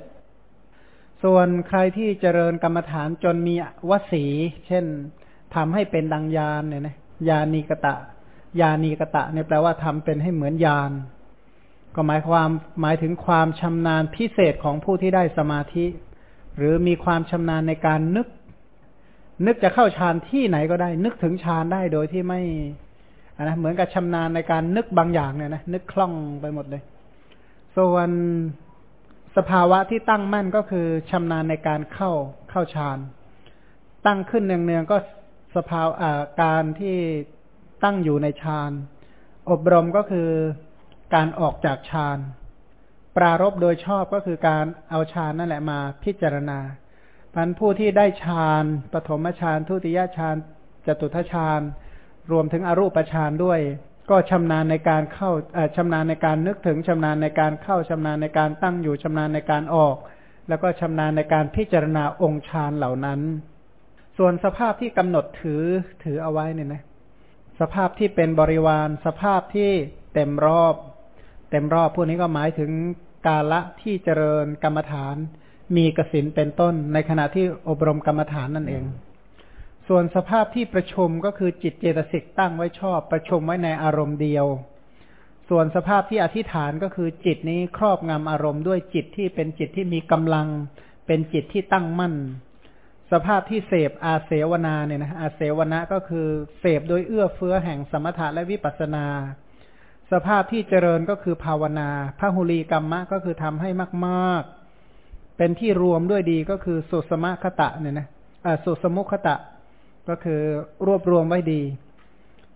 ส่วนใครที่เจริญกรรมฐานจนมีวสี เช่นทำให้เป็นดังยานเนี่ยนะยานีกตะ ยานีกตะเนี่ยแปลว่าทำเป็นให้เหมือนยาน ก็หมายความหมายถึงความชำนาญพิเศษของผู้ที่ได้สมาธิ หรือมีความชำนาญในการนึก นึกจะเข้าฌานที่ไหนก็ได้ นึกถึงฌานได้โดยที่ไม่นะเหมือนกับชำนาญในการนึกบางอย่างเนี่ยนะนึกคล่องไปหมดเลย ส่วน สภาวะที่ตั้งมั่นก็คือชำนาญในการเข้าเข้าฌาน ตั้งขึ้นเนืองๆก็สภาวะการที่ตั้งอยู่ในฌาน อบรมก็คือการออกจากฌาน ปรารบโดยชอบก็คือการเอาฌานนั่นแหละมาพิจารณาพันผู้ที่ได้ฌานปฐมฌานทุติยฌานจตุทฌานรวมถึงอรูปฌานด้วย ก็ชำนาญในการเข้าชำนาญในการนึกถึงชำนาญในการเข้าชำนาญในการตั้งอยู่ชำนาญในการออก แล้วก็ชำนาญในการพิจารณาองค์ฌานเหล่านั้น ส่วนสภาพที่กำหนดถือถือเอาไว้เนี่ยนะ สภาพที่เป็นบริวาร สภาพที่เต็มรอบ เต็มรอบพวกนี้ก็หมายถึงกาละที่เจริญกรรมฐาน มีกสินเป็นต้น ในขณะที่อบรมกรรมฐานนั่นเอง ส่วนสภาพที่ประชุมก็คือจิตเจตสิกตั้งไว้ชอบประชุมไว้ในอารมณ์เดียว ส่วนสภาพที่อธิษฐานก็คือจิตนี้ครอบงำอารมณ์ด้วยจิตที่เป็นจิตที่มีกำลัง เป็นจิตที่ตั้งมั่น สภาพที่เสพอาเสวนาเนี่ยนะอาเสวนาก็คือเสพโดยเอื้อเฟื้อแห่งสมถะและวิปัสนา สภาพที่เจริญก็คือภาวนาพระหุลีกรรมะก็คือทำให้มาก ๆ เป็นที่รวมด้วยดีก็คือสุสมะคตะเนี่ยนะสุสมุขตะ ก็คือรวบรวมไว้ดี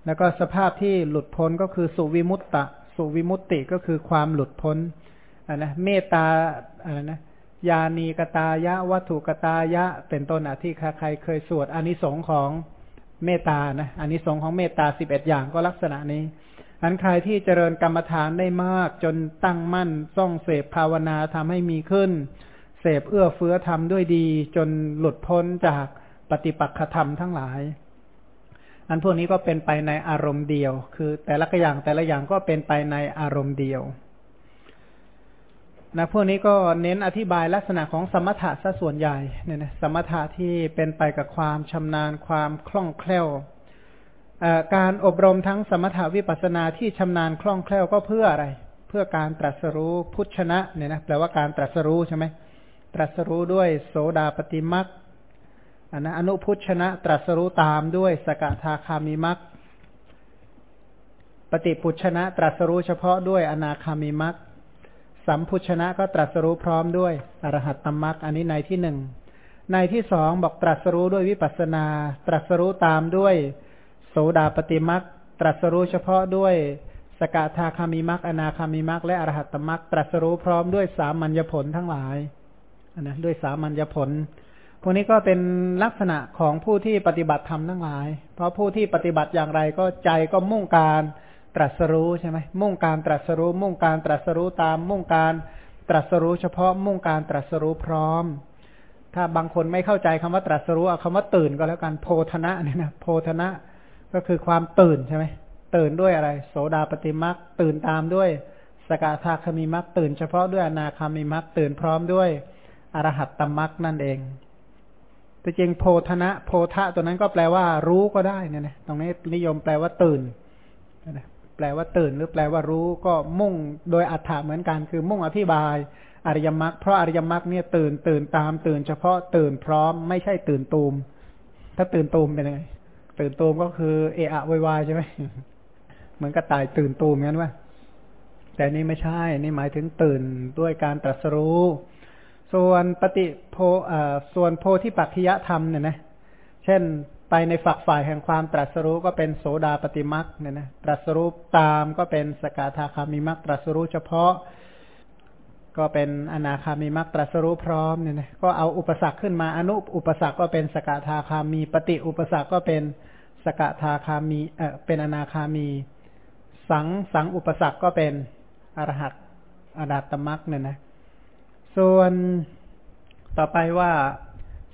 แล้วก็สภาพที่หลุดพ้นก็คือสุวิมุตตะ สุวิมุตติก็คือความหลุดพ้นอ่านะเมตตาอ่านะยานีกตายะ วัตถุกตายะ เป็นต้นอะที่ใครเคยสวดอานิสงส์ของเมตตานะอานิสงส์ของเมตตาสิบเอ็ดอย่างก็ลักษณะนี้อันใครที่เจริญกรรมฐานได้มาก จนตั้งมั่นซ่องเสพภาวนาทำให้มีขึ้น เสพเอื้อเฟื้อทำด้วยดี จนหลุดพ้นจาก ปฏิปักษธรรมทั้งหลาย อันพวกนี้ก็เป็นไปในอารมณ์เดียว คือแต่ละอย่างแต่ละอย่างก็เป็นไปในอารมณ์เดียวนะพวกนี้ก็เน้นอธิบายลักษณะของสมถะซะส่วนใหญ่เนี่ยนะสมถะที่เป็นไปกับความชำนาญความคล่องแคล่วการอบรมทั้งสมถาวิปัสนาที่ชำนาญคล่องแคล่วก็เพื่ออะไร เพื่อการตรัสรู้พุทธชนะเนี่ยนะแปลว่าการตรัสรู้ใช่ไหมตรัสรู้ด้วยโสดาปฏิมัก อันนะอนุพุชนะตรัสรู้ตามด้วยสกทาคามิมักปฏิพุชนะตรัสรู้เฉพาะด้วยอนาคามิมักสัมพุชนะก็ตรัสรู้พร้อมด้วยอรหัตตมักอันนี้ในที่หนึ่งในที่สองบอกตรัสรู้ด้วยวิปัสนา ตรัสรู้ตามด้วย โสดาปฏิมักตรัสรู้เฉพาะด้วยสกทาคามิมักอนาคามิมักและอรหัตตมักตรัสรู้พร้อมด้วยสามัญญผลทั้งหลายนะด้วยสามัญญผล พวกนี้ก็เป็นลักษณะของผู้ที่ปฏิบัติธรรมทั้งหลาย เพราะผู้ที่ปฏิบัติอย่างไรก็ใจก็มุ่งการตรัสรู้ใช่ไหมมุ่งการตรัสรู้ มุ่งการตรัสรู้ตาม มุ่งการตรัสรู้เฉพาะมุ่งการตรัสรู้พร้อม ถ้าบางคนไม่เข้าใจคำว่าตรัสรู้เอาคำว่าตื่นก็แล้วกันโพธนะเนี่ยนะโพธนะก็คือความตื่นใช่ไหมตื่นด้วยอะไร โสดาปฏิมักตื่นตามด้วย สกทาคามิมักตื่นเฉพาะด้วยอนาคามิมักตื่นพร้อมด้วยอรหัตตมักนั่นเอง แต่จริงโพธนะ โพธะตัวนั้นก็แปลว่า รู้ก็ได้เนี่ยนะตรงนี้นิยมแปลว่าตื่นนะแปลว่าตื่นหรือแปลว่ารู้ก็มุ่งโดยอัฏฐาเหมือนกันคือมุ่งอธิบายอริยมรรคเพราะอริยมรรคเนี่ยตื่นตื่นตามตื่นเฉพาะตื่นพร้อมไม่ใช่ตื่นตูม ถ้าตื่นตูมเป็นยังไง ตื่นตูมก็คือเอะอะวายใช่ไหมเหมือนกระต่ายตื่นตูมงั้นว่าแต่นี่ไม่ใช่ นี่หมายถึงตื่นด้วยการตรัสรู้ ส่วนปฏิโพส่วนโพธิปัจจยธรรมเนี่ยนะ เช่นไปในฝักฝ่ายแห่งความตรัสรู้ก็เป็นโสดาปฏิมักเนี่ยนะ ตรัสรู้ตามก็เป็นสกทาคามิมักตรัสรู้เฉพาะ ก็เป็นอนาคามิมักตรัสรู้พร้อมเนี่ยนะ ก็เอาอุปสรรคขึ้นมาอนุอุปสรรคก็เป็นสกทาคามี ปฏิอุปสรรคก็เป็นสกทาคามี เออเป็นอนาคามี สังสังอุปสรรคก็เป็นอรหัตอนาตมักเนี่ยนะ ส่วนต่อไปว่า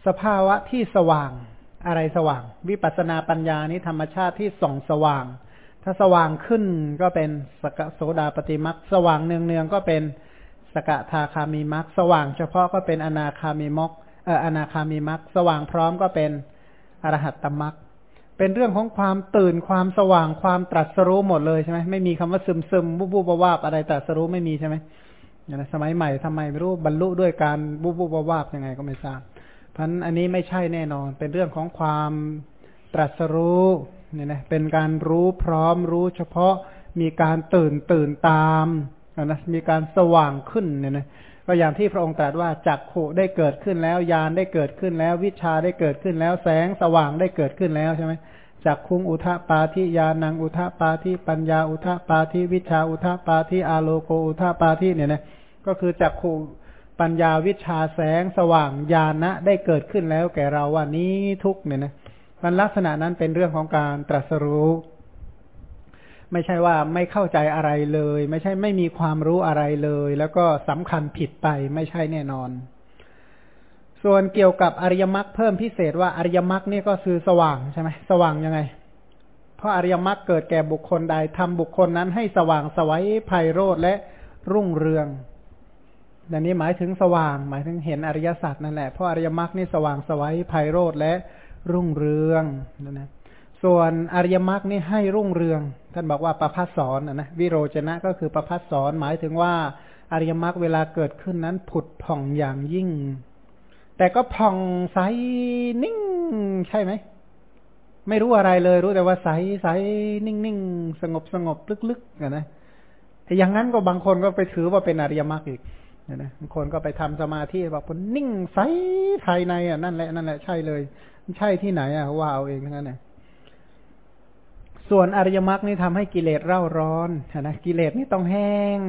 สภาวะที่สว่างอะไรสว่าง วิปัสนาปัญญานี้ธรรมชาติที่ส่องสว่าง ถ้าสว่างขึ้นก็เป็นสกโสดาปฏิมักสว่างเนืองๆก็เป็นสกทาคามีมักสว่างเฉพาะก็เป็นอนาคามีมกเอออนาคามีมักสว่างพร้อมก็เป็นอรหัตตมักเป็นเรื่องของความตื่นความสว่างความตรัสรู้หมดเลยใช่ไหมไม่มีคำว่าซึมซึมบุบบุบวาบอะไรตรัสรู้ไม่มีใช่ไหม อย่างสมัยใหม่ทำไมไม่รู้บรรลุด้วยการบุบบุบวาบยังไงก็ไม่ทราบ เพราะอันนี้ไม่ใช่แน่นอน เป็นเรื่องของความตรัสรู้เนี่ยนะเป็นการรู้พร้อมรู้เฉพาะมีการตื่นตื่นตามนะมีการสว่างขึ้นเนี่ยนะก็อย่างที่พระองค์ตรัสว่าจักขุได้เกิดขึ้นแล้ว ยานได้เกิดขึ้นแล้ว วิชาได้เกิดขึ้นแล้ว แสงสว่างได้เกิดขึ้นแล้วใช่ไหม จักคุงอุทะปาทิยานังอุทะปาทิปัญญาอุทะปาทิวิชาอุทะปาทิอาโลโกอุทะปาทิเนี่ยนะก็คือจักขุปัญญาวิชาแสงสว่างญาณะได้เกิดขึ้นแล้วแก่เราว่านี้ทุกเนี่ยนะมันลักษณะนั้นเป็นเรื่องของการตรัสรู้ ไม่ใช่ว่าไม่เข้าใจอะไรเลย ไม่ใช่ไม่มีความรู้อะไรเลย แล้วก็สำคัญผิดไปไม่ใช่แน่นอน ส่วนเกี่ยวกับอริยมรรคเพิ่มพิเศษว่าอริยมรรคนี่ก็คือสว่างใช่ไหมสว่างยังไง เพราะอริยมรรคเกิดแก่บุคคลใดทำบุคคลนั้นให้สว่างสวัยไพโรธและรุ่งเรืองอันนี้หมายถึงสว่าง หมายถึงเห็นอริยสัจนั่นแหละเพราะอริยมรรคนี่สว่างสวัยไพโรธและรุ่งเรืองนั่นนะส่วนอริยมรรคนี่ให้รุ่งเรือง ท่านบอกว่าประพัสสอนนะวิโรจนะก็คือประพัสสอนหมายถึงว่าอริยมรรคเวลาเกิดขึ้นนั้นผุดผ่องอย่างยิ่ง แต่ก็ผ่องใสนิ่ง ใช่ไหม ไม่รู้อะไรเลย รู้แต่ว่าใสใสนิ่งนิ่งสงบสงบลึกๆนะแต่อย่างนั้นก็บางคนก็ไปถือว่าเป็นอริยมรรคอีกนะบางคนก็ไปทำสมาธิบอกว่านิ่งใสภายในอะนั่นแหละนั่นแหละใช่เลยใช่ที่ไหนอะว่าเอาเองทั้งนั้นเนี่ยส่วนอริยมรรคนี่ทำให้กิเลสเร่าร้อนนะกิเลสนี่ต้องแห้ง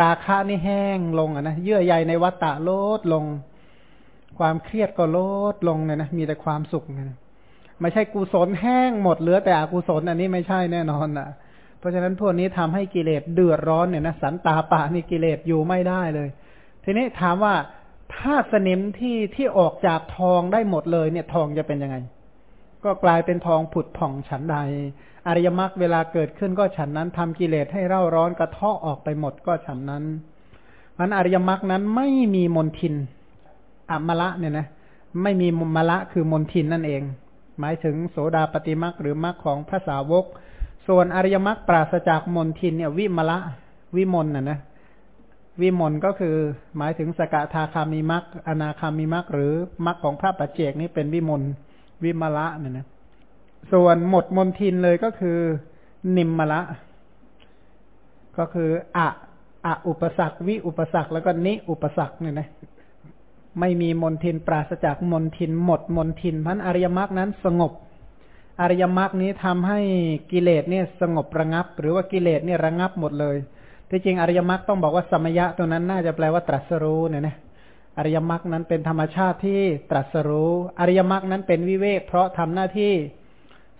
ราคะนี่แห้งลงอะนะเยื่อใยในวัฏฏะลดลง ความเครียดก็ลดลงเนี่ยนะมีแต่ความสุขเนะไม่ใช่กุศลแห้งหมดเหลือแต่อกุศลอันนี้ไม่ใช่แน่นอนอะ เพราะฉะนั้นพวกนี้ทำให้กิเลสเดือดร้อนเนี่ยนะสันตาปะนี่กิเลสอยู่ไม่ได้เลย ทีนี้ถามว่าถ้าสนิมที่ที่ออกจากทองได้หมดเลย เนี่ยทองจะเป็นยังไง ก็กลายเป็นทองผุดผ่องฉันใด อริยมรรคเวลาเกิดขึ้นก็ฉันนั้นทำกิเลสให้เร่าร้อนกระเทาะออกไปหมดก็ฉันนั้นมันอริยมรรคนั้นไม่มีมนทิน อัมละเนี่ยนะไม่มีมละคือมนทินนั่นเอง หมายถึงโสดาปฏิมรรคหรือมรรคของพระสาวก ส่วนอริยมรรคปราศจากมนทินเนี่ยวิมละวิมลน่ะนะวิมลก็คือหมายถึงสกทาคามีมรรคอนาคามีมรรคหรือมรรคของพระปัจเจกนี้เป็นวิมลวิมละเนี่ยนะส่วนหมดมนทินเลยก็คือนิมมละ ก็คืออะอะอุปสรรควิอุปสรรคแล้วก็นิอุปสรรคเนี่ยนะ ไม่มีมนทินปราศจากมนทินหมดมนทินพันอริยมรรคนั้นสงบ อริยมรรคนี้ทำให้กิเลสเนี่ยสงบระงับ หรือว่ากิเลสเนี่ยระงับหมดเลยที่จริงอริยมรรคต้องบอกว่าสมยะตัวนั้นน่าจะแปลว่าตรัสรู้เนี่ยนะอริยมรรคนั้นเป็นธรรมชาติที่ตรัสรู้ อริยมรรคนั้นเป็นวิเวก เพราะทำหน้าที่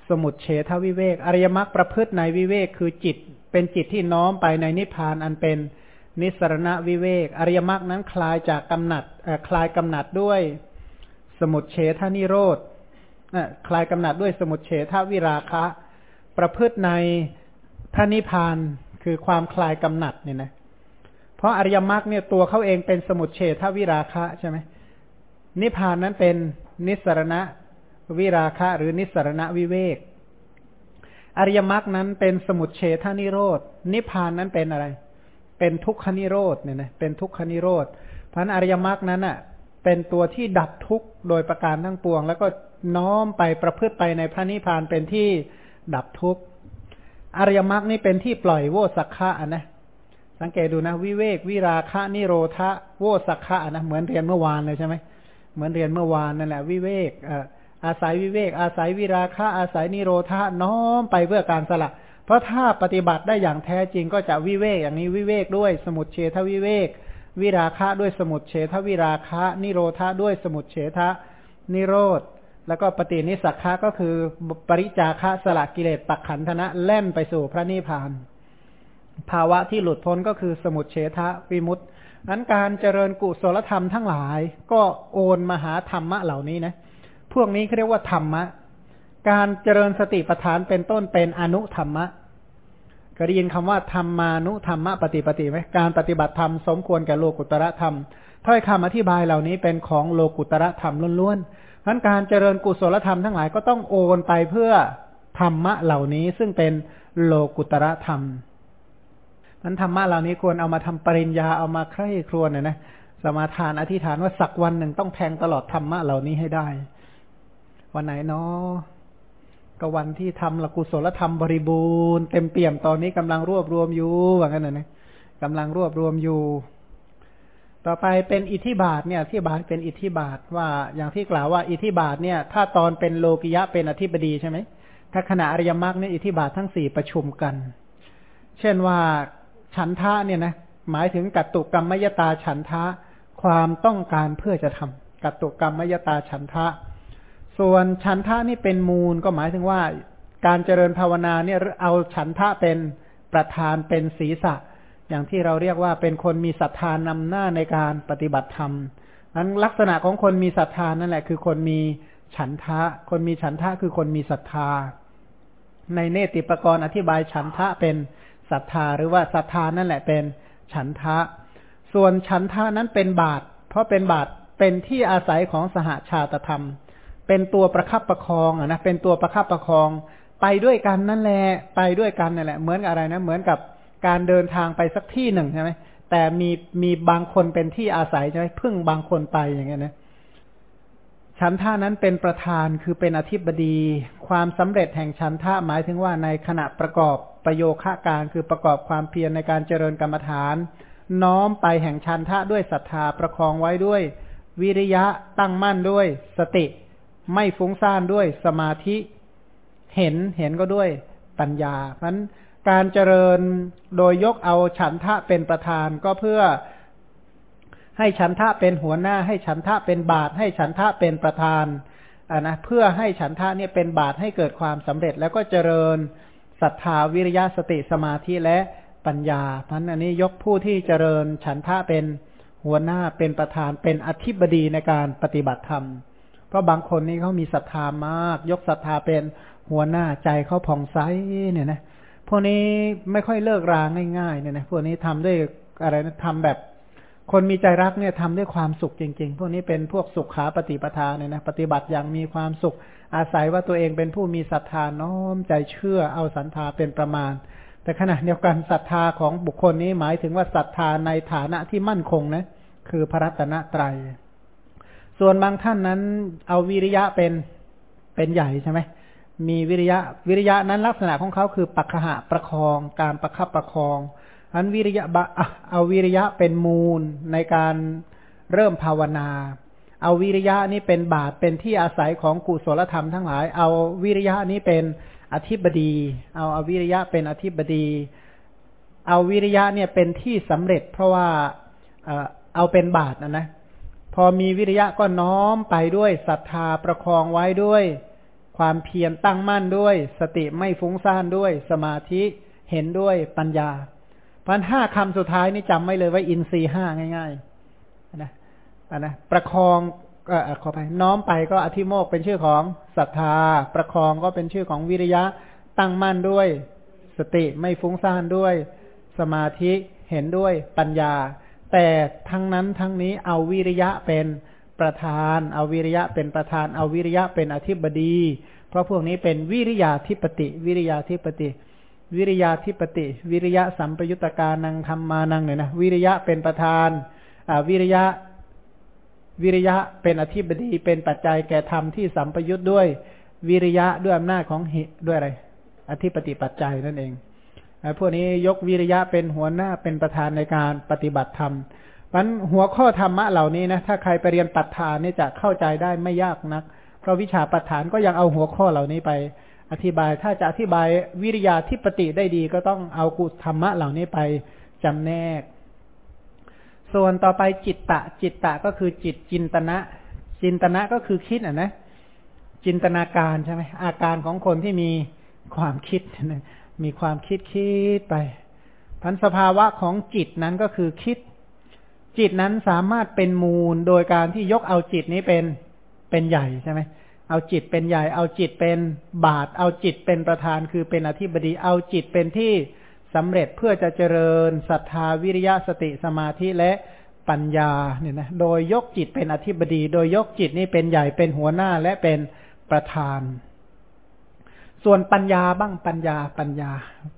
สมุดเฉทวิเวก อริยมรรคประพฤติในวิเวกคือจิต เป็นจิตที่น้อมไปในนิพพานอันเป็น นิสรณวิเวก อริยมรรคนั้นคลายจากกำหนัดคลายกำหนัดด้วย สมุดเฉทนิโรธคลายกำหนัดด้วยสมุดเฉทวิราคะ ประพฤติในพระนิพพานคือความคลายกำหนัดเนี่ยนะ เพราะอริยมรรคเนี่ยตัวเขาเองเป็นสมุทเฉทวิราคะใช่ไหมนิพพานนั้นเป็นนิสรณะวิราคะ หรือนิสรณะวิเวก อริยมรรคนั้นเป็นสมุทเฉทนิโรธนิพพานนั้นเป็นอะไร เป็นทุกขนิโรธเนี่ยนะเป็นทุกขนิโรธพันอริยมรรคนั้นอะ เป็นตัวที่ดับทุกข์โดยประการทั้งปวง แล้วก็น้อมไปประพฤติไปในพระนิพพานเป็นที่ดับทุกข์อริยมรรคนี่เป็นที่ปล่อยโวสักขะนะสังเกตดูนะวิเวกวิราคะนิโรธะโวสักขะนะเหมือนเรียนเมื่อวานเลยใช่ไหมเหมือนเรียนเมื่อวานนั่นแหละวิเวกอาศัยวิเวก อาศัยวิราคะอาศัยนิโรธะน้อมไปเพื่อการสละ เพราะถ้าปฏิบัติได้อย่างแท้จริงก็จะวิเวกอย่างนี้วิเวกด้วยสมุดเฉทวิเวก วิราคะด้วยสมุดเฉทวิราคะ นิโรธาด้วยสมุดเฉทะนิโรธ แล้วก็ปฏินิสักขะก็คือปริจาคะสละกิเลสปักขันธนะแล่นไปสู่พระนิพพาน ภาวะที่หลุดพ้นก็คือสมุทเฉทะวิมุตต์นั้นการเจริญกุศลธรรมทั้งหลาย ก็โอนมหาธรรมะเหล่านี้นะ พวกนี้เขาเรียกว่าธรรมะ การเจริญสติปัฏฐานเป็นต้นเป็นอนุธรรมะเคยได้ยินคำว่าธรรมานุธรรมะปฏิปฏิไหมการปฏิบัติธรรมสมควรแก่โลกุตระธรรมถ้อยคำอธิบายเหล่านี้เป็นของโลกุตระธรรมล้วนๆเพราะการเจริญกุศลธรรมทั้งหลายก็ต้องโอนไปเพื่อธรรมะเหล่านี้ซึ่งเป็นโลกุตระธรรมนั้นธรรมะเหล่านี้ควรเอามาทำปริญญาเอามาใคร่ครวญนะนะสมาทานอธิษฐานว่าสักวันหนึ่งต้องแทงตลอดธรรมะเหล่านี้ให้ได้ วันไหนเนาะ ก็วันที่ทำละกุศลธรรมบริบูรณ์เต็มเปี่ยมตอนนี้กำลังรวบรวมอยู่ว่างั้นนะนะกำลังรวบรวมอยู่ ต่อไปเป็นอิทธิบาทเนี่ยที่บาทเป็นอิทธิบาทว่าอย่างที่กล่าวว่าอิทธิบาทเนี่ย ถ้าตอนเป็นโลกิยะเป็นอธิบดีใช่ไหมถ้าขณะอริยมรรคเนี่ยอิทธิบาททั้งสี่ประชุมกัน เช่นว่าฉันทะเนี่ยนะหมายถึงกัตตุกรรมมยตาฉันทะความต้องการเพื่อจะทำกัตตุกรรมมยตาฉันทะ ส่วนฉันทะนี่เป็นมูลก็หมายถึงว่า การเจริญภาวนาเนี่ยเอาฉันทะเป็นประธานเป็นศีรษะ อย่างที่เราเรียกว่าเป็นคนมีศรัทธานำหน้าในการปฏิบัติธรรมนั้นลักษณะของคนมีศรัทธานั่นแหละ คือคนมีฉันทะ คนมีฉันทะคือคนมีศรัทธา ในเนติปกรณ์อธิบายฉันทะเป็นศรัทธาหรือว่าศรัทธานั่นแหละเป็นฉันทะ ส่วนฉันทะนั้นเป็นบาตเพราะเป็นบาตเป็นที่อาศัยของสหาชาตธรรม เป็นตัวประคับประคองอะนะเป็นตัวประคับประคอง ไปด้วยกันนั่นแหละไปด้วยกันนั่นแหละ เหมือนอะไรนะ เหมือนกับการเดินทางไปสักที่หนึ่งใช่ไหมแต่มีมีบางคนเป็นที่อาศัยใช่ไหมพึ่งบางคนไปอย่างเงี้ยนะฉันท่านั้นเป็นประธานคือเป็นอธิบดี ความสำเร็จแห่งฉันท่าหมายถึงว่าในขณะประกอบประโยคะการคือประกอบความเพียรในการเจริญกรรมฐาน น้อมไปแห่งชันทะด้วยศรัทธาประคองไว้ด้วย วิริยะตั้งมั่นด้วยสติ ไม่ฟุ้งซ่านด้วยสมาธิเห็นเห็นก็ด้วยปัญญาเพราะนั้นการเจริญโดยยกเอาฉันทะเป็นประธานก็เพื่อให้ฉันทะเป็นหัวหน้า ให้ฉันทะเป็นบาท ให้ฉันทะเป็นประธานอ่านะเพื่อให้ฉันทะเนี่ยเป็นบาทให้เกิดความสำเร็จ แล้วก็เจริญศรัทธาวิริยะสติสมาธิและปัญญาเพราะนั้นอันนี้ยกผู้ที่เจริญฉันทะเป็นหัวหน้าเป็นประธานเป็นอธิบดีในการปฏิบัติธรรม ราะบางคนนี่เขามีศรัทธามาก ยกศรัทธาเป็นหัวหน้าใจเขาผ่องใสเนี่ยนะพวกนี้ไม่ค่อยเลิกราง่ายๆเนี่ยนะพวกนี้ทำด้วยอะไรนะทำแบบ คนมีใจรักเนี่ยทำด้วยความสุขจริง ๆ พวกนี้เป็นพวกสุขขาปฏิปทาเนี่ยนะปฏิบัติอย่างมีความสุข อาศัยว่าตัวเองเป็นผู้มีศรัทธาน้อมใจเชื่อเอาศรัทธาเป็นประมาณ แต่ขณะเดียวกันศรัทธาของบุคคลนี้หมายถึงว่าศรัทธาในฐานะที่มั่นคงนะคือพระรัตนตรัย ส่วนบางท่านนั้นเอาวิริยะเป็นเป็นใหญ่ใช่ไหมมีวิริยะวิริยะนั้นลักษณะของเขาคือปัจหะประคอง การประคับประคองอันวิริยะเอาวิริยะเป็นมูลในการเริ่มภาวนา เอาวิริยะนี้เป็นบาตเป็นที่อาศัยของกุศลธรรมทั้งหลาย เอาวิริยะนี้เป็นอธิบดี เอาอาวิริยะเป็นอธิบดี เอาวิริยะเนี่ยเป็นที่สำเร็จ เพราะว่าเอาเป็นบาตนะนะ พอมีวิริยะก็น้อมไปด้วยศรัทธาประคองไว้ด้วย ความเพียรตั้งมั่นด้วย สติไม่ฟุ้งซ่านด้วย สมาธิเห็นด้วยปัญญาพันห้าคำสุดท้ายนี่จำไม่เลยว่าอินทรีห้าง่ายๆนะนะประคองก็ขอไปน้อมไปก็อธิโมกเป็นชื่อของศรัทธา ประคองก็เป็นชื่อของวิริยะตั้งมั่นด้วย สติไม่ฟุ้งซ่านด้วย สมาธิเห็นด้วยปัญญา แต่ทั้งนั้นทั้งนี้เอาวิริยะเป็นประธาน เอาวิริยะเป็นประธาน เอาวิริยะเป็นอธิบดี เพราะพวกนี้เป็นวิริยาธิปติ วิริยาธิปติ วิริยาธิปติ วิริยะสัมปยุตตการนังธรรมานังเนี่ยนะ วิริยะเป็นประธานอ่าวิริยะ วิริยะเป็นอธิบดี เป็นปัจจัยแก่ธรรมที่สัมปยุตด้วย วิริยะด้วยอำนาจของหิด้วยอะไร อธิปติปัจจัยนั่นเอง พวกนี้ยกวิริยะเป็นหัวหน้าเป็นประธานในการปฏิบัติธรรมมันหัวข้อธรรมะเหล่านี้นะถ้าใครไปเรียนปัฏฐานนี่จะเข้าใจได้ไม่ยากนัก เพราะวิชาปัฏฐานก็ยังเอาหัวข้อเหล่านี้ไป อธิบายถ้าจะอธิบายวิริยาทิปติได้ดีก็ต้องเอากุธรรมะเหล่านี้ไปจำแนก ส่วนต่อไปจิตตะ จิตตะก็คือจิตจินตนะ จินตนะก็คือคิดอะนะ จินตนาการใช่ไหมอาการของคนที่มีความคิด มีความคิดคิดไปพันสภาวะของจิตนั้นก็คือคิด จิตนั้นสามารถเป็นมูลโดยการที่ยกเอาจิตนี้เป็นเป็นใหญ่ใช่ไหมเอาจิตเป็นใหญ่ เอาจิตเป็นบาท เอาจิตเป็นประธานคือเป็นอธิบดี เอาจิตเป็นที่สำเร็จเพื่อจะเจริญศรัทธาวิริยะสติสมาธิและปัญญาเนี่ยนะโดยยกจิตเป็นอธิบดี โดยยกจิตนี่เป็นใหญ่เป็นหัวหน้าและเป็นประธาน ส่วนปัญญาบ้างปัญญาปัญญา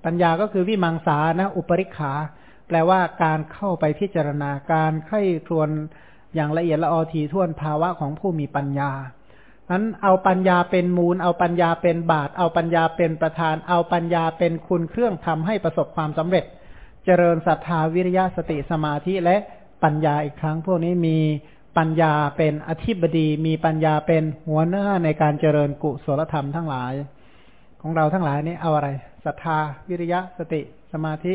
ปัญญาก็คือวิมังสานะ อุปริขา แปลว่าการเข้าไปพิจารณาการไข้ครวนอย่างละเอียดละออทีท่วนภาวะของผู้มีปัญญานั้นเอาปัญญาเป็นมูล เอาปัญญาเป็นบาตเอาปัญญาเป็นประธาน เอาปัญญาเป็นคุณเครื่องทำให้ประสบความสำเร็จ เจริญศรัทธาวิริยะสติสมาธิและปัญญาอีกครั้ง พวกนี้มีปัญญาเป็นอธิบดี มีปัญญาเป็นหัวหน้าในการเจริญกุศลธรรมทั้งหลาย ของเราทั้งหลายนี่เอาอะไรศรัทธาวิริยะสติสมาธิ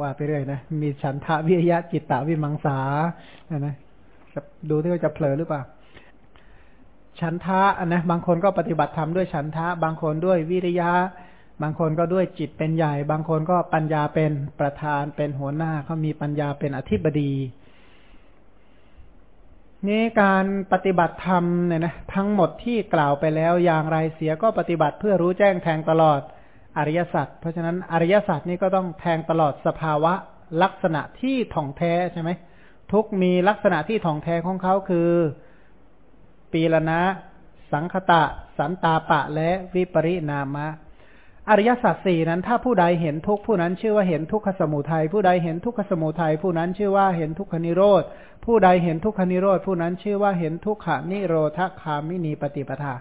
ว่าไปเรื่อยนะมีฉันทะวิริยะจิตตวิมังสานะดูที่ว่าจะเผลอหรือเปล่าฉันทะนะบางคนก็ปฏิบัติธรรมด้วยฉันทะ บางคนด้วยวิริยะ บางคนก็ด้วยจิตเป็นใหญ่ บางคนก็ปัญญาเป็นประธานเป็นหัวหน้าเขามีปัญญาเป็นอธิบดี นี้การปฏิบัติธรรมเนี่ยนะทั้งหมดที่กล่าวไปแล้วอย่างไรเสียก็ปฏิบัติเพื่อรู้แจ้งแทงตลอดอริยสัจเพราะฉะนั้นอริยสัจนี้ก็ต้องแทงตลอดสภาวะลักษณะที่ถ่องแท้ใช่ไหมทุกมีลักษณะที่ถ่องแท้ของเขาคือ ปีละนะ สังคตะ สันตาปะและวิปริณามะ อริยสัจสี่นั้นถ้าผู้ใดเห็นทุกผู้นั้นชื่อว่าเห็นทุกขสมุทัยผู้ใดเห็นทุกขสมุทัยผู้นั้นชื่อว่าเห็นทุกขนิโรธ ผู้ใดเห็นทุกขนิโรธ ผู้นั้นชื่อว่าเห็นทุกขานิโรธคามินีปฏิปทา